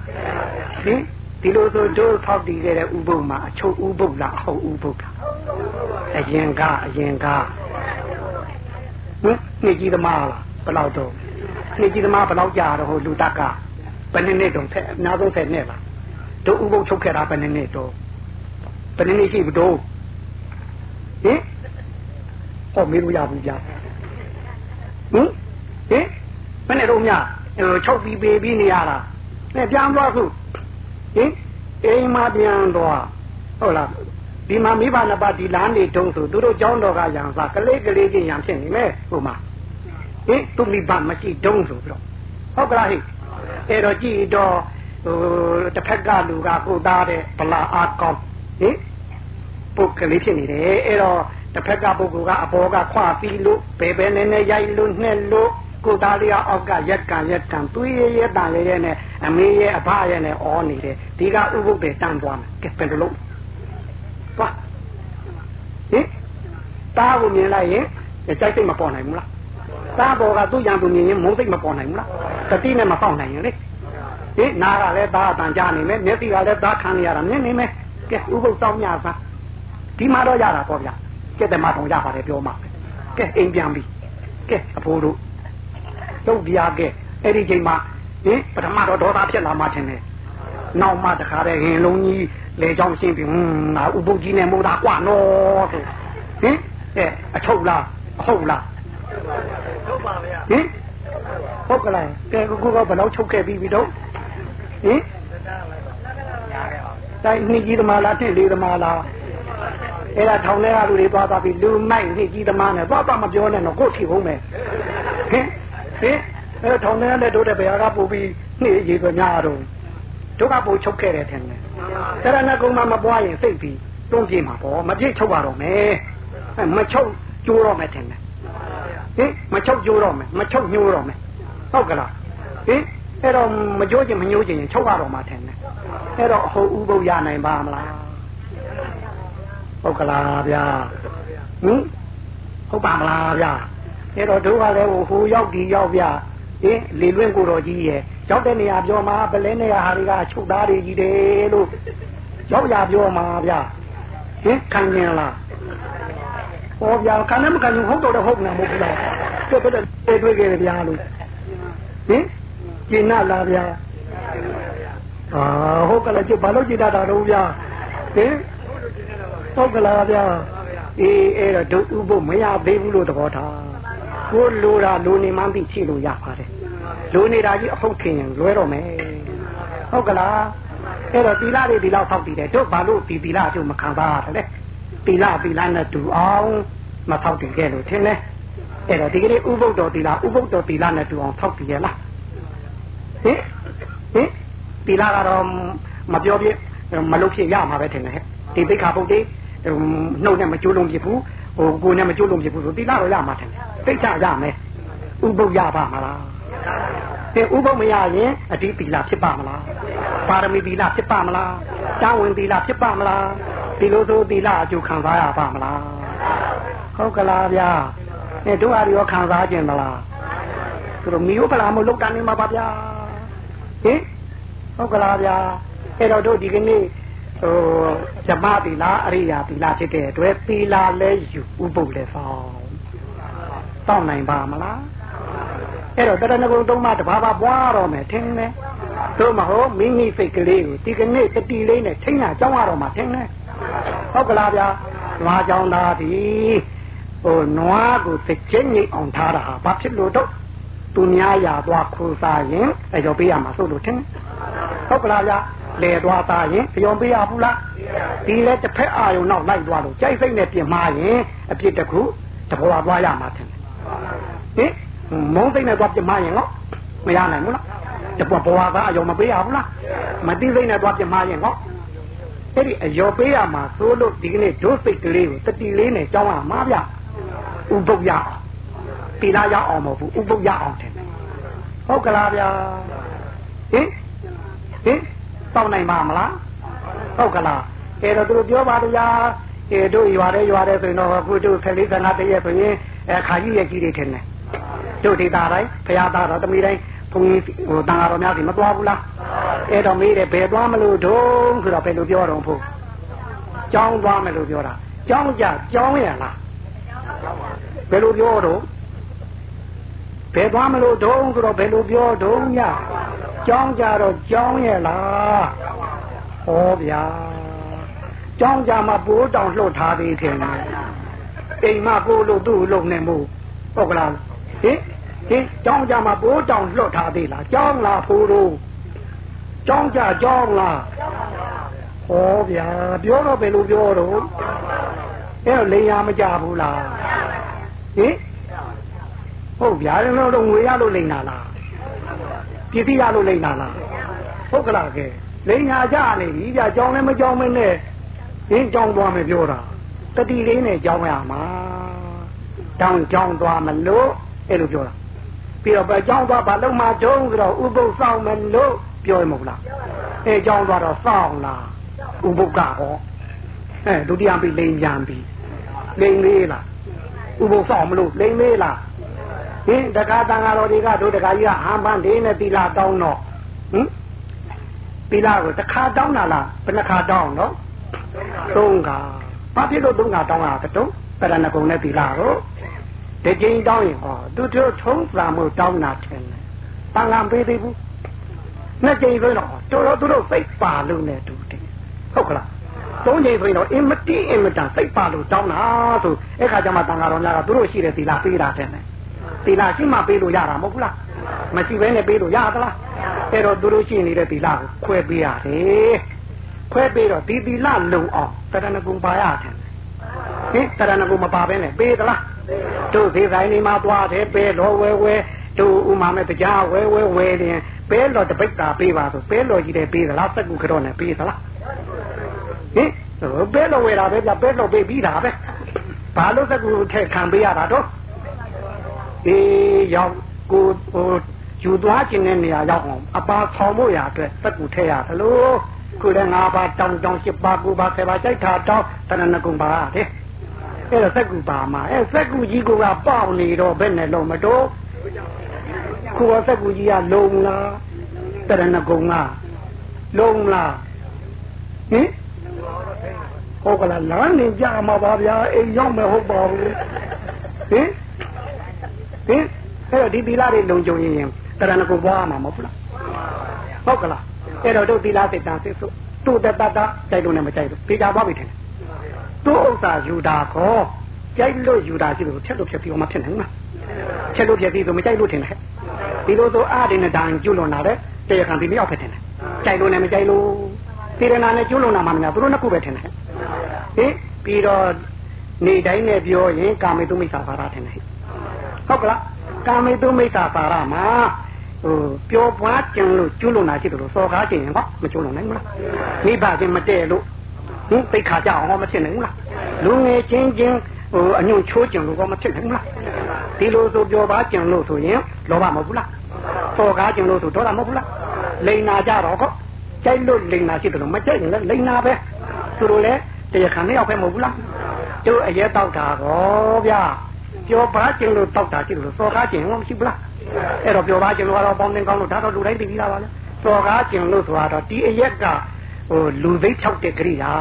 [SPEAKER 2] ဟင်ဒီလိုဆိုတို့ထောက်တည်ခဲ့တဲ့ဥပုပ်မှာအချုပ်ဥပုပ်လားအဟုတ်ဥပုပ်လားအရင်ကအရင်က ဟင်နေကြီးသမားလားဘယ်လောက်တော့နေကြီးသမားဘယ်လောက်ကြာတော့ဟိုလူတက်ကဘယ်နှစ်နှစ်တုန်းဖက်အများဆုံးဖက်နဲ့လားတို့ဥပုပ်ချုပ်ခဲ့တာဘယ်နှစ်နှစ်တော့ဘယ်နှစ်နှစ်ရှိဘူးတော့ဟင်ဟောမေးလို့ရဘူးကြာဟင်ဟင်ဘယ်နဲ့တော့ညဟိုချုပ်ပြီးပေးပြီးနေရတာနဲ့ပြန်သွားခုဟင်အိမ်မှာပြန်တော့ဟုတ်လား ဒီမှာမိဘနှစ်ပါးဒီလမ်းနေတုံးဆိုသူတို့ကျောင်းတော်ကရံစားကလေးကလေးချင်းရံဖြစ်နေမယ်ဟိုမှာဟင်သူမိဘမရှိတုံးဆိုပြီးတော့ဟုတ်ကလားဟိအဲ့တော့ကြည့်တော့ဟိုတစ်ဖက်ကလူကကိုသားတဲ့ဗလာအားကောင်းဟင်ပုတ်ကလေးဖြစ်နေတယ်အဲ့တော့တစ်ဖက်ကပုဂ္ဂိုလ်ကအဘောကခွာပြီးလို့ဘယ်ဘယ်နဲ့နဲ့ရိုက်လို့နှက်လို့ကိုသားလေးအောက်ကရက်ကရက်ကံသွေးရရတန်လေးရဲ့နဲ့အမေရဲ့အဖရဲ့နဲ့အောနေတယ်ဒီကဥပုပ်တွေတန်သွားမယ်ကဲဘယ်လိုလုပ် သွားဟင်တားကိုမြင်လိုက်ရင်ကြိုက်စိတ်မပေါ်နိုင်ဘူးလားတားဘောကသူ့ရံသူမြင်ရင်မုန်းစိတ်မပေါ်နိုင်ဘူးလားတတိနဲ့မပေါက်နိုင်ရင်လေဟင်နားကလည်းသားအတန်ကြနေမယ်မျက်စိကလည်းသားခံနေရတာမြင်နေမယ်ကဲဥပုပ်တောင်းညစားဒီမှာတော့ရတာပေါ့ဗျာကဲတမတော်ရပါတယ်ပြောမှာကဲအိမ်ပြန်ပြီကဲအဖိုးတို့တုတ်ပြားကဲအဲ့ဒီချိန်မှာဟင်ပထမတော့ဒေါသဖြစ်လာမှထင်တယ်နောက်မှတခါတည်းဟင်လုံးကြီး လေကြောင်းရှင်းပြီးဟွန်းငါဥပုပ်ကြီးနဲ့မိုးတာกว่าနော်ဆိုဟင်အဲအချုပ်လားအဟုတ်လားဟုတ်ပါဗျာဟင်ဟုတ်ကလားကဲကိုကဘယ်လောက်ချုပ်ခဲ့ပြီးပြီတော့ဟင်တိုင်းနှိကြီးသမားလားတစ်လေးသမားလားအဲ့ဒါထောင်ထဲကလူတွေသွားသွားပြီးလူမိုက်နှိကြီးသမားနဲ့သွားသွားမပြောနဲ့တော့ကို့ထိဟုတ်မယ်ဟင်ဟင်အဲ့ထောင်ထဲနဲ့တို့တဲ့ဘယ်ဟာကပို့ပြီးနှိရေးပဲများတော့တို့ကပို့ချုပ်ခဲ့တယ်ထင်တယ် တရဏဂုံမှာမပွားရင်စိတ်ပြီးတွန်းပြေးမှာပေါ့မပြည့်ချုပ်ရတော့မယ်မချုပ်ကျိုးတော့မယ်ထင်တယ်ဟင်မချုပ်ကျိုးတော့မယ်မချုပ်ညှိုးတော့မယ်ဟုတ်ကလားဟင်အဲ့တော့မကြိုးချင်မညှိုးချင်ရင်ချုပ်ရတော့မှာထင်တယ်အဲ့တော့အဟုတ်ဥပုပ်ရနိုင်ပါမလားဟုတ်ကလားဗျာဟင်ဟုတ်ပါမလားဗျာအဲ့တော့တို့ကလည်းဟိုရောက်ဒီရောက်ဗျာ ဟင်လေလွင့်ကိုတော်ကြီးရဲ့ရောက်တဲ့နေရာပြောမှာပလဲနေရာဟာတွေကချုပ်သားတွေကြီးတယ်လို့ရောက်ရပြောမှာဗျာဟင်ခံရင်လားဟောဗျာခံလည်းမခံရင်ဟုတ်တော့ဟုတ်နေမဟုတ်ဘူးလားကျတော့တဲ့တွေ့ခဲ့ဗျာလို့ဟင်ကျင်နာလားဗျာအာဟုတ်ကလည်းကျဘာလို့ကျင်တာတော့ဗျာဟင်ဟုတ်ကလားဗျာအေးအဲ့တော့ဒုဥပုမရသေးဘူးလို့သဘောထား ကိုလိုတာလိုနေမှန်းသိချိလို့ရပါတယ်လိုနေတာကြီးအဟုတ်ခင်ရင်လွဲတော့မယ်ဟုတ်ကလားအဲ့တော့သီလတွေဒီလောက်ထောက်တည်တယ်တို့ဘာလို့ဒီသီလအကျိုးမခံစားရတယ်လဲသီလသီလနဲ့တူအောင်မထောက်တည်ခဲ့လို့ထင်တယ်အဲ့တော့ဒီကနေ့ဥပုဒ္ဒောသီလဥပုဒ္ဒောသီလနဲ့တူအောင်ထောက်တည်ရလားဟင်ဟင်သီလကတော့မပြောပြမလုပ်ဖြစ်ရမှာပဲထင်တယ်ဟဲ့ဒီဘိက္ခာပုဒ်တွေနှုတ်နဲ့မကျိုးလုံးဖြစ်ဘူး ဟိုကိုယ်နဲ့မကျိုးလုံးဖြစ်ဘူးဆိုသီလတော့ရမှာထင်တယ်သိချရမယ်ဥပုဒ်ရပါမလားသင်ဥပုဒ်မရရင်အတိသီလဖြစ်ပါမလားပါရမီသီလဖြစ်ပါမလားတာဝန်သီလဖြစ်ပါမလားဒီလိုဆိုသီလအကျိုးခံစားရပါမလားဟုတ်ကလားဗျာအဲတို့အားရောခံစားခြင်းမလားသူတို့မီယိုပလာမလုတ်တန်နေမှာပါဗျာဟင်ဟုတ်ကလားဗျာအဲ့တော့တို့ဒီကနေ့ ဟိုဇမသီလအရိယာသီလဖြစ်တဲ့အတွက်သီလလဲယူဥပုပ်လဲဆောင်တောင်းနိုင်ပါမလားအဲ့တော့တရဏဂုံသုံးပါးတဘာဘာပွားတော့မယ်ထင်တယ်ဟတို့မဟုတ်မိမိစိတ်ကလေးကိုဒီကနေ့တတိလေးနဲ့ထိန်းတာကြောင်းရတော့မှထင်တယ်ဟုတ်ကလားဗျာနွားကြောင်းသားဒီဟိုနွားကိုတစ်ချင်းငိတ်အောင်ထားတာဟာဘာဖြစ်လို့တော့ သူများရာသွားခူစားရင်အကြောပေးရမှာဆိုလို့ထင်ဟုတ်ကလားဗျာလေသွားသားရင်အယောပေးရဘူးလားဒီလဲတစ်ဖက်အာယုံနောက်လိုက်သွားလို့ကြိုက်စိတ်နဲ့ပြင်မာရင်အပြစ်တစ်ခုတဘောသွားရမှာထင်ဟင်မုန်းစိတ်နဲ့သွားပြင်မာရင်တော့မရနိုင်ဘူးလားတဘောဘဝကအယောမပေးရဘူးလားမသိစိတ်နဲ့သွားပြင်မာရင်တော့အဲ့ဒီအယောပေးရမှာသို့လို့ဒီကနေ့ဒုစိတ်ကလေးကိုတတိလေးနဲ့ကြောင်းရမှာဗျဥပုပ်ရအောင် ปีလာရအောင်မဟုတ်ဘူးဥပုပ်ရအောင်တယ်ဟုတ်ကလားဗျာဟင်ဟင်တောင်းနိုင်ပါမလားဟုတ်ကလားအဲတော့သူတို့ပြောပါလို့ရာအဲတို့ရွာတဲ့ရွာတဲ့ဆိုရင်တော့ခုတို့15 15တည်းရဲ့ဆိုရင်အခါကြီးရဲ့ကြီးတွေထင်တယ်တို့ဒေတာတိုင်းဘုရားသားတော်တမီတိုင်းဘုန်းကြီးဟိုတန်ဃာတော်များစီမသွားဘူးလားအဲ့တော့မေးတယ်ဘယ်သွားမလို့တုံးဆိုတော့ဘယ်လိုပြောတော့ဖို့ကြောင်းသွားမယ်လို့ပြောတာကြောင်းကြကြောင်းရလားဘယ်လိုပြောတော့ ဘယ်သွားမလို့တုံးဆိုတော့ဘယ်လိုပြောတုံးညကြောင်းကြတော့ကြောင်းရလားဟောဗျာကြောင်းကြမှာပိုးတောင်လှုပ်ထားသေးတယ်အိမ်မပိုးလို့သူ့လုံနေမို့ဟုတ်ကလားဟင်ဟင်ကြောင်းကြမှာပိုးတောင်လှုပ်ထားသေးလားကြောင်းလားဖိုးတို့ကြောင်းကြကြောင်းလားဟောဗျာပြောတော့ဘယ်လိုပြောတော့အဲ့လိန်ရမကြဘူးလားဟင် ဟုတ်ဗျာလည်းတော့ငွေရလို့လိန်တာလားပစ္စည်းရလို့လိန်တာလားဟုတ်ကလားကဲလိန်ညာကြနေပြီဗျာကြောင်းလည်းမကြောင်းမနဲ့ဟင်းကြောင်းသွားမယ်ပြောတာတတိလေးနဲ့ကြောင်းရမှာတောင်းကြောင်းသွားမလို့အဲ့လိုပြောတာပြီးတော့ပဲကြောင်းသွားဘာလုံးမတုံးဆိုတော့ဥပုပ်ဆောင်မလို့ပြောရမဟုတ်လားအဲကြောင်းသွားတော့ဆောင်လားဥပုပ်ကဟောအဲဒုတိယပြီလိန်ပြန်ပြီလိန်လေးလားဥပုပ်ဆောင်မလို့လိန်လေးလား ဟင်တက္ကသံဃာတော်တွေကတို့တက္ကကြီးကဟန်ပန်းလေးနဲ့တီလာတောင်းတော့ဟင်တီလာကိုတစ်ခါတောင်းတာလားဘယ်နှခါတောင်းနော်သုံးခါဘာဖြစ်လို့သုံးခါတောင်းရတုံးပရဏဂုံနဲ့တီလာကိုဒီကြိမ်တောင်းရင်ဟောသူတို့ထုံးစာမှုတောင်းတာထင်တယ်တန်ခံပေးသေးဘူးနှစ်ကြိမ်ဆိုတော့တော်တော်သူတို့စိတ်ပါလို့နဲ့တူတယ်ဟုတ်ကလားသုံးကြိမ်ဆိုရင်တော့အင်မတိအင်မတန်စိတ်ပါလို့တောင်းတာဆိုအဲ့ခါကျမှတန်ဃာတော်များကသူတို့ရှိတဲ့သီလပေးတာတဲ့ သီလရှိမှပေးလို့ရတာမဟုတ်ဘူးလားမရှိဘဲနဲ့ပေးလို့ရသလားအဲ့တော့သူတို့ရှိနေတဲ့သီလကိုခွဲပေးရတယ်ခွဲပေးတော့ဒီသီလလုံအောင်တရဏဂုံပါရတယ်ဟင်တရဏဂုံမပါဘဲနဲ့ပေးသလားတို့သေးဆိုင်နေမှာသွားတယ်ပေးလို့ဝဲဝဲတို့ဥမာမဲ့တရားဝဲဝဲဝဲရင်ပဲလို့တပိတ်တာပေးပါဆိုပဲလို့ကြီးတယ်ပေးသလားစက်ကူကြောနဲ့ပေးသလားဟင်ပဲလို့ဝဲတာပဲပြပဲလို့ပေးပြီးတာပဲဘာလို့စက်ကူထက်ခံပေးရတာတော့ အေးရောက်ကိုဟိုယူသွားခြင်းတဲ့နေရာရောက်အောင်အပါဆောင်ဖို့ရအတွက်စက်ကူထည့်ရတယ်လို့ကိုယ်လည်း၅ပါးတောင်းတောင်း၈ပါး၉ပါး၁၀ပါးကြိုက်တာတောင်းတဏှကုံပါတဲ့အဲ့တော့စက်ကူပါမှာအဲ့စက်ကူကြီးကပေါက်နေတော့ဘယ်နဲ့လုံးမတော့ကိုယ်ကစက်ကူကြီးကလုံလားတရဏဂုံကလုံလားဟင်ဟုတ်ကလားလမ်းနေကြမှာပါဗျာအိမ်ရောက်မယ်ဟုတ်ပါဘူးဟင် ဟင်အဲ့တော့ဒီသီလတွေလုံခြုံရင်တရဏဂုံပွားမှာမဟုတ်လားဟုတ်ကလားအဲ့တော့တို့သီလစိတ်တန်စိတ်ဆိုသူ့တတတကြိုက်လို့လည်းမကြိုက်ဘူးပြေကြပါပြီထင်တယ်သူ့ဥစ္စာယူတာခေါ်ကြိုက်လို့ယူတာရှိလို့ဖြတ်လို့ဖြတ်ပြီးမှဖြစ်နိုင်မှာဖြတ်လို့ဖြတ်ပြီးဆိုမကြိုက်လို့ထင်တယ်ဒီလိုဆိုအားတင်တဲ့တန်ကျွလွန်လာတဲ့တရားခံပြီးမရောက်ဖြစ်တယ်ကြိုက်လို့လည်းမကြိုက်လို့သေရနာနဲ့ကျွလွန်လာမှမများသူတို့နှစ်ခုပဲထင်တယ်ဟင်ပြီးတော့နေတိုင်းနဲ့ပြောရင်ကာမေတုမိစ္ဆာပါရထင်တယ် ဟုတ်ကလားကာမေတုမိစ္ဆာပါရမှာဟိုပျော်ပွားကျင်လို့ကျွလွန်လာရှိတယ်လို့စော်ကားကျင်ရင်ဟောမကျွလွန်နိုင်ဘူးလားနိဗ္ဗာန်ချင်းမတည့်လို့ဟင်သိခါကြအောင်ဟောမဖြစ်နိုင်ဘူးလားလူငယ်ချင်းချင်းဟိုအညွန့်ချိုးကျင်လို့ကောမဖြစ်နိုင်ဘူးလားဒီလိုဆိုပျော်ပါကျင်လို့ဆိုရင်လောဘမဟုတ်ဘူးလားစော်ကားကျင်လို့ဆိုဒေါသမဟုတ်ဘူးလားလိန်နာကြတော့ကောကြိုက်လို့လိန်နာရှိတယ်လို့မကြိုက်ရင်လည်းလိန်နာပဲသူတို့လည်းတရားခံမရောက်ပဲမဟုတ်ဘူးလားတို့အရေးတောက်တာကောဗျာ ပြောပါကျင်လို့တောက်တာရှိတယ်လို့စော်ကားကျင်ဟောမရှိဘူးလားအဲ့တော့ပြောပါကျင်လို့ကတော့ပေါင်းတင်ကောင်းလို့ဒါတော့လူတိုင်းသိပြီးသားပါလေစော်ကားကျင်လို့ဆိုတာတော့ဒီအရက်ကဟိုလူသိဖြောက်တဲ့ကြိယာ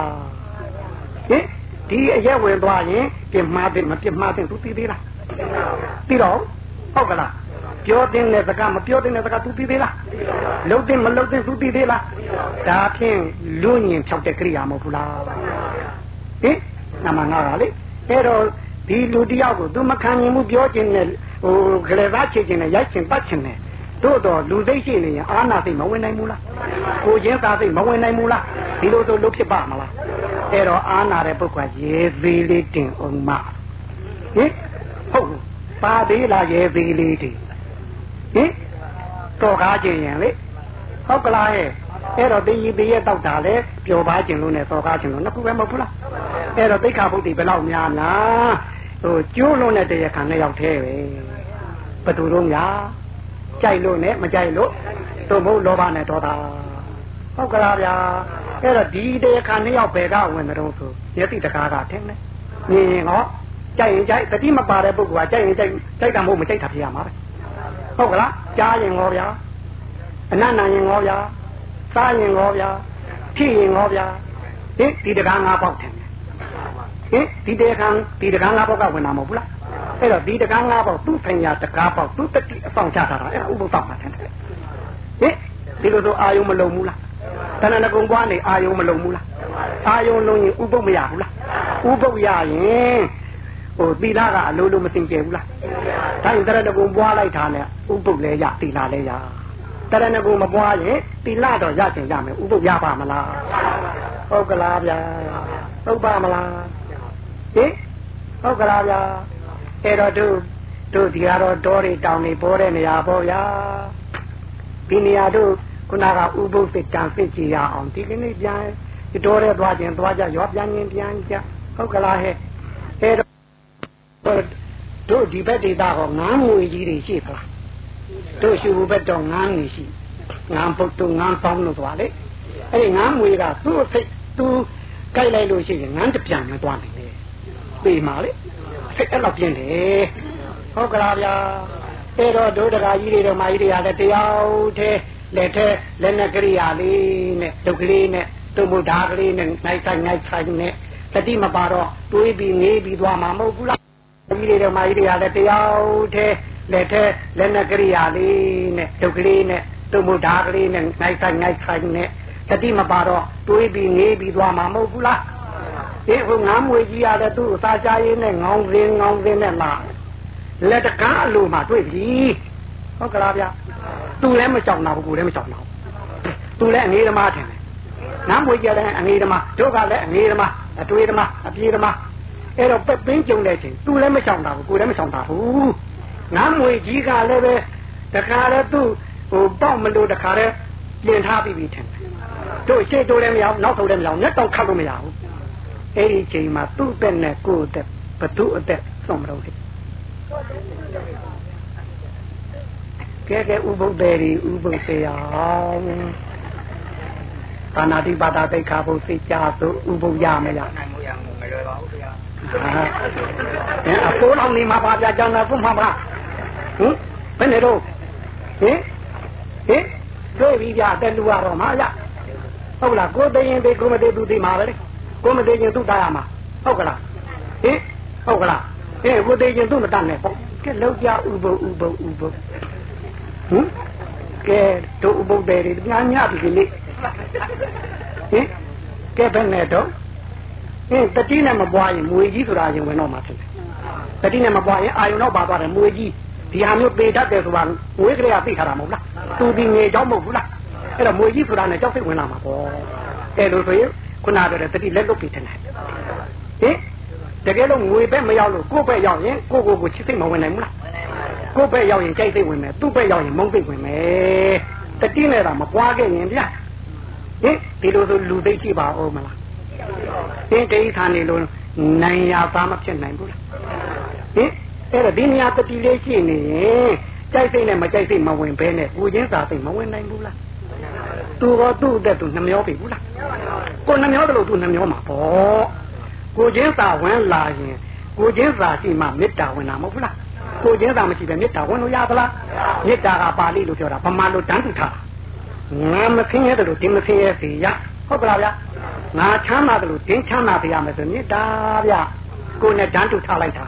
[SPEAKER 2] ဟင်ဒီအရက်ဝင်သွားရင်ပြမှားတယ်မပြမှားတယ်သူသိသေးလားသိတော့ဟုတ်ကလားပြောတဲ့တဲ့စကားမပြောတဲ့တဲ့စကားသူသိသေးလားလှုပ်တဲ့မလှုပ်တဲ့သူသိသေးလားဒါဖြင့်လူညင်ဖြောက်တဲ့ကိရိယာမဟုတ်ဘူးလားဟင်နမငါကလေအဲ့တော့ ဒီလူတယောက်ကိုသူမခံနိုင်ဘူးပြောခြင်းနဲ့ဟိုကလေးသားချေခြင်းနဲ့ရိုက်ခြင်းပတ်ခြင်းနဲ့တို့တော့လူသိရှိနေရင်အာနာသိမဝင်နိုင်ဘူးလားကိုချင်းသားသိမဝင်နိုင်ဘူးလားဒီလိုဆိုလုပ်ဖြစ်ပါမလားအဲ့တော့အာနာတဲ့ပုဂ္ဂိုလ်ရေသေးလေးတင်အောင်မဟင်ဟုတ်ပါသေးလားရေသေးလေးတင်ဟင်တော်ကားခြင်းရင်လေဟုတ်ကလားဟဲ့အဲ့တော့တင်းကြီးတည်းရဲ့တောက်တာလေပျော်ပါခြင်းလို့နဲ့တော်ကားခြင်းလို့နှစ်ခုပဲမဟုတ်ဘူးလားအဲ့တော့သိက္ခာပုဒ်တိဘယ်လောက်များလား ဟိုကျိုးလုံးတဲ့တရားခံနဲ့ရောက်သေးပဲဘယ်သူတော့များကြိုက်လို့နဲ့မကြိုက်လို့တို့မဟုတ်လောဘနဲ့ဒေါသဟုတ်ကလားဗျာအဲ့တော့ဒီတရားခံနှစ်ယောက်ဘယ်ကဝင်မတော့ဆိုမျက်စိတကားကထင်တယ်မြင်ရင်ဟောကြိုက်ရင်ကြိုက်တတိမပါတဲ့ပုဂ္ဂိုလ်ကကြိုက်ရင်ကြိုက်ကြိုက်တာမဟုတ်မကြိုက်တာဖြစ်ရမှာပဲဟုတ်ကလားကြားရင်ဟောဗျာအနတ်နိုင်ရင်ဟောဗျာစားရင်ဟောဗျာဖြစ်ရင်ဟောဗျာဟင်ဒီတကားငါးပေါက်တယ် ဟင်ဒီတေခံဒီတကားငါးပေါက်ကဝင်တာမဟုတ်ဘူးလားအဲ့တော့ဒီတကားငါးပေါက်သူ့ခင်ရတကားပေါက်သူ့တတိအဆောင်ချတာအဲ့ဒါဥပုသ္တမှာတယ်ဟင်ဒီလိုဆိုအာယုံမလုံဘူးလားတဏှာကုံကွားနေအာယုံမလုံဘူးလားအာယုံလုံရင်ဥပုပ်မရဘူးလားဥပုပ်ရရင်ဟိုသီလကအလိုလိုမသိကြဘူးလားဒါရင်တရဏဂုံပွားလိုက်တာနဲ့ဥပုပ်လည်းရသီလလည်းရတရဏဂုံမပွားရင်သီလတော့ရချင်ရမယ်ဥပုပ်ရပါမလားဟုတ်ကလားဗျာဟုတ်ပါမလား ဟင်ဟုတ်ကလားဗျာအဲ့တော့တို့တို့ဒီကတော့တောတွေတောင်တွေပေါ်တဲ့နေရာပေါ့ဗျာဒီနေရာတို့ခုနကဥပုပ်စစ်တန်စစ်ကြည်ရအောင်ဒီကနေ့ပြန်ဒီတော်ရဲသွားခြင်းသွားကြရောပြန်ရင်ပြန်ကြဟုတ်ကလားဟဲ့အဲတော့တို့ဒီဘက်ဒေတာဟောငန်းငွေကြီးတွေရှိသလားတို့ရှိဘူးဘက်တော့ငန်းငွေရှိငန်းပုတ်တုံငန်းပေါင်းလို့သွားလေအဲ့ဒီငန်းငွေကသူ့စိတ်သူကြိုက်လိုက်လို့ရှိရင်ငန်းတပြန်နဲ့သွားနေတယ် ပြေးမှာလေစိတ်အဲ့လောက်ပြင်းတယ်ဟုတ်ကလားဗျာအဲ့တော့ဒုဒကာကြီးတွေတော့မာကြီးတွေရတယ်တယောက်တည်းလက်ထဲလက်နဲ့ကရိယာလေးနဲ့ဒုက္ခလေးနဲ့တုံမဓာကလေးနဲ့နိုင်ဆိုင်နိုင်ဆိုင်နဲ့တတိမပါတော့တွေးပြီးငေးပြီးသွားမှာမဟုတ်ဘူးလားဒီလေးတော့မာကြီးတွေရတယ်တယောက်တည်းလက်ထဲလက်နဲ့ကရိယာလေးနဲ့ဒုက္ခလေးနဲ့တုံမဓာကလေးနဲ့နိုင်ဆိုင်နိုင်ဆိုင်နဲ့တတိမပါတော့တွေးပြီးငေးပြီးသွားမှာမဟုတ်ဘူးလား ဒီဟိုငမ်းမွေကြီးရတဲ့သူ့အစာချရေးနဲ့ငောင်းစင်းငောင်းစင်းနဲ့လာလက်တကားအလိုမှတွေ့ပြီဟုတ်ကလားဗျသူလည်းမကြောက်နာဘူးကိုလည်းမကြောက်နာဘူးသူလည်းအနေသမားထင်တယ်နမ်းမွေကြတဲ့အနေသမားတို့ကလည်းအနေသမားအတွေ့သမားအပြေသမားအဲ့တော့ပက်ပင်းကြုံတဲ့ချိန်သူလည်းမကြောက်နာဘူးကိုလည်းမကြောက်နာဘူးနမ်းမွေကြီးကလည်းပဲတခါလဲသူ့ဟိုပေါက်မလို့တခါလဲပြင်ထားပြီးပြီထင်တယ်တို့ရှေ့တိုးလည်းမရဘူးနောက်ထုတ်လည်းမရဘူးမျက်တော့ခတ်လို့မရဘူး အဲ့ဒီချိန်မှာသူ့တဲ့နဲ့ကိုယ်တဲ့ဘသူအသက်ဆုံးမလို့လေကဲကဲဥပုပ်တယ်ဒီဥပုပ်တရားသာနာတိပါဒသိခါဘုစိတ်ကြဆိုဥပုပ်ရမရနိုင်မှုရမှုမလွယ်ပါဘူးဗျာအဲအဖိုးတော်နေမှာပါပြကြောင်းတော့ဘုမှာပါဟင်ဘယ်နေတော့ဟင်ဟင်တွေ့ပြီဗျာတက်လူရတော့မှာရဟုတ်လားကိုသိရင်သိကိုမသိသူသိမှာပဲလေ ကိုမသိရင်သူ့တားရမှာဟုတ်ကလားဟင်ဟုတ်ကလားအေးကိုသိရင်သူ့မတတ်နဲ့ပေါ့ကဲလောက်ကြဥပုပ်ဥပုပ်ဥပုပ်ဟင်ကဲတို့ဥပုပ်တယ်ညာညပြီဒီနေ့ဟင်ကဲဘယ်နဲ့တော့ဟင်တတိနဲ့မပွားရင်မွေကြီးဆိုတာရင်ဝင်တော့မှာဖြစ်တယ်တတိနဲ့မပွားရင်အာယုံတော့ပါသွားတယ်မွေကြီးဒီဟာမျိုးပေတတ်တယ်ဆိုတာငွေကလေးကသိထားတာမဟုတ်လားသူဒီငွေကြောင့်မဟုတ်ဘူးလားအဲ့တော့မွေကြီးဆိုတာနဲ့ကြောက်စိတ်ဝင်လာမှာပေါ့အဲ့လိုဆိုရင် ခုနကတော့တတိလက်လွတ်ပြီးထင်တယ်ဟင်တကယ်လို့ငွေပဲမရောက်လို့ကိုယ့်ပဲရောက်ရင်ကိုကိုကိုချစ်စိတ်မဝင်နိုင်ဘူးလားကိုယ့်ဘက်ရောက်ရင်ကြိုက်စိတ်ဝင်မယ်သူ့ဘက်ရောက်ရင်မုန်းစိတ်ဝင်မယ်တတိနဲ့တာမပွားခဲ့ရင်ဗျဟင်ဒီလိုဆိုလူသိရှိပါဦးမလားဟင်ဒိဋ္ဌာနေလို့နိုင်ရသားမဖြစ်နိုင်ဘူးလားဟင်အဲ့တော့ဒီနေရာတတိလေးရှိနေရင်ကြိုက်စိတ်နဲ့မကြိုက်စိတ်မဝင်ဘဲနဲ့ကိုချင်းစာစိတ်မဝင်နိုင်ဘူးလား သူရောသူ့အသက်သူနှမျောပြီဘူးလားကိုနှမျောတယ်လို့သူနှမျောမှာပေါ့ကိုချင်းစာဝင်လာရင်ကိုချင်းစာရှိမှမေတ္တာဝင်တာမဟုတ်ဘူးလားကိုချင်းသာမရှိပဲမေတ္တာဝင်လို့ရသလားမေတ္တာကပါဠိလို့ပြောတာဗမာလိုတန်းတူထားငါမခင်းရတယ်လို့ဒီမခင်းရစီရဟုတ်ကလားဗျာငါချမ်းသာတယ်လို့တင်းချမ်းသာပြရမယ်ဆိုမေတ္တာဗျကိုနဲ့တန်းတူထားလိုက်တာ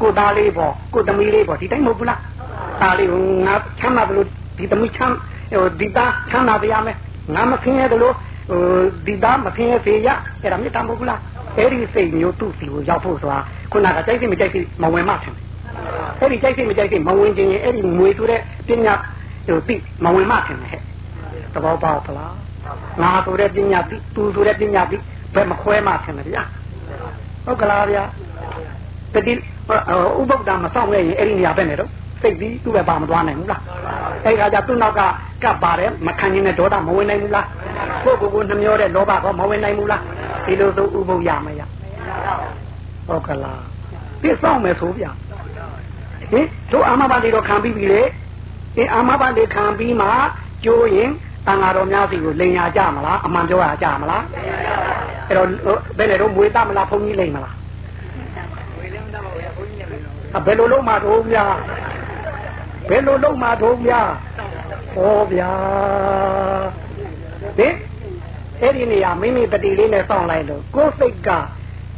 [SPEAKER 2] ကိုသားလေးပေါ့ကိုသမီးလေးပေါ့ဒီတိုင်းမဟုတ်ဘူးလားဒါလေးငါချမ်းသာတယ်လို့ဒီသမီးချမ်း ဟိုဒီသားချမ်းသာပြရမယ်ငါမခင်းရတယ်လို့ဟိုဒီသားမခင်းရစေရအဲ့ဒါမေတ္တာမဟုတ်ဘူးလားအဲ့ဒီစိတ်မျိုးသူ့စီကိုရောက်ဖို့ဆိုတာခုနကကြိုက်စိမကြိုက်စိမဝင်မှထင်အဲ့ဒီကြိုက်စိမကြိုက်စိမဝင်ခြင်းရင်အဲ့ဒီငွေဆိုတဲ့ပညာဟိုတိမဝင်မှထင်တယ်ဟဲ့သဘောပေါက်လားငါဆိုတဲ့ပညာတိသူဆိုတဲ့ပညာတိဘယ်မခွဲမှထင်တယ်ဗျာဟုတ်ကလားဗျာတတိဥပုဒ္ဒါမဆောင်ခဲ့ရင်အဲ့ဒီနေရာပဲနေတော့ စိတ်ပြီးသူ့ပဲပါမသွားနိုင်ဘူးလားအဲ့ခါကျသူ့နောက်ကကပ်ပါတယ်မခံရင်လည်းဒေါသမဝင်နိုင်ဘူးလားကိုကိုကိုနှမျောတဲ့လောဘကောမဝင်နိုင်ဘူးလားဒီလိုဆိုဥပုဒ်ရမရဟုတ်ကလားပြစ်ဆောင်မယ်ဆိုဗျာဟင်တို့အာမဘတိတော့ခံပြီးပြီလေအင်းအာမဘတိခံပြီးမှကျိုးရင်တန်ဃာတော်များစီကိုလိန်ရကြမလားအမှန်ပြောရကြမလားအဲ့တော့ဘယ်နဲ့တော့မွေးတမလားဘုန်းကြီးလိန်မလားဘယ်လိုလုံးမှတော့ဗျာ ဘယ်လိုလုံးမှတော့ဗျာဟောဗျာဟင်အဲ့ဒီနေရာမိမိတတိလေးနဲ့စောင့်လိုက်လို့ကိုယ်စိတ်က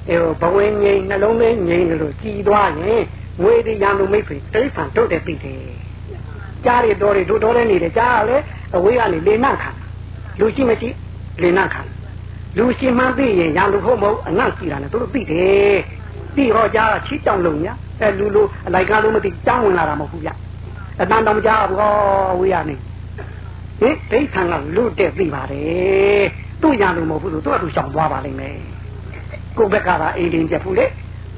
[SPEAKER 2] ဟိုဘဝင်ငိမ့်နှလုံးလေးငိမ့်လို့ကြည်သွားရင်ငွေဒီရံလူမိတ်ဖိတိဖန်တုတ်တဲ့ပြီတယ်ကြားရတော်ရတို့တော်တဲ့နေတယ်ကြားရလေအဝေးကနေလေနခံလူရှိမရှိလေနခံလူရှိမှန်းသိရင်ရံလူဟုတ်မဟုတ်အငတ်ကြည့်တာနဲ့တို့သိတယ်သိဟောကြားချီးကြောင်လုံးညာအဲလူလူအလိုက်ကားလို့မသိကြောင်းဝင်လာတာမဟုတ်ဘူးဗျ အတန်တော်မကြားဘူးဟောဝေးရနေဟင်ဒိဋ္ဌံကလူတဲ့သိပါတယ်သူ့ညာလို့မဟုတ်ဘူးသူကသူရှောင်သွားပါလိမ့်မယ်ကိုယ့်ဘက်ကသာအိမ်တင်ပြဘူးလေ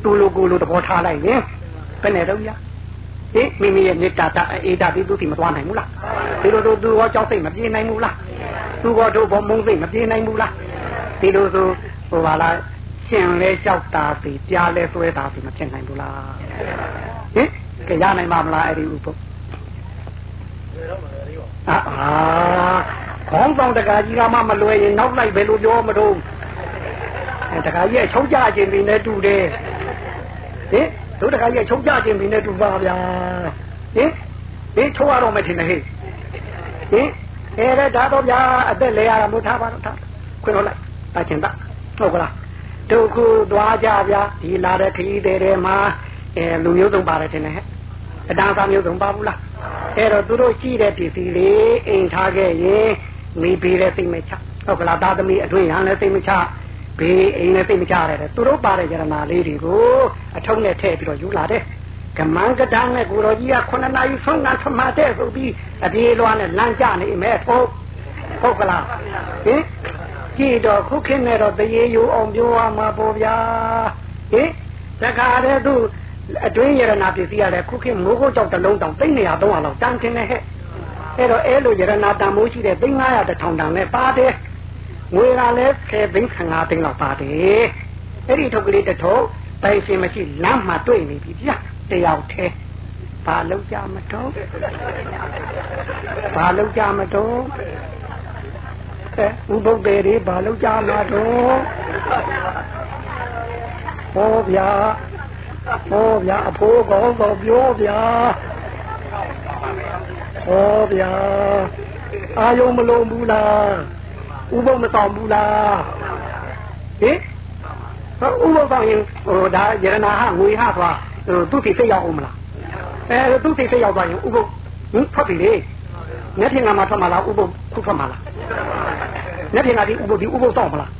[SPEAKER 2] သူ့လိုကိုလိုသဘောထားလိုက်ရင်ဘယ်နဲ့တော့ညာဟင်မိမိရဲ့မေတ္တာတအေတာပြီးသူတိမသွားနိုင်ဘူးလားဒီလိုဆိုသူရောကြောက်စိတ်မပြေနိုင်ဘူးလားသူရောတို့ဘောမုန်းစိတ်မပြေနိုင်ဘူးလားဒီလိုဆိုဟိုပါလားရှင်လဲကြောက်တာစီကြားလဲဆွဲတာစီမဖြစ်နိုင်ဘူးလားဟင်ကြရနိုင်ပါမလားအဲ့ဒီဥပု အာခေါင်းဆောင်တကာကြီးကမှမလွယ်ရင်နောက်လိုက်ဘယ်လိုပြောမတော့တကာကြီးအချုပ်ကြခြင်းပြီးနဲ့တူတယ်ဟင်တို့တကာကြီးအချုပ်ကြခြင်းပြီးနဲ့တူပါဗျာဟင်ဒီချုပ်ရတော့မထင်နဲ့ဟဲ့ဟင်အဲ့ဒါတော့ဗျာအသက်လဲရတာမို့ထားပါတော့ထားခွင့်လို့လိုက်အချင်းတာဟုတ်ကလားဒုက္ခသွားကြဗျာဒီလာတဲ့ခရီးတဲ့မှာအဲလူမျိုးစုံပါတယ်ထင်တယ်ဟဲ့ အတန်းစားမျိုးစုံပါဘူးလားအဲ့တော့သူတို့ရှိတဲ့ပစ္စည်းလေးအိမ်ထားခဲ့ရင်မိပေးတဲ့စိတ်မချဟုတ်ကလားသားသမီးအတွင်းရန်လည်းစိတ်မချဘေးအိမ်လည်းစိတ်မချရတယ်သူတို့ပါတဲ့ကြရနာလေးတွေကိုအထုံးနဲ့ထည့်ပြီးတော့ယူလာတယ်ကမန်းကတန်းနဲ့ကိုတော်ကြီးကခုနှစ်နာရီဆုံးကထမတဲ့ဆိုပြီးအပြေးလွှားနဲ့လမ်းကြနေမယ်ဟုတ်ဟုတ်ကလားဟင်ကြည့်တော့ခုခင်းနဲ့တော့တရေယူအောင်ပြောရမှာပေါ့ဗျာဟင်တခါတည်းသူ အတွင်းရတနာပစ္စည်းရတယ်ခုခေတ်မိုးကုတ်ကြောက်တလုံးတောင်သိနေရတော့အောင်တန်းတင်နေဟဲ့အဲ့တော့အဲ့လိုရတနာတန်မိုးရှိတဲ့သိန်း900တထောင်တန်နဲ့ပါတယ်ငွေကလည်း10သိန်း15သိန်းလောက်ပါတယ်အဲ့ဒီထုတ်ကလေးတစ်ထုပ်တိုင်ရှင်မရှိလမ်းမှာတွေ့နေပြီဗျာတယောက်တည်းဘာလောက်ကြမတော့ဘာလောက်ကြမတော့အဲဥပုပ်ပေတွေဘာလောက်ကြမှာတော့ဟောဗျာ ဟောဗျာအဖိုးကောင်းတော့ပြောဗျာဟောဗျာအာယုံမလုံးဘူးလားဥပုပ်မဆောင်ဘူးလားဟင်ဟောဥပုပ်ဆောင်ရင်ဟိုဒါယရနာဟငွေဟသွားဟိုသူ့စိတ်ရောက်အောင်မလားအဲသူ့စိတ်ရောက်သွားရင်ဥပုပ်ဟင်ထွက်ပြီလေမျက်ထင်ကမှထွက်မှာလားဥပုပ်ခုထွက်မှာလားမျက်ထင်ကဒီဥပုပ်ဒီဥပုပ်ဆောင်မလား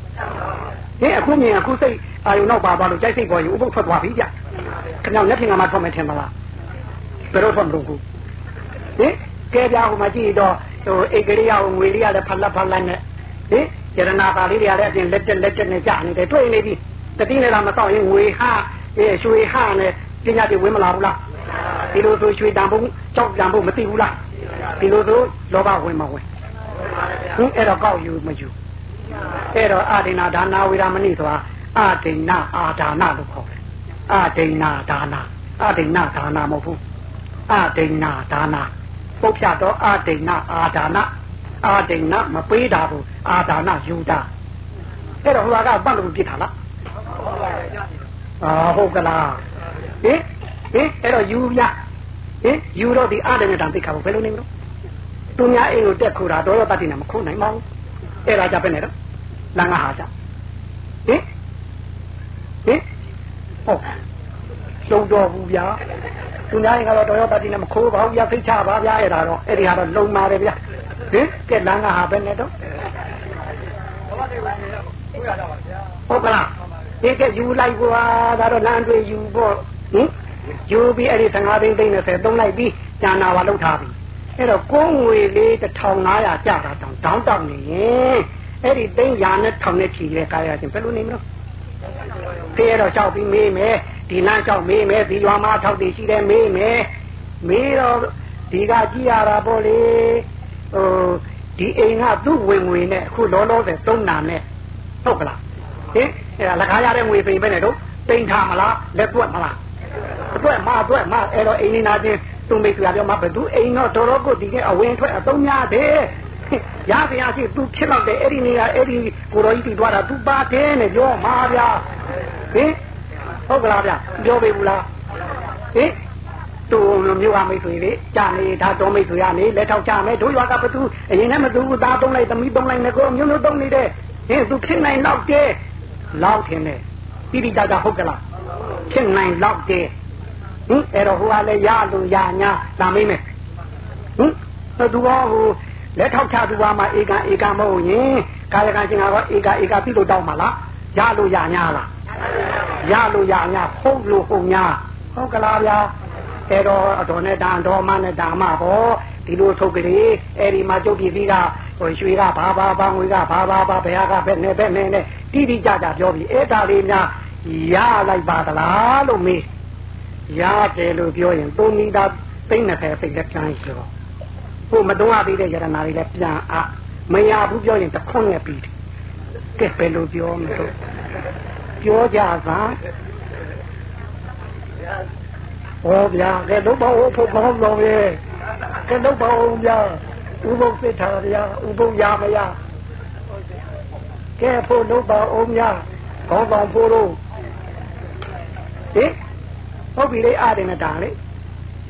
[SPEAKER 2] ဟင်အခုမြင်အခုစိတ်အာယုံနောက်ပါသွားလို့ကြိုက်စိတ်ပေါ်ရင်ဥပုပ်ထွက်သွားပြီကြခင်ဗျားမျက်ထင်ကမှထွက်မယ်ထင်မလားဘယ်တော့ထွက်မလို့ဘူးဟင်ကဲပြားဟိုမှာကြည့်တော့ဟိုအိတ်ကလေးရငွေလေးရလည်းဖလက်ဖလက်နဲ့ဟင်ယရနာပါလေးတွေရလည်းအပြင်လက်တက်လက်တက်နဲ့ကြာနေတယ်တွေ့နေပြီတတိနဲ့လာမတော့ရင်ငွေဟာအဲရွှေဟာနဲ့ပညာတွေဝင်မလာဘူးလားဒီလိုဆိုရွှေတန်ဖို့ကြောက်တန်ဖို့မသိဘူးလားဒီလိုဆိုလောဘဝင်မဝင်ဟင်အဲ့တော့ကောက်ယူမယူ အဲ့တော့အာဒိနာဒါနာဝေရမဏိဆိုတာအာဒိနာအာဒါနာလို့ခေါ်တယ်အာဒိနာဒါနာအာဒိနာဒါနာမဟုတ်ဘူးအာဒိနာဒါနာပုတ်ဖြတ်တော့အာဒိနာအာဒါနာအာဒိနာမပေးတာဘူးအာဒါနာယူတာအဲ့တော့ဟိုကပတ်လို့ပြစ်တာလားအာဟုတ်ကလားဟင်ဟင်အဲ့တော့ယူပြဟင်ယူတော့ဒီအာဒိနာတံသိခါဘယ်လိုနေမလို့သူများအိမ်ကိုတက်ခိုးတာတော့တတ်တယ်မခုနိုင်ပါဘူးအဲ့ဒါကြပဲနဲ့တော့ လမ်းကဟာကြဟင်ဟင်ဟုတ်လုံတော်ဘူးဗျာဟသူများရင်ကတော့တော်ရောတတိနဲ့မခိုးပါဘူးဗျာသိချပါဗျာအဲ့ဒါတော့အဲ့ဒီဟာတော့လုံပါတယ်ဗျာဟင်ကဲလမ်းကဟာပဲနဲ့တော့ဟုတ်ကလားဒီကယူလိုက်ကွာဒါတော့လမ်းတွေယူဖို့ဟင်ယူပြီးအဲ့ဒီ15သိန်းသိန်း30သုံးလိုက်ပြီးညာနာပါလောက်ထားပြီအဲ့တော့ကိုးငွေလေး1500ကျတာတောင်တောင်းတောင်းနေရင် အဲ့ဒီသိန်းရာနဲ့ထောင်နဲ့ချီရဲကားရချင်းဘယ်လိုနေမလို့ဖေးတော့ကြောက်ပြီးမေးမယ်ဒီလမ်းကြောက်မေးမယ်ဒီရွာမှာထောက်တည်ရှိတယ်မေးမယ်မေးတော့ဒီကကြည့်ရတာပေါ့လေဟိုဒီအိမ်ကသူ့ဝင်ငွေနဲ့အခုလောလောဆယ်သုံးနာနဲ့ဟုတ်ကလားဟင်အဲ့ဒါလက်ကားရတဲ့ငွေပိန်ပဲနဲ့တော့တိန်ထားမလားလက်ပွက်မလားအတွက်မအတွက်မအဲ့တော့အိမ်နေတာချင်းသူမိတ်ဆွေပြောမှဘသူအိမ်တော့တော်တော်ကိုဒီကအဝင်ထွက်အသုံးများတယ် ရပါရရှိသူဖြစ်တော့တယ်အဲ့ဒီနေရာအဲ့ဒီကိုတော်ကြီးပြီးသွားတာသူပါတယ်နဲ့ပြောမှာဗျာဟင်ဟုတ်ကလားဗျာပြောပေးဘူးလားဟင်သူမျိုးဟာမိတ်ဆွေလေကြာနေတာတော်မိတ်ဆွေရနေလက်ထောက်ကြမယ်တို့ရွာကဘသူအရင်နဲ့မသူဘူးသားတုံးလိုက်သမီးတုံးလိုက်ငကိုမျိုးမျိုးတုံးနေတဲ့ဟင်သူဖြစ်နိုင်တော့တယ်လောက်ထင်တယ်ပိဋိတကဟုတ်ကလားဖြစ်နိုင်တော့တယ်ဟင်အဲ့တော့ဟိုကလည်းရလို့ရညာလာမိမယ်ဟင်သူကဟို လက်ထောက်ချသူကမှဧကဧကမဟုတ်ရင်ကာယကံရှင်ကတော့ဧကဧကပြီလို့တောင်းပါလားရလို့ရညာလားရလို့ရညာဟုတ်လို့ဟုတ်ညာဟုတ်ကလားဗျာအဲ့တော့အတော်နဲ့တန်တော်မနဲ့တာမပေါ့ဒီလိုထုတ်ကလေးအဲ့ဒီမှာကျုပ်ပြည်စည်းကဟိုရွှေကဘာဘာဘာငွေကဘာဘာဘာဘယ်ဟာကဘယ်နဲ့ဘယ်နဲ့နဲ့တိတိကျကျပြောပြီးအဲ့ဒါလေးများရလိုက်ပါသလားလို့မေးရတယ်လို့ပြောရင်သုံးမိသားသိမ့်20သိလက်ပြန်ရှိတော့ ဟိုမတုံးအပ်ပြီးတဲ့ယရနာတွေလည်းပြန်အမရဘူးပြောရင်တခွန်းနဲ့ပြီးတယ်ကဲဘယ်လိုပြောမလို့ပြောကြသာဟောဗျာကဲတော့ဘောဖို့ကောင်းတော့ရဲ့ကဲတော့ဘောဗျာဥပုပ်စစ်ထားဗျာဥပုပ်ရမရကဲဖို့တော့ဘောအောင်ဗျာကောင်းဆောင်ဖို့လို့ဟင်ဟုတ်ပြီလေအားတယ်နဲ့တာလေ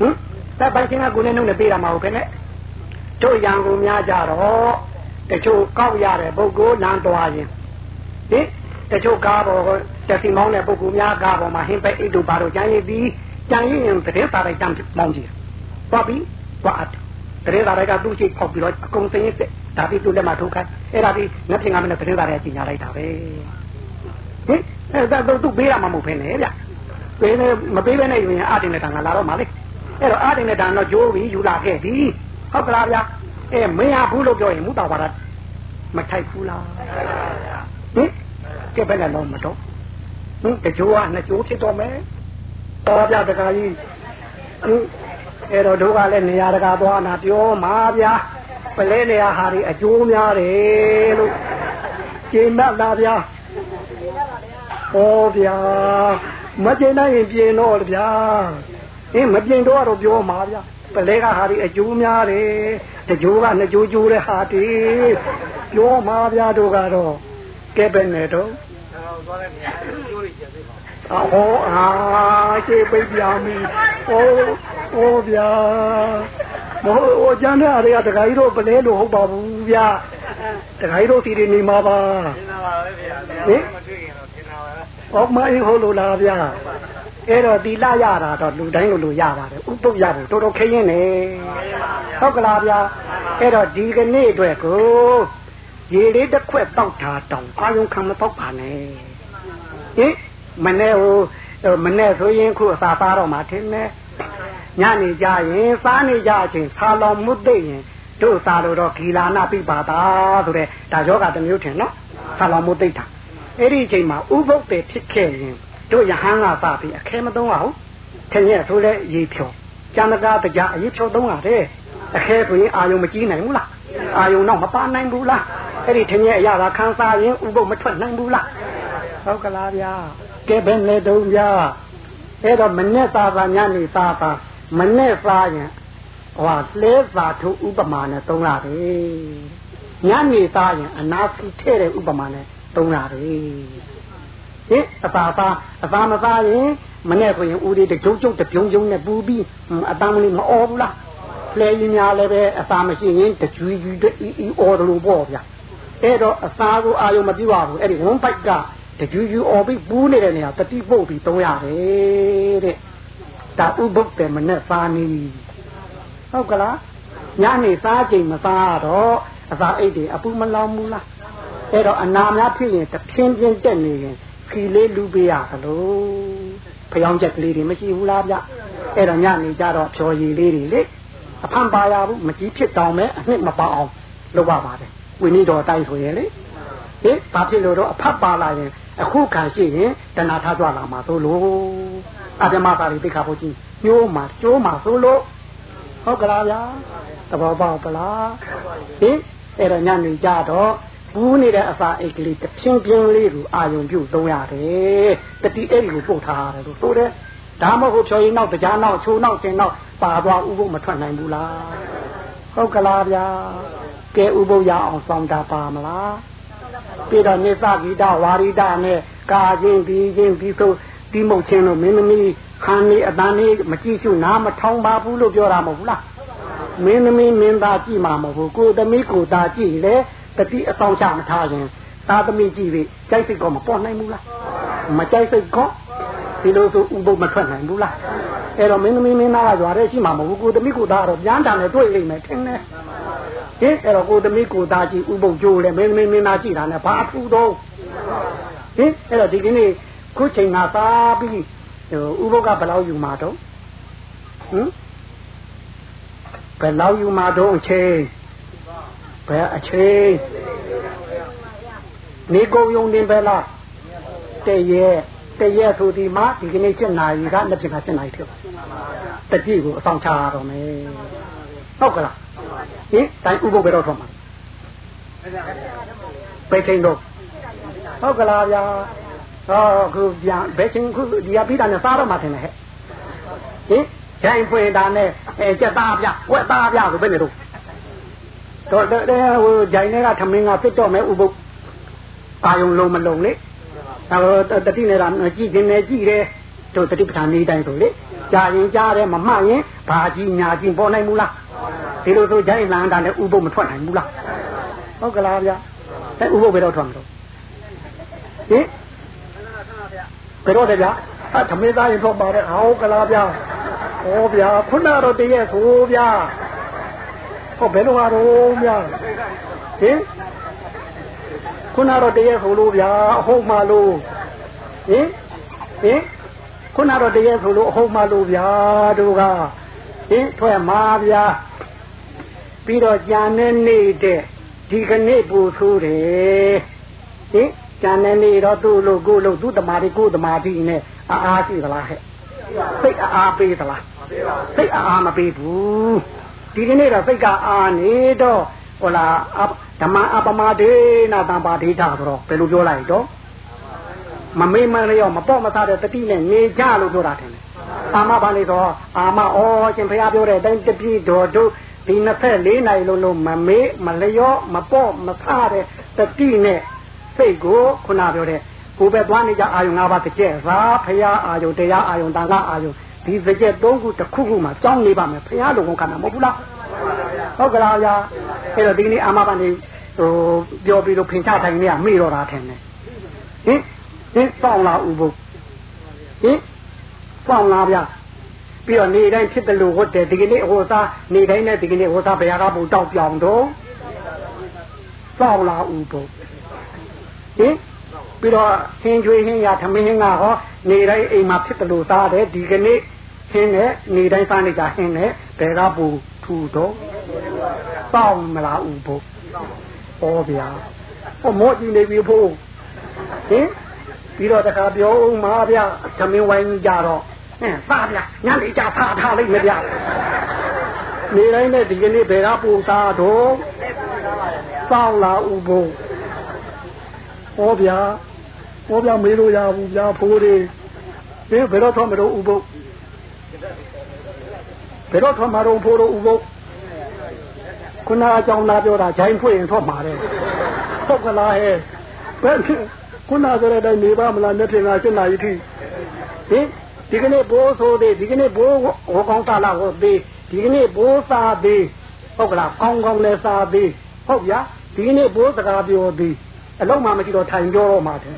[SPEAKER 2] ဟင်တပ်ပိုင်ချင်းကကိုနေနှုတ်နဲ့ပြေးတာမဟုတ်ဘဲနဲ့ တို့ရန်ကုန်များကြတော့တချို့ကောက်ရတဲ့ပုဂ္ဂိုလ်လမ်းသွားရင်ဟင်တချို့ကားပေါ်တက်စီမောင်းတဲ့ပုဂ္ဂိုလ်များကားပေါ်မှာဟင်းပဲအိတ်တို့ဘာတို့ကျန်ရည်ပြီးကြံရင်ရင်တဲ့သားလိုက်တမ်းမောင်းကြည့်သွားပြီးသွားအပ်တဲ့သားလိုက်ကသူ့ချိတ်ဖောက်ပြီးတော့အကုန်သိရင်ဒါပြီးသူ့လက်မှာထုတ်ခိုင်းအဲ့ဒါပြီးနှစ်ဖြင့်ငါမနဲ့တဲ့သားရဲ့ကြီးညာလိုက်တာပဲဟင်အဲ့ဒါတော့သူ့ပေးရမှာမဟုတ်ဖ ೇನೆ ဗျပေးနေမပေးဘဲနဲ့ယူရင်အတင်နဲ့တန်ကလာတော့မှာလေအဲ့တော့အတင်နဲ့တန်တော့ကြိုးပြီးယူလာခဲ့ပြီ ဟုတ်ကလားဗျအဲမင်းဟာဘူးလို့ပြောရင်မူတာပါတာမထိုက်ဘူးလားဟင်ကြက်ပဲလည်းတော့မတော့ဟင်တကြိုးကနှစ်ကြိုးဖြစ်တော့မယ်တော်ပြတကားကြီးဟင်အဲ့တော့တို့ကလည်းနေရာတကာသွားနာပြောမှာဗျာပလဲနေရာဟာဒီအကျိုးများတယ်လို့ကျင်းတ်တာဗျာဟောဗျာမကျင်းနိုင်ရင်ပြင်တော့ဗျာအင်းမပြင်တော့တော့ပြောမှာဗျာ ပလဲကဟာဒီအကျိုးများတယ်တကြိုးကနှစ်ကြိုးကြိုးတဲ့ဟာတီပြောမှာဗျာတို့ကတော့ကဲပဲနဲ့တော့အဟောအာကျေပိတ်ပြမီဟောဟောဗျာမဟုတ်ဟိုကျန်တဲ့အားတွေကတခါကြီးတို့ပလဲလို့ဟုတ်ပါဘူးဗျာတခါကြီးတို့စီတွေနေမှာပါနေမှာပါပဲဗျာဟင်မတွေ့ရင်တော့နေမှာပါဟောမအေးဟုတ်လို့လားဗျာ အဲ့တော့ဒီလာရတာတော့လူတိုင်းလိုလိုရပါတယ်ဥပုပ်ရဖို့တော်တော်ခရင်နေဟုတ်ကလားဗျာအဲ့တော့ဒီကနေ့အတွက်ကိုရေလေးတစ်ခွက်တောက်တာတောင်အာယုံခံမတောက်ပါနဲ့ဟင်မနေ့ဟိုမနေ့ဆိုရင်ခုအစာစားတော့မှထင်တယ်ညနေကြရင်စားနေကြချင်းဆာလောင်မှုသိရင်တို့စားလို့တော့ဂီလာနာပြပါတာဆိုတဲ့ဒါယောဂတစ်မျိုးထင်နော်ဆာလောင်မှုသိတာအဲ့ဒီအချိန်မှာဥပုပ်တွေဖြစ်ခဲ့ရင် တို့ယဟန်ကစပြီးအခဲမသုံးအောင်ခင်ရဲ့ဆိုလဲရေဖြောကျန်တကားတရားအရေးဖြောသုံးရတယ်အခဲဆိုရင်အာယုံမကြီးနိုင်ဘူးလားအာယုံတော့မပါနိုင်ဘူးလားအဲ့ဒီထင်ရဲ့အရာကခန်းစားရင်ဥပုပ်မထွက်နိုင်ဘူးလားဟုတ်ကလားဗျာကဲဘယ်နဲ့တုံးဗျာအဲ့တော့မနဲ့သာသာညနေသာသာမနဲ့စားရင်ဟောလဲသာထုဥပမာနဲ့သုံးရတယ်ညနေသားရင်အနာစီထဲ့တဲ့ဥပမာနဲ့သုံးရတယ် ဟင်အသာသာအသာမသားရင်မနဲ့ဆိုရင်ဦးလေးတကြုံကြုံတပြုံကြုံနဲ့ပူပြီးအတန်းလေးမအော်ဘူးလားလဲရင်းများလည်းပဲအသာမရှိရင်တကြွီကြွီအီအီအော်တယ်လို့ပေါ့ဗျာအဲ့တော့အသာကိုအာယုံမပြပါဘူးအဲ့ဒီဝန်းပိုက်ကတကြွီကြွီအော်ပြီးပူးနေတဲ့နေရာတတိပုတ်ပြီးသုံးရတယ်တဲ့ဒါဥပုပ်တယ်မနဲ့စားနေဟုတ်ကလားညနေစားချိန်မစားတော့အစာအိတ်တွေအပူမလောင်ဘူးလားအဲ့တော့အနာများဖြစ်ရင်တဖြင်းဖြင်းတက်နေရင် ခီလေးလူပေးရသလိုဖျောင်းချက်ကလေးတွေမရှိဘူးလားဗျအဲ့တော့ညနေကြတော့ဖြော်ရည်လေးတွေလေအဖန်ပါရဘူးမကြီးဖြစ်တောင်မဲ့အနှစ်မပါအောင်လုပ်ရပါတယ်ဝိနည်းတော်တိုင်းဆိုရင်လေဟင်ဘာဖြစ်လို့တော့အဖတ်ပါလာရင်အခုခံရှိရင်တဏှာထားကြလာမှာသို့လို့အပြမသာလေးသိခါဖို့ကြီးညိုးမှာကျိုးမှာသို့လို့ဟုတ်ကလားဗျာသဘောပေါက်ပလားဟင်အဲ့တော့ညနေကြတော့ ဘူးနေတဲ့အစာအိတ်ကလေးတဖြင်းဖြင်းလေးကိုအာယုံပြုတ်သုံးရတယ်တတိအဲ့ဒီကိုပုတ်ထားရတယ်လို့ဆိုတယ်ဒါမှမဟုတ်ဖြော်ရင်နောက်တရားနောက်ချိုးနောက်ဆင်နောက်ပါသွားဥပုပ်မထွက်နိုင်ဘူးလားဟုတ်ကလားဗျာကဲဥပုပ်ရအောင်စောင့်တာပါမလားပြီးတော့နေသဂီတဝါရိတနဲ့ကာချင်းပြီးချင်းပြီးဆိုဒီမုတ်ချင်းတို့မင်းသမီးခန်းနေအတန်းလေးမကြည့်ရှုနားမထောင်ပါဘူးလို့ပြောတာမဟုတ်ဘူးလားမင်းသမီးမင်းသားကြည့်မှာမဟုတ်ဘူးကိုသမီးကိုသားကြည့်လေ တတိအဆောင်ချမထားရင်သားသမီးကြည့်ပြီးကြိုက်စိတ်ကောမပေါ်နိုင်ဘူးလားမကြိုက်စိတ်ကောဒီလိုဆိုဥပုပ်မထွက်နိုင်ဘူးလားအဲ့တော့မင်းသမီးမင်းသားကကြွားတဲ့ရှိမှာမဟုတ်ဘူးကိုသမီးကိုသားကတော့ပြန်တန်နဲ့တွေ့လိမ့်မယ်ထင်တယ်ဟင်အဲ့တော့ကိုသမီးကိုသားကြည့်ဥပုပ်ကြိုးလေမင်းသမီးမင်းသားကြည့်တာနဲ့ဘာအထူးတော့ဟင်အဲ့တော့ဒီကနေ့ခုချိန်ကစားပြီးဥပုပ်ကဘယ်လောက်ယူမှာတော့ဟင်ဘယ်လောက်ယူမှာတော့အချိန် ဘယ်အချိန်နေကုန်ယုံတင်ပဲလားတရက်တရက်ဆိုဒီမှာဒီကနေ့7နာရီကလက်ပြင်က7နာရီဖြစ်ပါတတိကိုအဆောင်ချရတော့မယ်ဟုတ်ကလားဟင်တိုင်းဥပုပ်ပဲတော့ထွက်မှာပဲချိန်တော့ဟုတ်ကလားဗျာဟောခုပြန်ဘယ်ချိန်ခုဒီကပြီးတာနဲ့စားတော့မှထင်တယ်ဟဲ့ဟင်ဂျိုင်းဖွင့်တာနဲ့အဲကြက်သားပြဝက်သားပြဆိုဘယ်နေတော့ တော့တဲ့ဟိုဂျိုင်းတွေကထမင်းကဖြစ်တော့မယ်ဥပုပ်အာယုံလုံးမလုံးလေအဲတတိနေတာကြည့်ခြင်းနဲ့ကြည့်တယ်တို့တတိပဋ္ဌာန်နေတိုင်းဆိုလေကြာရင်ကြားတယ်မမှတ်ရင်ဘာကြီးညာကြီးပေါ်နိုင်ဘူးလားဒီလိုဆိုဂျိုင်းလန်တာနဲ့ဥပုပ်မထွက်နိုင်ဘူးလားဟုတ်ကလားဗျအဲဥပုပ်ဘယ်တော့ထွက်မလို့ဟင်ဘယ်တော့တည်းဗျအသမင်းသားရင်ထွက်ပါတယ်ဟောကလားဗျဟောဗျာခုနတော့တည်းရဲ့ဆိုဗျာ ဟောဘယ်လိုဟာတော့ဗျာဟင်ခုနတော့တည်းရဲ့ဆိုလို့ဗျာအဟုတ်မှလို့ဟင်ဟင်ခုနတော့တည်းရဲ့ဆိုလို့အဟုတ်မှလို့ဗျာတို့ကဟင်ထွက်မှာဗျာပြီးတော့ကြံနေနေတဲ့ဒီကနေ့ပူဆိုးတယ်ဟင်ကြံနေနေတော့သူ့လို့ကိုလို့သူ့တမာတိကိုတမာတိနဲ့အာအားရှိသလားဟဲ့စိတ်အားပေးသလားစိတ်အားမပေးဘူး ဒီကနေ့တော့စိတ်ကအားနေတော့ဟိုလားဓမ္မအပမဒေနာတံပါဒိဋ္ဌဆိုတော့ဘယ်လိုပြောလိုက်တော့မမေးမလျော့မပေါ့မသားတဲ့တတိနဲ့နေကြလို့ပြောတာထင်တယ်အာမဘာလို့ဆိုအာမဩရှင်ဘုရားပြောတဲ့အတိုင်းတပိတော်တို့ဒီ24နိုင်လုံးလုံးမမေးမလျော့မပေါ့မသားတဲ့တတိနဲ့စိတ်ကိုခုနပြောတဲ့ကိုယ်ပဲသွားနေကြအာယုံ၅ပါးတစ်ချက်သာဖရာအာယုံတရားအာယုံတန်ခါအာယုံ ဒီတစ်ချက်သုံးခုတစ်ခုခုမှကြောင်းနေပါမယ်ဖရာလုံခန္ဓာမဟုတ်ဘူးလားဟုတ်ကလားဗျာအဲ့တော့ဒီနေ့အာမဘာနေဟိုပြောပြီးတော့ဖင်ချတိုင်းနေကမေ့တော့တာထင်တယ်ဟင်ဟင်စောင်းလာဥပုပ်ဟင်စောင်းလာဗျာပြီးတော့နေတိုင်းဖြစ်တယ်လို့ဟုတ်တယ်ဒီကနေ့ဟိုစားနေတိုင်းနဲ့ဒီကနေ့ဟိုစားဘုရားကပုံတောက်ပြောင်တော့စောင်းလာဥပုပ်ဟင် ပြီးတော့ဟင်းကျွေးဟင်းရထမင်းဟင်းကဟောနေတိုင်းအိမ်မှာဖြစ်တယ်လို့စားတယ်ဒီကနေ့ဟင်းနဲ့နေတိုင်းစားနေကြဟင်းနဲ့ဘယ်ကပူထူတော့စောင်းမလားဥပုပ်ဩဗျာဟောမောကြည့်နေပြီဖို့ဟင်ပြီးတော့တခါပြောဦးမှာဗျာသမင်းဝိုင်းကြတော့ဟင်စားဗျာညနေကြထားထားလိုက်မယ်ဗျာနေတိုင်းနဲ့ဒီကနေ့ဘယ်ကပူသားတော့စောင်းလာဥပုပ်ဩဗျာ ဩဗျာမေးလို့ရဘူးဗျာဖိုးတွေဘယ်ဘယ်တော့ထွက်မလို့ဥပုပ်ဘယ်တော့ထွက်မှာတော့ဖိုးတော့ဥပုပ်ခုနအကြောင်းသားပြောတာဂျိုင်းဖွင့်ရင်ထွက်မှာတဲ့ဟုတ်ကလားဟဲ့ဘယ်ခုနဆိုတဲ့နေပါမလားလက်ထင်က7နာရီထိဟင်ဒီကနေ့ဘိုးဆိုသေးဒီကနေ့ဘိုးဟောကောင်းစားလာဟောသေးဒီကနေ့ဘိုးစားသေးဟုတ်ကလားကောင်းကောင်းလဲစားသေးဟုတ်ဗျာဒီကနေ့ဘိုးစကားပြောသေးအလုံးမှမရှိတော့ထိုင်ပြောတော့မှာတယ်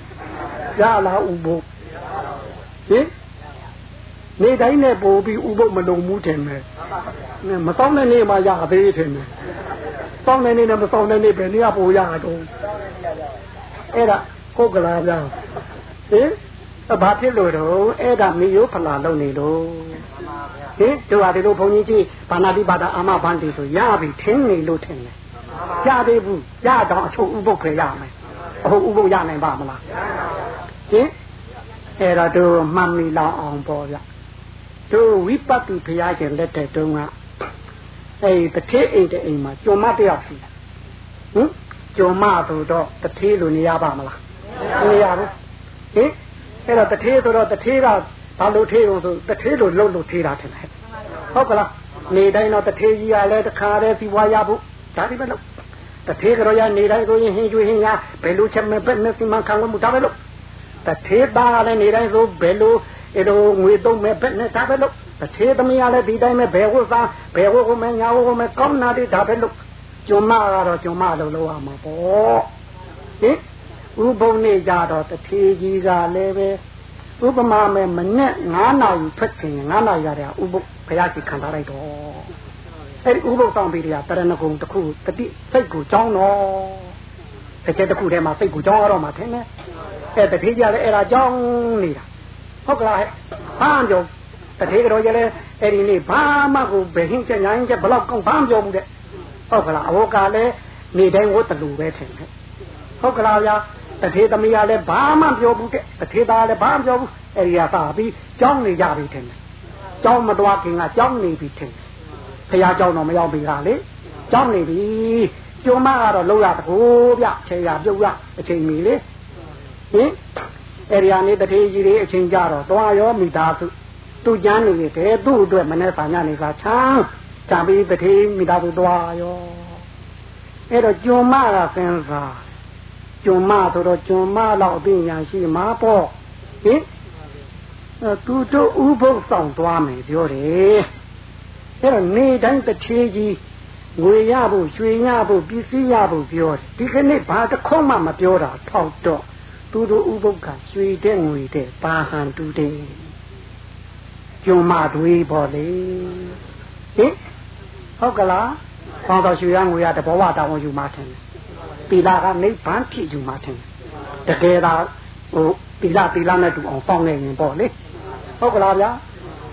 [SPEAKER 2] ရလားဥပုဟင်ဟနေတိုင်းနဲ့ပို့ပြီးဥပုပ်မလုံမှုထင်မယ်မစောင်းတဲ့နေ့မှရသေးထင်တယ်စောင်းတဲ့နေ့နဲ့မစောင်းတဲ့နေ့ပဲနေရပို့ရတော့အဲ့ဒါဟုတ်ကလားဗျာဟင်ဘာဖြစ်လို့တော့အဲ့ဒါမိယောဖလာလုံနေလို့ဟင်တို့ဟာဒီလိုဘုန်းကြီးကြီးဘာနာတိပါဒအာမဘန္တိဆိုရပြီထင်းနေလို့ထင်တယ်ရသေးဘူးရတော့အချုပ်ဥပုပ်ခေရမယ် အဟုတ်ဥပုပ်ရနိုင်ပါမလားဟင်အဲ့တော့တို့မှတ်မိလောက်အောင်ပေါ့ဗျတို့ဝိပတ်တိဘုရားရှင်လက်ထက်တုန်းကအဲ့တထေးအိမ်တဲ့အိမ်မှာကျွံမတယောက်ရှိတယ်ဟင်ကျွံမဆိုတော့တထေးလိုနေရပါမလားမရဘူးဟင်အဲ့တော့တထေးဆိုတော့တထေးကဘာလို့ထေးလို့ဆိုတထေးလိုလှုပ်လို့ထေးတာထင်တယ်ဟုတ်ကလားနေတိုင်းတော့တထေးကြီးကလည်းတခါတည်းစီဝါရဖို့ဒါဒီပဲလို့ တထေးကြောရနေတိုင်းဆိုရင်ဟင်းကျွေးဟင်းရဘယ်လိုချက်မဲ့ပဲနဲ့စီမံခံလို့မတာပဲလို့တထေးသားလည်းနေတိုင်းဆိုဘယ်လိုအဲ့လိုငွေသုံးမဲ့ပဲနဲ့ဒါပဲလို့တထေးသမီးကလည်းဒီတိုင်းပဲဘယ်ဝတ်စားဘယ်ဝတ်ကိုမဲညာဝတ်ကိုမဲကောင်းနာတိဒါပဲလို့ကျွမ်းမကတော့ကျွမ်းမလို့လောက်ရမှာပေါ့ဟင်ဥပုံနေကြတော့တထေးကြီးကလည်းပဲဥပမာမဲ့မနဲ့9နာရီထွက်ချင်9နာရီရတယ်ဥပုဘုရားကြီးခံထားလိုက်တော့ အဲ့ဒီဥပုဆောင်ပြီးတရတရဏဂုံတစ်ခုတတိစိတ်ကိုကြောင်းတော့တစ်ချက်တစ်ခုထဲမှာစိတ်ကိုကြောင်းရတော့မှထင်တယ်အဲ့တထေးကြီးလည်းအဲ့ဒါကြောင်းနေတာဟုတ်ကလားဟဲ့ဘာကြောင့်တထေးကတော့ကျလည်းအဲ့ဒီနေ့ဘာမှကိုဘယ်ဟင်းချက်ညာချက်ဘလောက်ကောင်းဘာမှပြောဘူးတဲ့ဟုတ်ကလားအဝကလည်းနေတိုင်းဝတ်တလူပဲထင်တယ်ဟုတ်ကလားဗျာတထေသမီးကလည်းဘာမှပြောဘူးတဲ့တထေသားလည်းဘာမှပြောဘူးအဲ့ဒီကသာပြီးကြောင်းနေကြပြီထင်တယ်ကြောင်းမတော်ခင်ကကြောင်းနေပြီထင်တယ် ဖះကြောင်းတော့မရောက်ပြီကလေကြောင်းနေပြီကျုံမကတော့လောက်ရတကူဗျခြေရပြုတ်ရအချိန်မီလေဟင်အဲ့ဒီကနေတထေကြီးတွေအချိန်ကြတော့သွားရောမိသားစုသူ့ကျမ်းနေတယ်သူ့အတွက်မနေ့စာညနေစာချမ်းကြံပြီးတထေမိသားစုသွားရောအဲ့တော့ကျုံမကစဉ်းစားကျွံမဆိုတော့ကျွံမလောက်အသိဉာဏ်ရှိမှာပေါ့ဟင်သူတို့ဥပုပ်ဆောင်သွားမယ်ပြောတယ် အဲ့တော့နေတိုင်းတစ်ချေကြီးငွေရဖို့ရွှေရဖို့ပစ္စည်းရဖို့ပြောတယ်ဒီကနေ့ဘာတစ်ခုမှမပြောတာထောက်တော့သူတို့ဥပုပ်ကရွှေတဲ့ငွေတဲ့ပါဟန်တူတယ်ကျွံမတွေးပေါ့လေဟင်ဟုတ်ကလားဆောင်းတော်ရွှေရငွေရတဘောဝတောင်းယူမှထင်တယ်သီလကနိဗ္ဗာန်ဖြစ်ယူမှာထင်တကယ်တော့ဟိုသီလသီလနဲ့တူအောင်စောင့်နေရင်ပေါ့လေဟုတ်ကလားဗျာ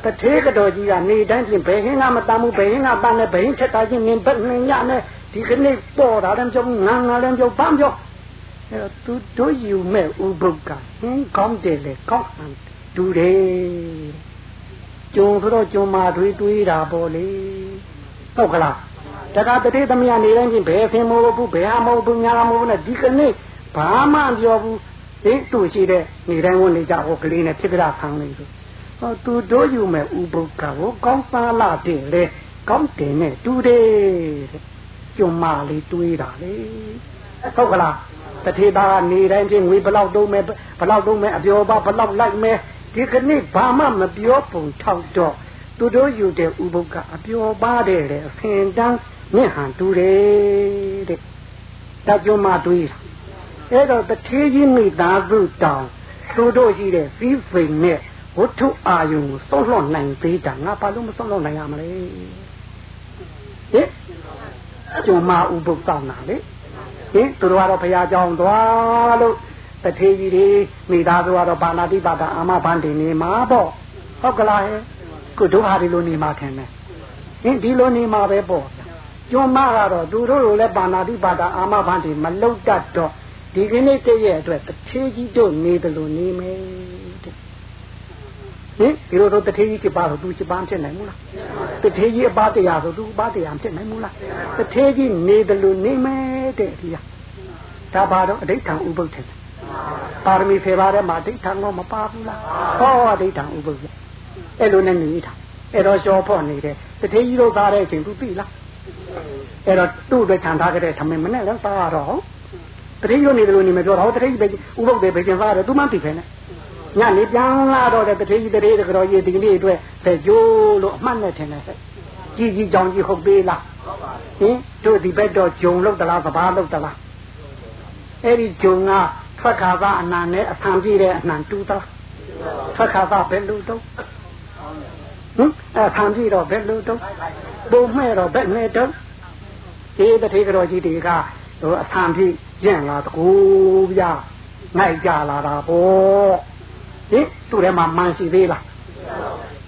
[SPEAKER 2] တထေးကတော်ကြီးကနေတိုင်းပြင်ဘယ်ဟင်းကမတမ်းဘူးဘယ်ဟင်းကတမ်းတယ်ဘယ်ဟင်းချက်တာချင်းနင်ဘက်နင်ရနဲ့ဒီကနေ့ပေါ်တာလည်းပြောငါငါလည်းပြောပန်းပြောအဲတော့သူတို့ယူမဲ့ဥပုပ်ကဟင်းကောင်းတယ်လေကောင်းဟန်တူတယ်ကျုံဆိုတော့ကျုံမာတွေးတွေးတာပေါ့လေဟုတ်ကလားတခါတတိသမီးကနေတိုင်းချင်းဘယ်ဆင်းမို့ဘူးဘယ်ဟာမဟုတ်ဘူးညာမဟုတ်ဘူးနဲ့ဒီကနေ့ဘာမှပြောဘူးဒီတူရှိတဲ့နေတိုင်းဝင်နေကြဟောကလေးနဲ့ဖြစ်ကြခံနေဆို ဟောသူတို့ယူမဲ့ဥပုပ်ကကိုကောင်းစားလာတယ်လေကောင်းတယ်နဲ့တူတယ်တဲ့ကျုံမလေးတွေးတာလေဟုတ်ကလားတထေသားကနေတိုင်းချင်းငွေဘလောက်တုံးမဲ့ဘလောက်တုံးမဲ့အပြောပါဘလောက်လိုက်မဲ့ဒီကနေ့ဘာမှမပြောပုံထောက်တော့သူတို့ယူတဲ့ဥပုပ်ကအပြောပါတယ်တဲ့အဖင်တန်းမြင့်ဟန်တူတယ်တဲ့တကြွမတွေးအဲ့တော့တထေးကြီးမိသားစုတောင်သူတို့ရှိတဲ့စီးဖိန်နဲ့ ဝတ္ထုအာယုံကိုစောင့်လွှတ်နိုင်သေးတာငါဘာလို့မစောင့်လွှတ်နိုင်ရမလဲဟင်ကျုံမဥပုပ်တောင်းတာလေဟင်သူတို့ကတော့ဘုရားကြောင်းသွားလို့တထေးကြီးတွေမိသားစုကတော့ဘာနာတိပါဒအာမဘန်တင်နေမှာပေါ့ဟုတ်ကလားဟဲ့ကိုတို့ဟာဒီလိုနေမှာထင်တယ်ဟင်ဒီလိုနေမှာပဲပေါ့ကျွမ်းမကတော့သူတို့လိုလဲပါဏာတိပါဒအာမဘန်တွေမလုတ်တတ်တော့ဒီကနေ့တည့်ရဲ့အတွက်တထေးကြီးတို့နေတယ်လို့နေမယ်တဲ့ ဟင်ဒီလိုတော့တထေးကြီးဖြစ်ပါတော့သူဖြစ်ပါဖြစ်နိုင်ဘူးလားတထေးကြီးအပါတရားဆိုသူအပါတရားဖြစ်နိုင်ဘူးလားတထေးကြီးနေတယ်လို့နေမယ်တဲ့ဒီဟာဒါပါတော့အဋိဋ္ဌံဥပုပ်တယ်ပါရမီဖေပါတဲ့မှာအဋိဋ္ဌံတော့မပါဘူးလားဟောအဋိဋ္ဌံဥပုပ်အဲ့လိုနဲ့နေတာအဲ့တော့ရှောဖို့နေတယ်တထေးကြီးတို့သားတဲ့အချိန်သူသိလားအဲ့တော့သူ့အတွက်ခြံထားကြတဲ့ထမင်းမနဲ့လည်းစားရတော့တတိယနေတယ်လို့နေမပြောတော့တတိယပဲဥပုပ်တွေပဲကျင်စားရတယ်သူမှသိဖ ೇನೆ ညနေပြန်လာတော့တဲ့တတိယတတိယကြောကြီးဒီနေ့အတွက်ပဲကြိုးလို့အမှတ်နဲ့ထင်တယ်ကြီးကြီးကြောင်ကြီးဟုတ်သေးလားဟင်တို့ဒီဘက်တော့ဂျုံလောက်တလားသဘာလောက်တလားအဲ့ဒီဂျုံကထွက်ခါသာအနံနဲ့အဆံပြည့်တဲ့အနံတူသလားထွက်ခါသာဘယ်လိုတော့ဟဟင်အဲခံကြည့်တော့ဘယ်လိုတော့ပုံမဲ့တော့ဘယ်နဲ့တော့ဒီတထေကြောကြီးတွေကဟိုအဆံပြည့်ကျင့်လာတကူဗျာငိုက်ကြလာတာပေါ့ ဟင်သူ့ထဲမှာမှန်ရှိသေးလား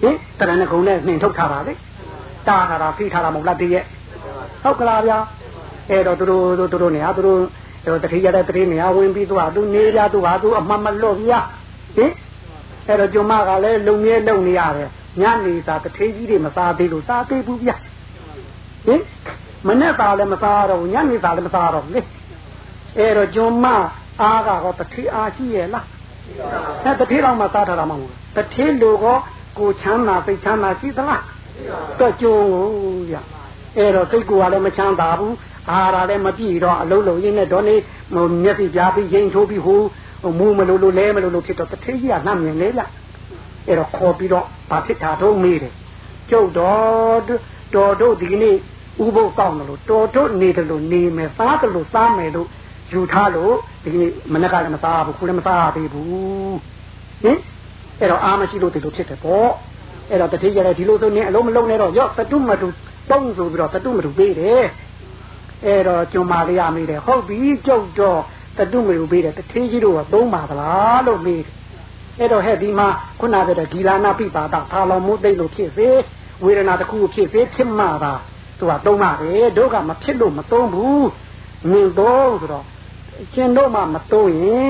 [SPEAKER 2] ဟင်တရဏဂုံနဲ့နှင်ထုတ်ထားတာလေတားထားတာဖိထားတာမဟုတ်လားတည်းရဲ့ဟုတ်ကလားဗျာအဲ့တော့သူတို့သူတို့နေဟာသူတို့တော့တတိယတဲ့တတိနေရာဝင်ပြီးသူဟာသူနေကြသူဟာသူအမှတ်မလွတ်ဗျာဟင်အဲ့တော့ကျမကလည်းလုံမြဲလုံနေရတယ်ညနေစာတထေးကြီးတွေမစားသေးလို့စားသေးဘူးဗျာဟင်မနဲ့သာလည်းမစားတော့ညနေသာလည်းမစားတော့လေအဲ့တော့ကျမအားကတော့တထေးအားရှိရဲ့လား အဲ့တထေးတော့မှစားထားတာမဟုတ်ဘူးတထေးလူကောကိုချမ်းသာစိတ်ချမ်းသာရှိသလားတော့ကျုံဗျာအဲ့တော့စိတ်ကိုယ်ကလည်းမချမ်းသာဘူးအာဟာရလည်းမပြည့်တော့အလုံးလုံးရင်းနဲ့တော့နေမျက်စိပြားပြီးရင်ထိုးပြီးဟိုမူးမလို့လို့လဲမလို့လို့ဖြစ်တော့တထေးကြီးကနှမ်းမြင်လေလားအဲ့တော့ခေါ်ပြီးတော့ဘာဖြစ်တာတော့မေးတယ်ကျုပ်တော်တော်တို့ဒီနေ့ဥပုသ်ဆောင်တယ်လို့တော်တို့နေတယ်လို့နေမယ်စားတယ်လို့စားမယ်လို့ ယူထားလို့ဒီနေ့မနေ့ကလည်းမစားဘူးခုလည်းမစားသေးဘူးဟင်အဲ့တော့အာမရှိလို့ဒီလိုဖြစ်တယ်ပေါ့အဲ့တော့တတိယလည်းဒီလိုဆိုနေအလုံးမလုံးနဲ့တော့ရော့တတုမတုတုံးဆိုပြီးတော့တတုမတုပေးတယ်အဲ့တော့ကျွန်းမာလေးရမိတယ်ဟုတ်ပြီကြုတ်တော့တတုမတုပေးတယ်တထေးကြီးတို့ကသုံးပါသလားလို့မေးတယ်အဲ့တော့ဟဲ့ဒီမှာခုနကတည်းကဂီလာနာပိပါဒသာလောမိုးသိလို့ဖြစ်စေဝေဒနာတစ်ခုဖြစ်စေဖြစ်မှသာသူကသုံးပါပဲတို့ကမဖြစ်လို့မသုံးဘူးမြင်တော့ဆိုတော့ ရှင်တို့မှမသုံးရင်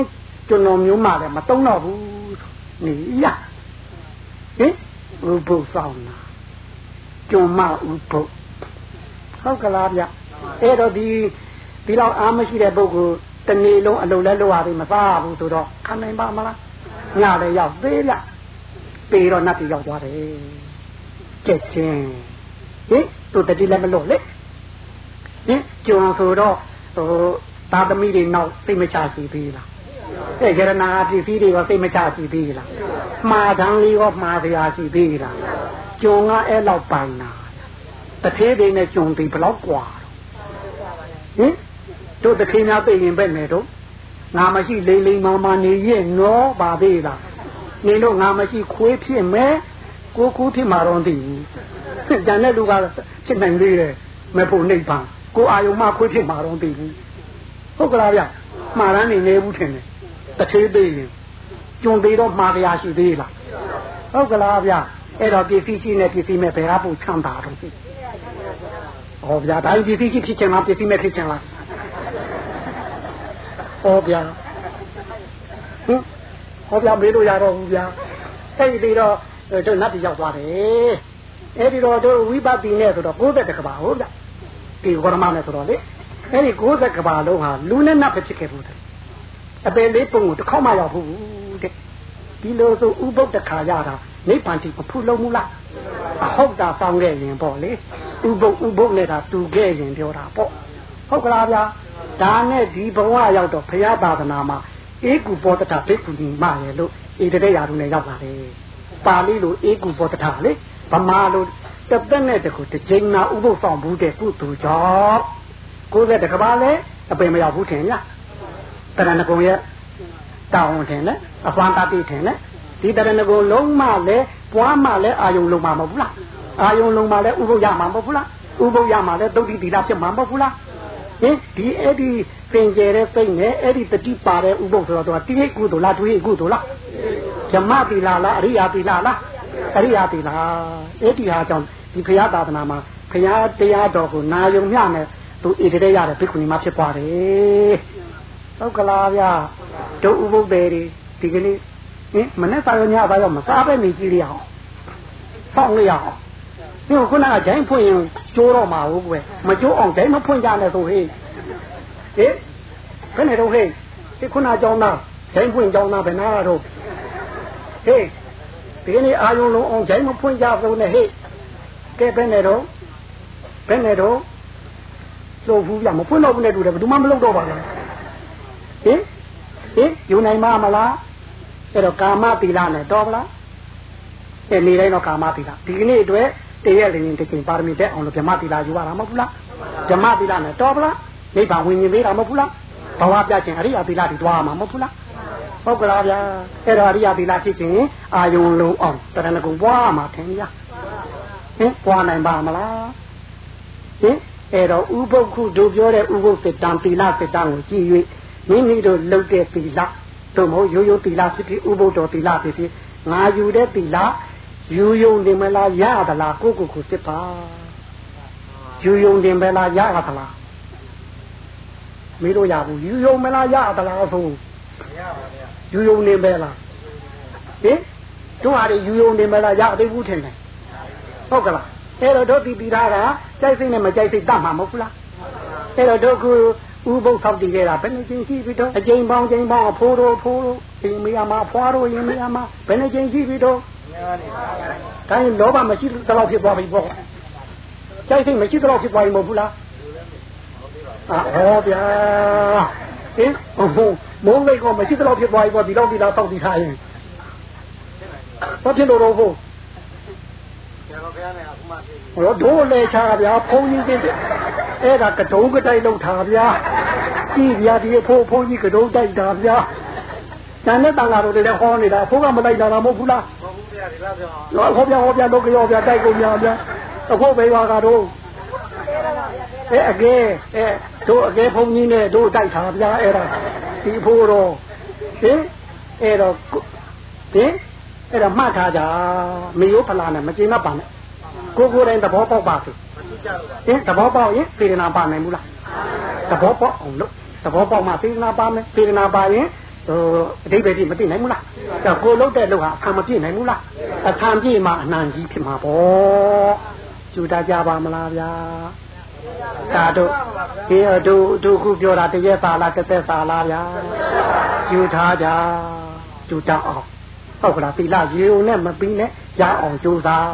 [SPEAKER 2] ကျွန်တော်မျိုးမှလည်းမသုံးတော့ဘူးနေရဟင်ဥပုသ်ဆောင်တာကျွန်မဥပုသ်ဟုတ်ကလားဗျအဲ့တော့ဒီဒီလောက်အားမရှိတဲ့ပုဂ္ဂိုလ်တနေ့လုံးအလုံးလဲလို့ရတယ်မစားဘူးဆိုတော့ခံနိုင်ပါမလားညလည်းရောက်သေးဗျပေတော့နတ်ပြည်ရောက်သွားတယ်ကြက်ချင်းဟင်သူတတိလည်းမလို့လေဟင်ကျွန်းဆိုတော့ဟို သာသမီတွေနောက်သိမချစီသေးလားအဲရဏနာပစ္စည်းတွေကသိမချစီသေးလားမှားတန်းလေးရောမှားတရားစီသေးလားကျွန်းကအဲ့လောက်ပိုင်တာတထေးတွေနဲ့ကျွန်းတွေဘလောက်กว่าဟင်တို့တထေးများသိရင်ပဲ့မယ်တို့ငါမရှိလိမ့်လိမ့်မာမာနေရဲ့နော်ပါသေးလားနေလို့ငါမရှိခွေးဖြစ်မယ်ကိုကူးဖြစ်မှာတော့သိဘူးကြံတဲ့လူကဖြစ်နိုင်သေးတယ်မဖို့နှိပ်ပါကိုအာယုံမခွေးဖြစ်မှာတော့သိဘူး ဟုတ်ကလားဗျမှားရမ်းနေနေဘူးထင်တယ်တထေးသေးရင်ကျွန်းသေးတော့မှားတရားရှိသေးလားဟုတ်ကလားဗျအဲ့တော့ပစ္စည်းရှိနေပစ္စည်းမဲ့ဘယ်ဟာပို့ချမ်းသာတော့သိဟောဗျာဒါပစ္စည်းရှိဖြစ်ချင်လားပစ္စည်းမဲ့ဖြစ်ချင်လားဟောဗျာဟင်ဟောဗျာမေးလို့ရတော့ဘူးဗျာအဲ့ဒီတော့တို့နတ်တရောက်သွားတယ်အဲ့ဒီတော့တို့ဝိပဿနာနဲ့ဆိုတော့60ကဘာဟုတ်ဗျဒီဝရမနဲ့ဆိုတော့လေ အဲ့ဒီ60ကဘာလုံးဟာလူနဲ့နတ်ပဲဖြစ်ခဲ့ဘူးတဲ့အပယ်လေးပုံကိုတစ်ခေါက်မှရောက်ဘူးတဲ့ဒီလိုဆိုဥပုပ်တခါရတာနိဗ္ဗာန်တိမဖူလုံးဘူးလားအဟုတ်တာစောင်းခဲ့ရင်ပေါ့လေဥပုပ်ဥပုပ်နဲ့တာတူခဲ့ရင်ပြောတာပေါ့ဟုတ်ကလားဗျာဒါနဲ့ဒီဘဝရောက်တော့ဘုရားသာသနာမှာဧကုပောတထဘိက္ခုနီမရလို့ဧတရေရာတို့နဲ့ရောက်လာတယ်ပါဠိလိုဧကုပောတထလေဗမာလိုတသက်နဲ့တခုတစ်ချိန်နာဥပုပ်ဆောင်ဘူးတဲ့ကုသိုလ်ကြောင့် ကိုယ်ကတကဘာလဲအပင်မရောက်ဘူးထင်လားတရဏဂုံရဲ့တောင်းထင်လဲအဖန်တတိထင်လဲဒီတရဏဂုံလုံးမလဲပွားမလဲအာယုံလုံးမမဟုတ်ဘူးလားအာယုံလုံးမလဲဥပုပ်ရမှာမဟုတ်ဘူးလားဥပုပ်ရမှာလဲသုတ်တိတိလာဖြစ်မှာမဟုတ်ဘူးလားဟင်ဒီအဲ့ဒီပင်ကျဲတဲ့စိတ်နဲ့အဲ့ဒီတတိပါတဲ့ဥပုပ်ဆိုတော့တိဟိကုသိုလ်လားဒုဟိကုသိုလ်လားဇမတိလာလားအရိယာတိလာလားအရိယာတိလာအဲ့ဒီဟာကြောင့်ဒီဘုရားသာသနာမှာဘုရားတရားတော်ကိုနာယုံမျှနဲ့ သူဣတိရရတဲ့ဘိက္ခုနီမဖြစ်သွားတယ်ဟုတ်ကလားဗျာဒုဥပုပ်တွေဒီကနေ့ဟင်မနေ့စာရောညစာရောမစားပဲနေကြည့်ရအောင်ဖောင်းရအောင်ဒီခုနကဂျိုင်းဖွင့်ရင်ကျိုးတော့မှာဟုတ်ကွယ်မကျိုးအောင်ဂျိုင်းမဖွင့်ကြနဲ့ဆိုဟေးဟေးဘယ်နဲ့တော့ဟေးဒီခုနကြောင်းသားဂျိုင်းဖွင့်ကြောင်းသားဘယ်နာတော့ဟေးဒီကနေ့အာယုံလုံးအောင်ဂျိုင်းမဖွင့်ကြဘူးနဲ့ဟေးကဲဘယ်နဲ့တော့ဘယ်နဲ့တော့ လို့ဘူးပြမဖွင့်တော့ဘူးနဲ့တူတယ်ဘယ်သူမှမလုပ်တော့ပါဘူးဟင်ဟင်ယူနိုင်မမလားအဲ့တော့ကာမတိလနဲ့တော်ဗလားအဲ့နေတိုင်းတော့ကာမတိလဒီကနေ့အတွက်တရက်လင်းတစ်ချိန်ပါရမီတက်အောင်လို့ဗြဟ္မတိလယူရတာမဟုတ်ဘူးလားဗြဟ္မတိလနဲ့တော်ဗလားနိဗ္ဗာန်ဝင်မြင်သေးတာမဟုတ်ဘူးလားဘဝပြခြင်းအရိယာတိလတွေတွားမှာမဟုတ်ဘူးလားဟဟုတ်ကလားဗျာအဲ့ဒါအရိယာသီလဖြစ်ခြင်းအာယုံလုံးအောင်တရဏဂုံပွားမှာထင်ဗျာဟင်ပွားနိုင်ပါမလားဟင် အဲ့တော့ဥပုပ်ခုတို့ပြောတဲ့ဥပုပ်စစ်တံသီလစစ်တံကိုကြည့်၍မိမိတို့လှုပ်တဲ့သီလတို့မဟုတ်ရိုးရိုးသီလဖြစ်ဖြစ်ဥပုပ်တော်သီလဖြစ်ဖြစ်ငါယူတဲ့သီလယူယုံနေမလားရသလားကိုကိုကိုစစ်ပါယူယုံနေမလားရသလားမေးလို့ရဘူးယူယုံမလားရသလားဆိုရပါဗျာယူယုံနေမလားဟင်တို့ဟာတွေယူယုံနေမလားရသေးဘူးထင်တယ်ဟုတ်ကလား အဲ့တော့တို့တီတီထားတာကြိုက်စိတ်နဲ့မကြိုက်စိတ်တတ်မှာမဟုတ်ဘူးလားအဲ့တော့တို့ကဥပုပ်ဆောက်တည်ခဲ့တာဘယ်နှချင်းရှိပြီတော့အကျိန်ပေါင်းကျိန်ပေါင်းအဖိုးတို့ဖိုးတို့အိမ်မရမှာဖွားတို့ရင်မရမှာဘယ်နှချင်းရှိပြီတော့ဒါရင်လောဘမရှိတော့ဖြစ်သွားပြီပေါ့ကြိုက်စိတ်မရှိတော့ဖြစ်သွားပြီမဟုတ်ဘူးလားအာဟောဗျာဟင်ဟိုမုန်းလိုက်ကောမရှိတော့ဖြစ်သွားပြီပေါ့ဒီတော့ဒီလားတောက်တည်ထားရင်ဘာဖြစ်လို့တော့ဟုတ် ဟောတို့လေချာဗျာဖုန်းကြီးတင်အဲ့ဒါကတုံးကတိုက်လောက်ထားဗျာကြည့်ဗျာဒီဖိုးဖုန်းကြီးကတုံးတိုက်တာဗျာတန်တဲ့တန်ဃာတို့လည်းဟောနေတာဖိုးကမလိုက်တာမဟုတ်ဘူးလားဟုတ်ဘူးဗျာဒီလားဗျာဟောဗျာဟောဗျာလုတ်ကြောဗျာတိုက်ကုန်ဗျာဗျာအခုဘေးပါကတော့အဲအကဲအဲတို့အကဲဖုန်းကြီးနဲ့တို့တိုက်ထားဗျာအဲ့ဒါဒီဖိုးတော့ဟင်အဲ့တော့ဟင်အဲ့ဒါမှတ်ထားကြမေယိုဖလာနဲ့မကျင်တော့ပါနဲ့ ကိုကိုတိုင်းသဘောပေါက်ပါစေဟင်သဘောပေါက်ရင်စေတနာပါနိုင်ဘူးလားသဘောပေါက်အောင်လို့သဘောပေါက်မှစေတနာပါမယ်စေတနာပါရင်ဟိုအတိပ္ပယ်ကြီးမသိနိုင်ဘူးလားဒါကိုလုတ်တဲ့လုတ်ဟာအခါမပြည့်နိုင်ဘူးလားအခါပြည့်မှအနံကြီးဖြစ်မှာပေါ့ကျူတာကြပါမလားဗျာဒါတို့ဒီတို့တို့ခုပြောတာတရက်ပါလားတစ်သက်ပါလားဗျာကျူထားကြကျူတတ်အောင် ဟုတ်ကလားသီလရေုံနဲ့မပြီးနဲ့ရအောင်ကြိုးစား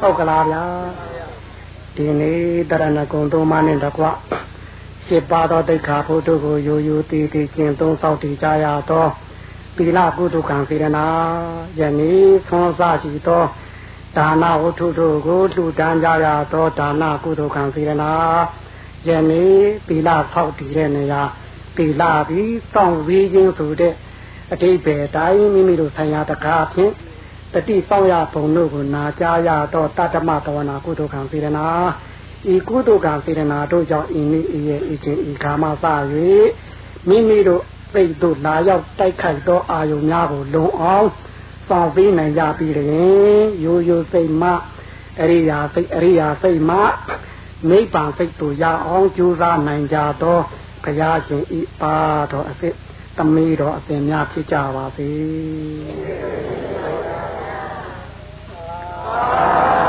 [SPEAKER 2] ဟုတ်ကလားဗျာဒီနေ့တရဏဂုံသုံးပါးနဲ့တကွရှစ်ပါးသောတိခါဘုဒ္ဓကိုရိုးရိုးတည်တည်ကျင့်သုံးဆောက်တည်ကြရသောသီလကုသကံစေရနာယနေ့သွန်စားရှိသောဒါနဝတ္ထုတို့ကိုလှူဒန်းကြရသောဒါနကုသကံစေရနာယနေ့သီလဆောက်တည်တဲ့နေရာသီလပြီးစောင့်ဝေးခြင်းဆိုတဲ့ အတိပယ်တိုင်းမိမိတို့ဆိုင်ရာတကားဖြင့်တတိဆောင်ရဘုံတို့ကိုနာကြားရတော့တတ္တမတဝနာကုသကံစေရနာဤကုသကံစေရနာတို့ကြောင့်ဤနည်းဤရဲ့ဤချင်းဤခါမစ၍မိမိတို့ပိတ်တို့လာရောက်တိုက်ခိုက်သောအာယုံများကိုလုံအောင်ဆောင်ပေးနိုင်ကြပြီရင်ရိုးရိုးစိတ်မှအရိယာစိတ်အရိယာစိတ်မှနိဗ္ဗာန်စိတ်တို့ရအောင်ကြိုးစားနိုင်ကြသောဘုရားရှင်ဤပါတော်အစ် သမီးတော်အစဉ်များဖြစ်ကြပါစေ။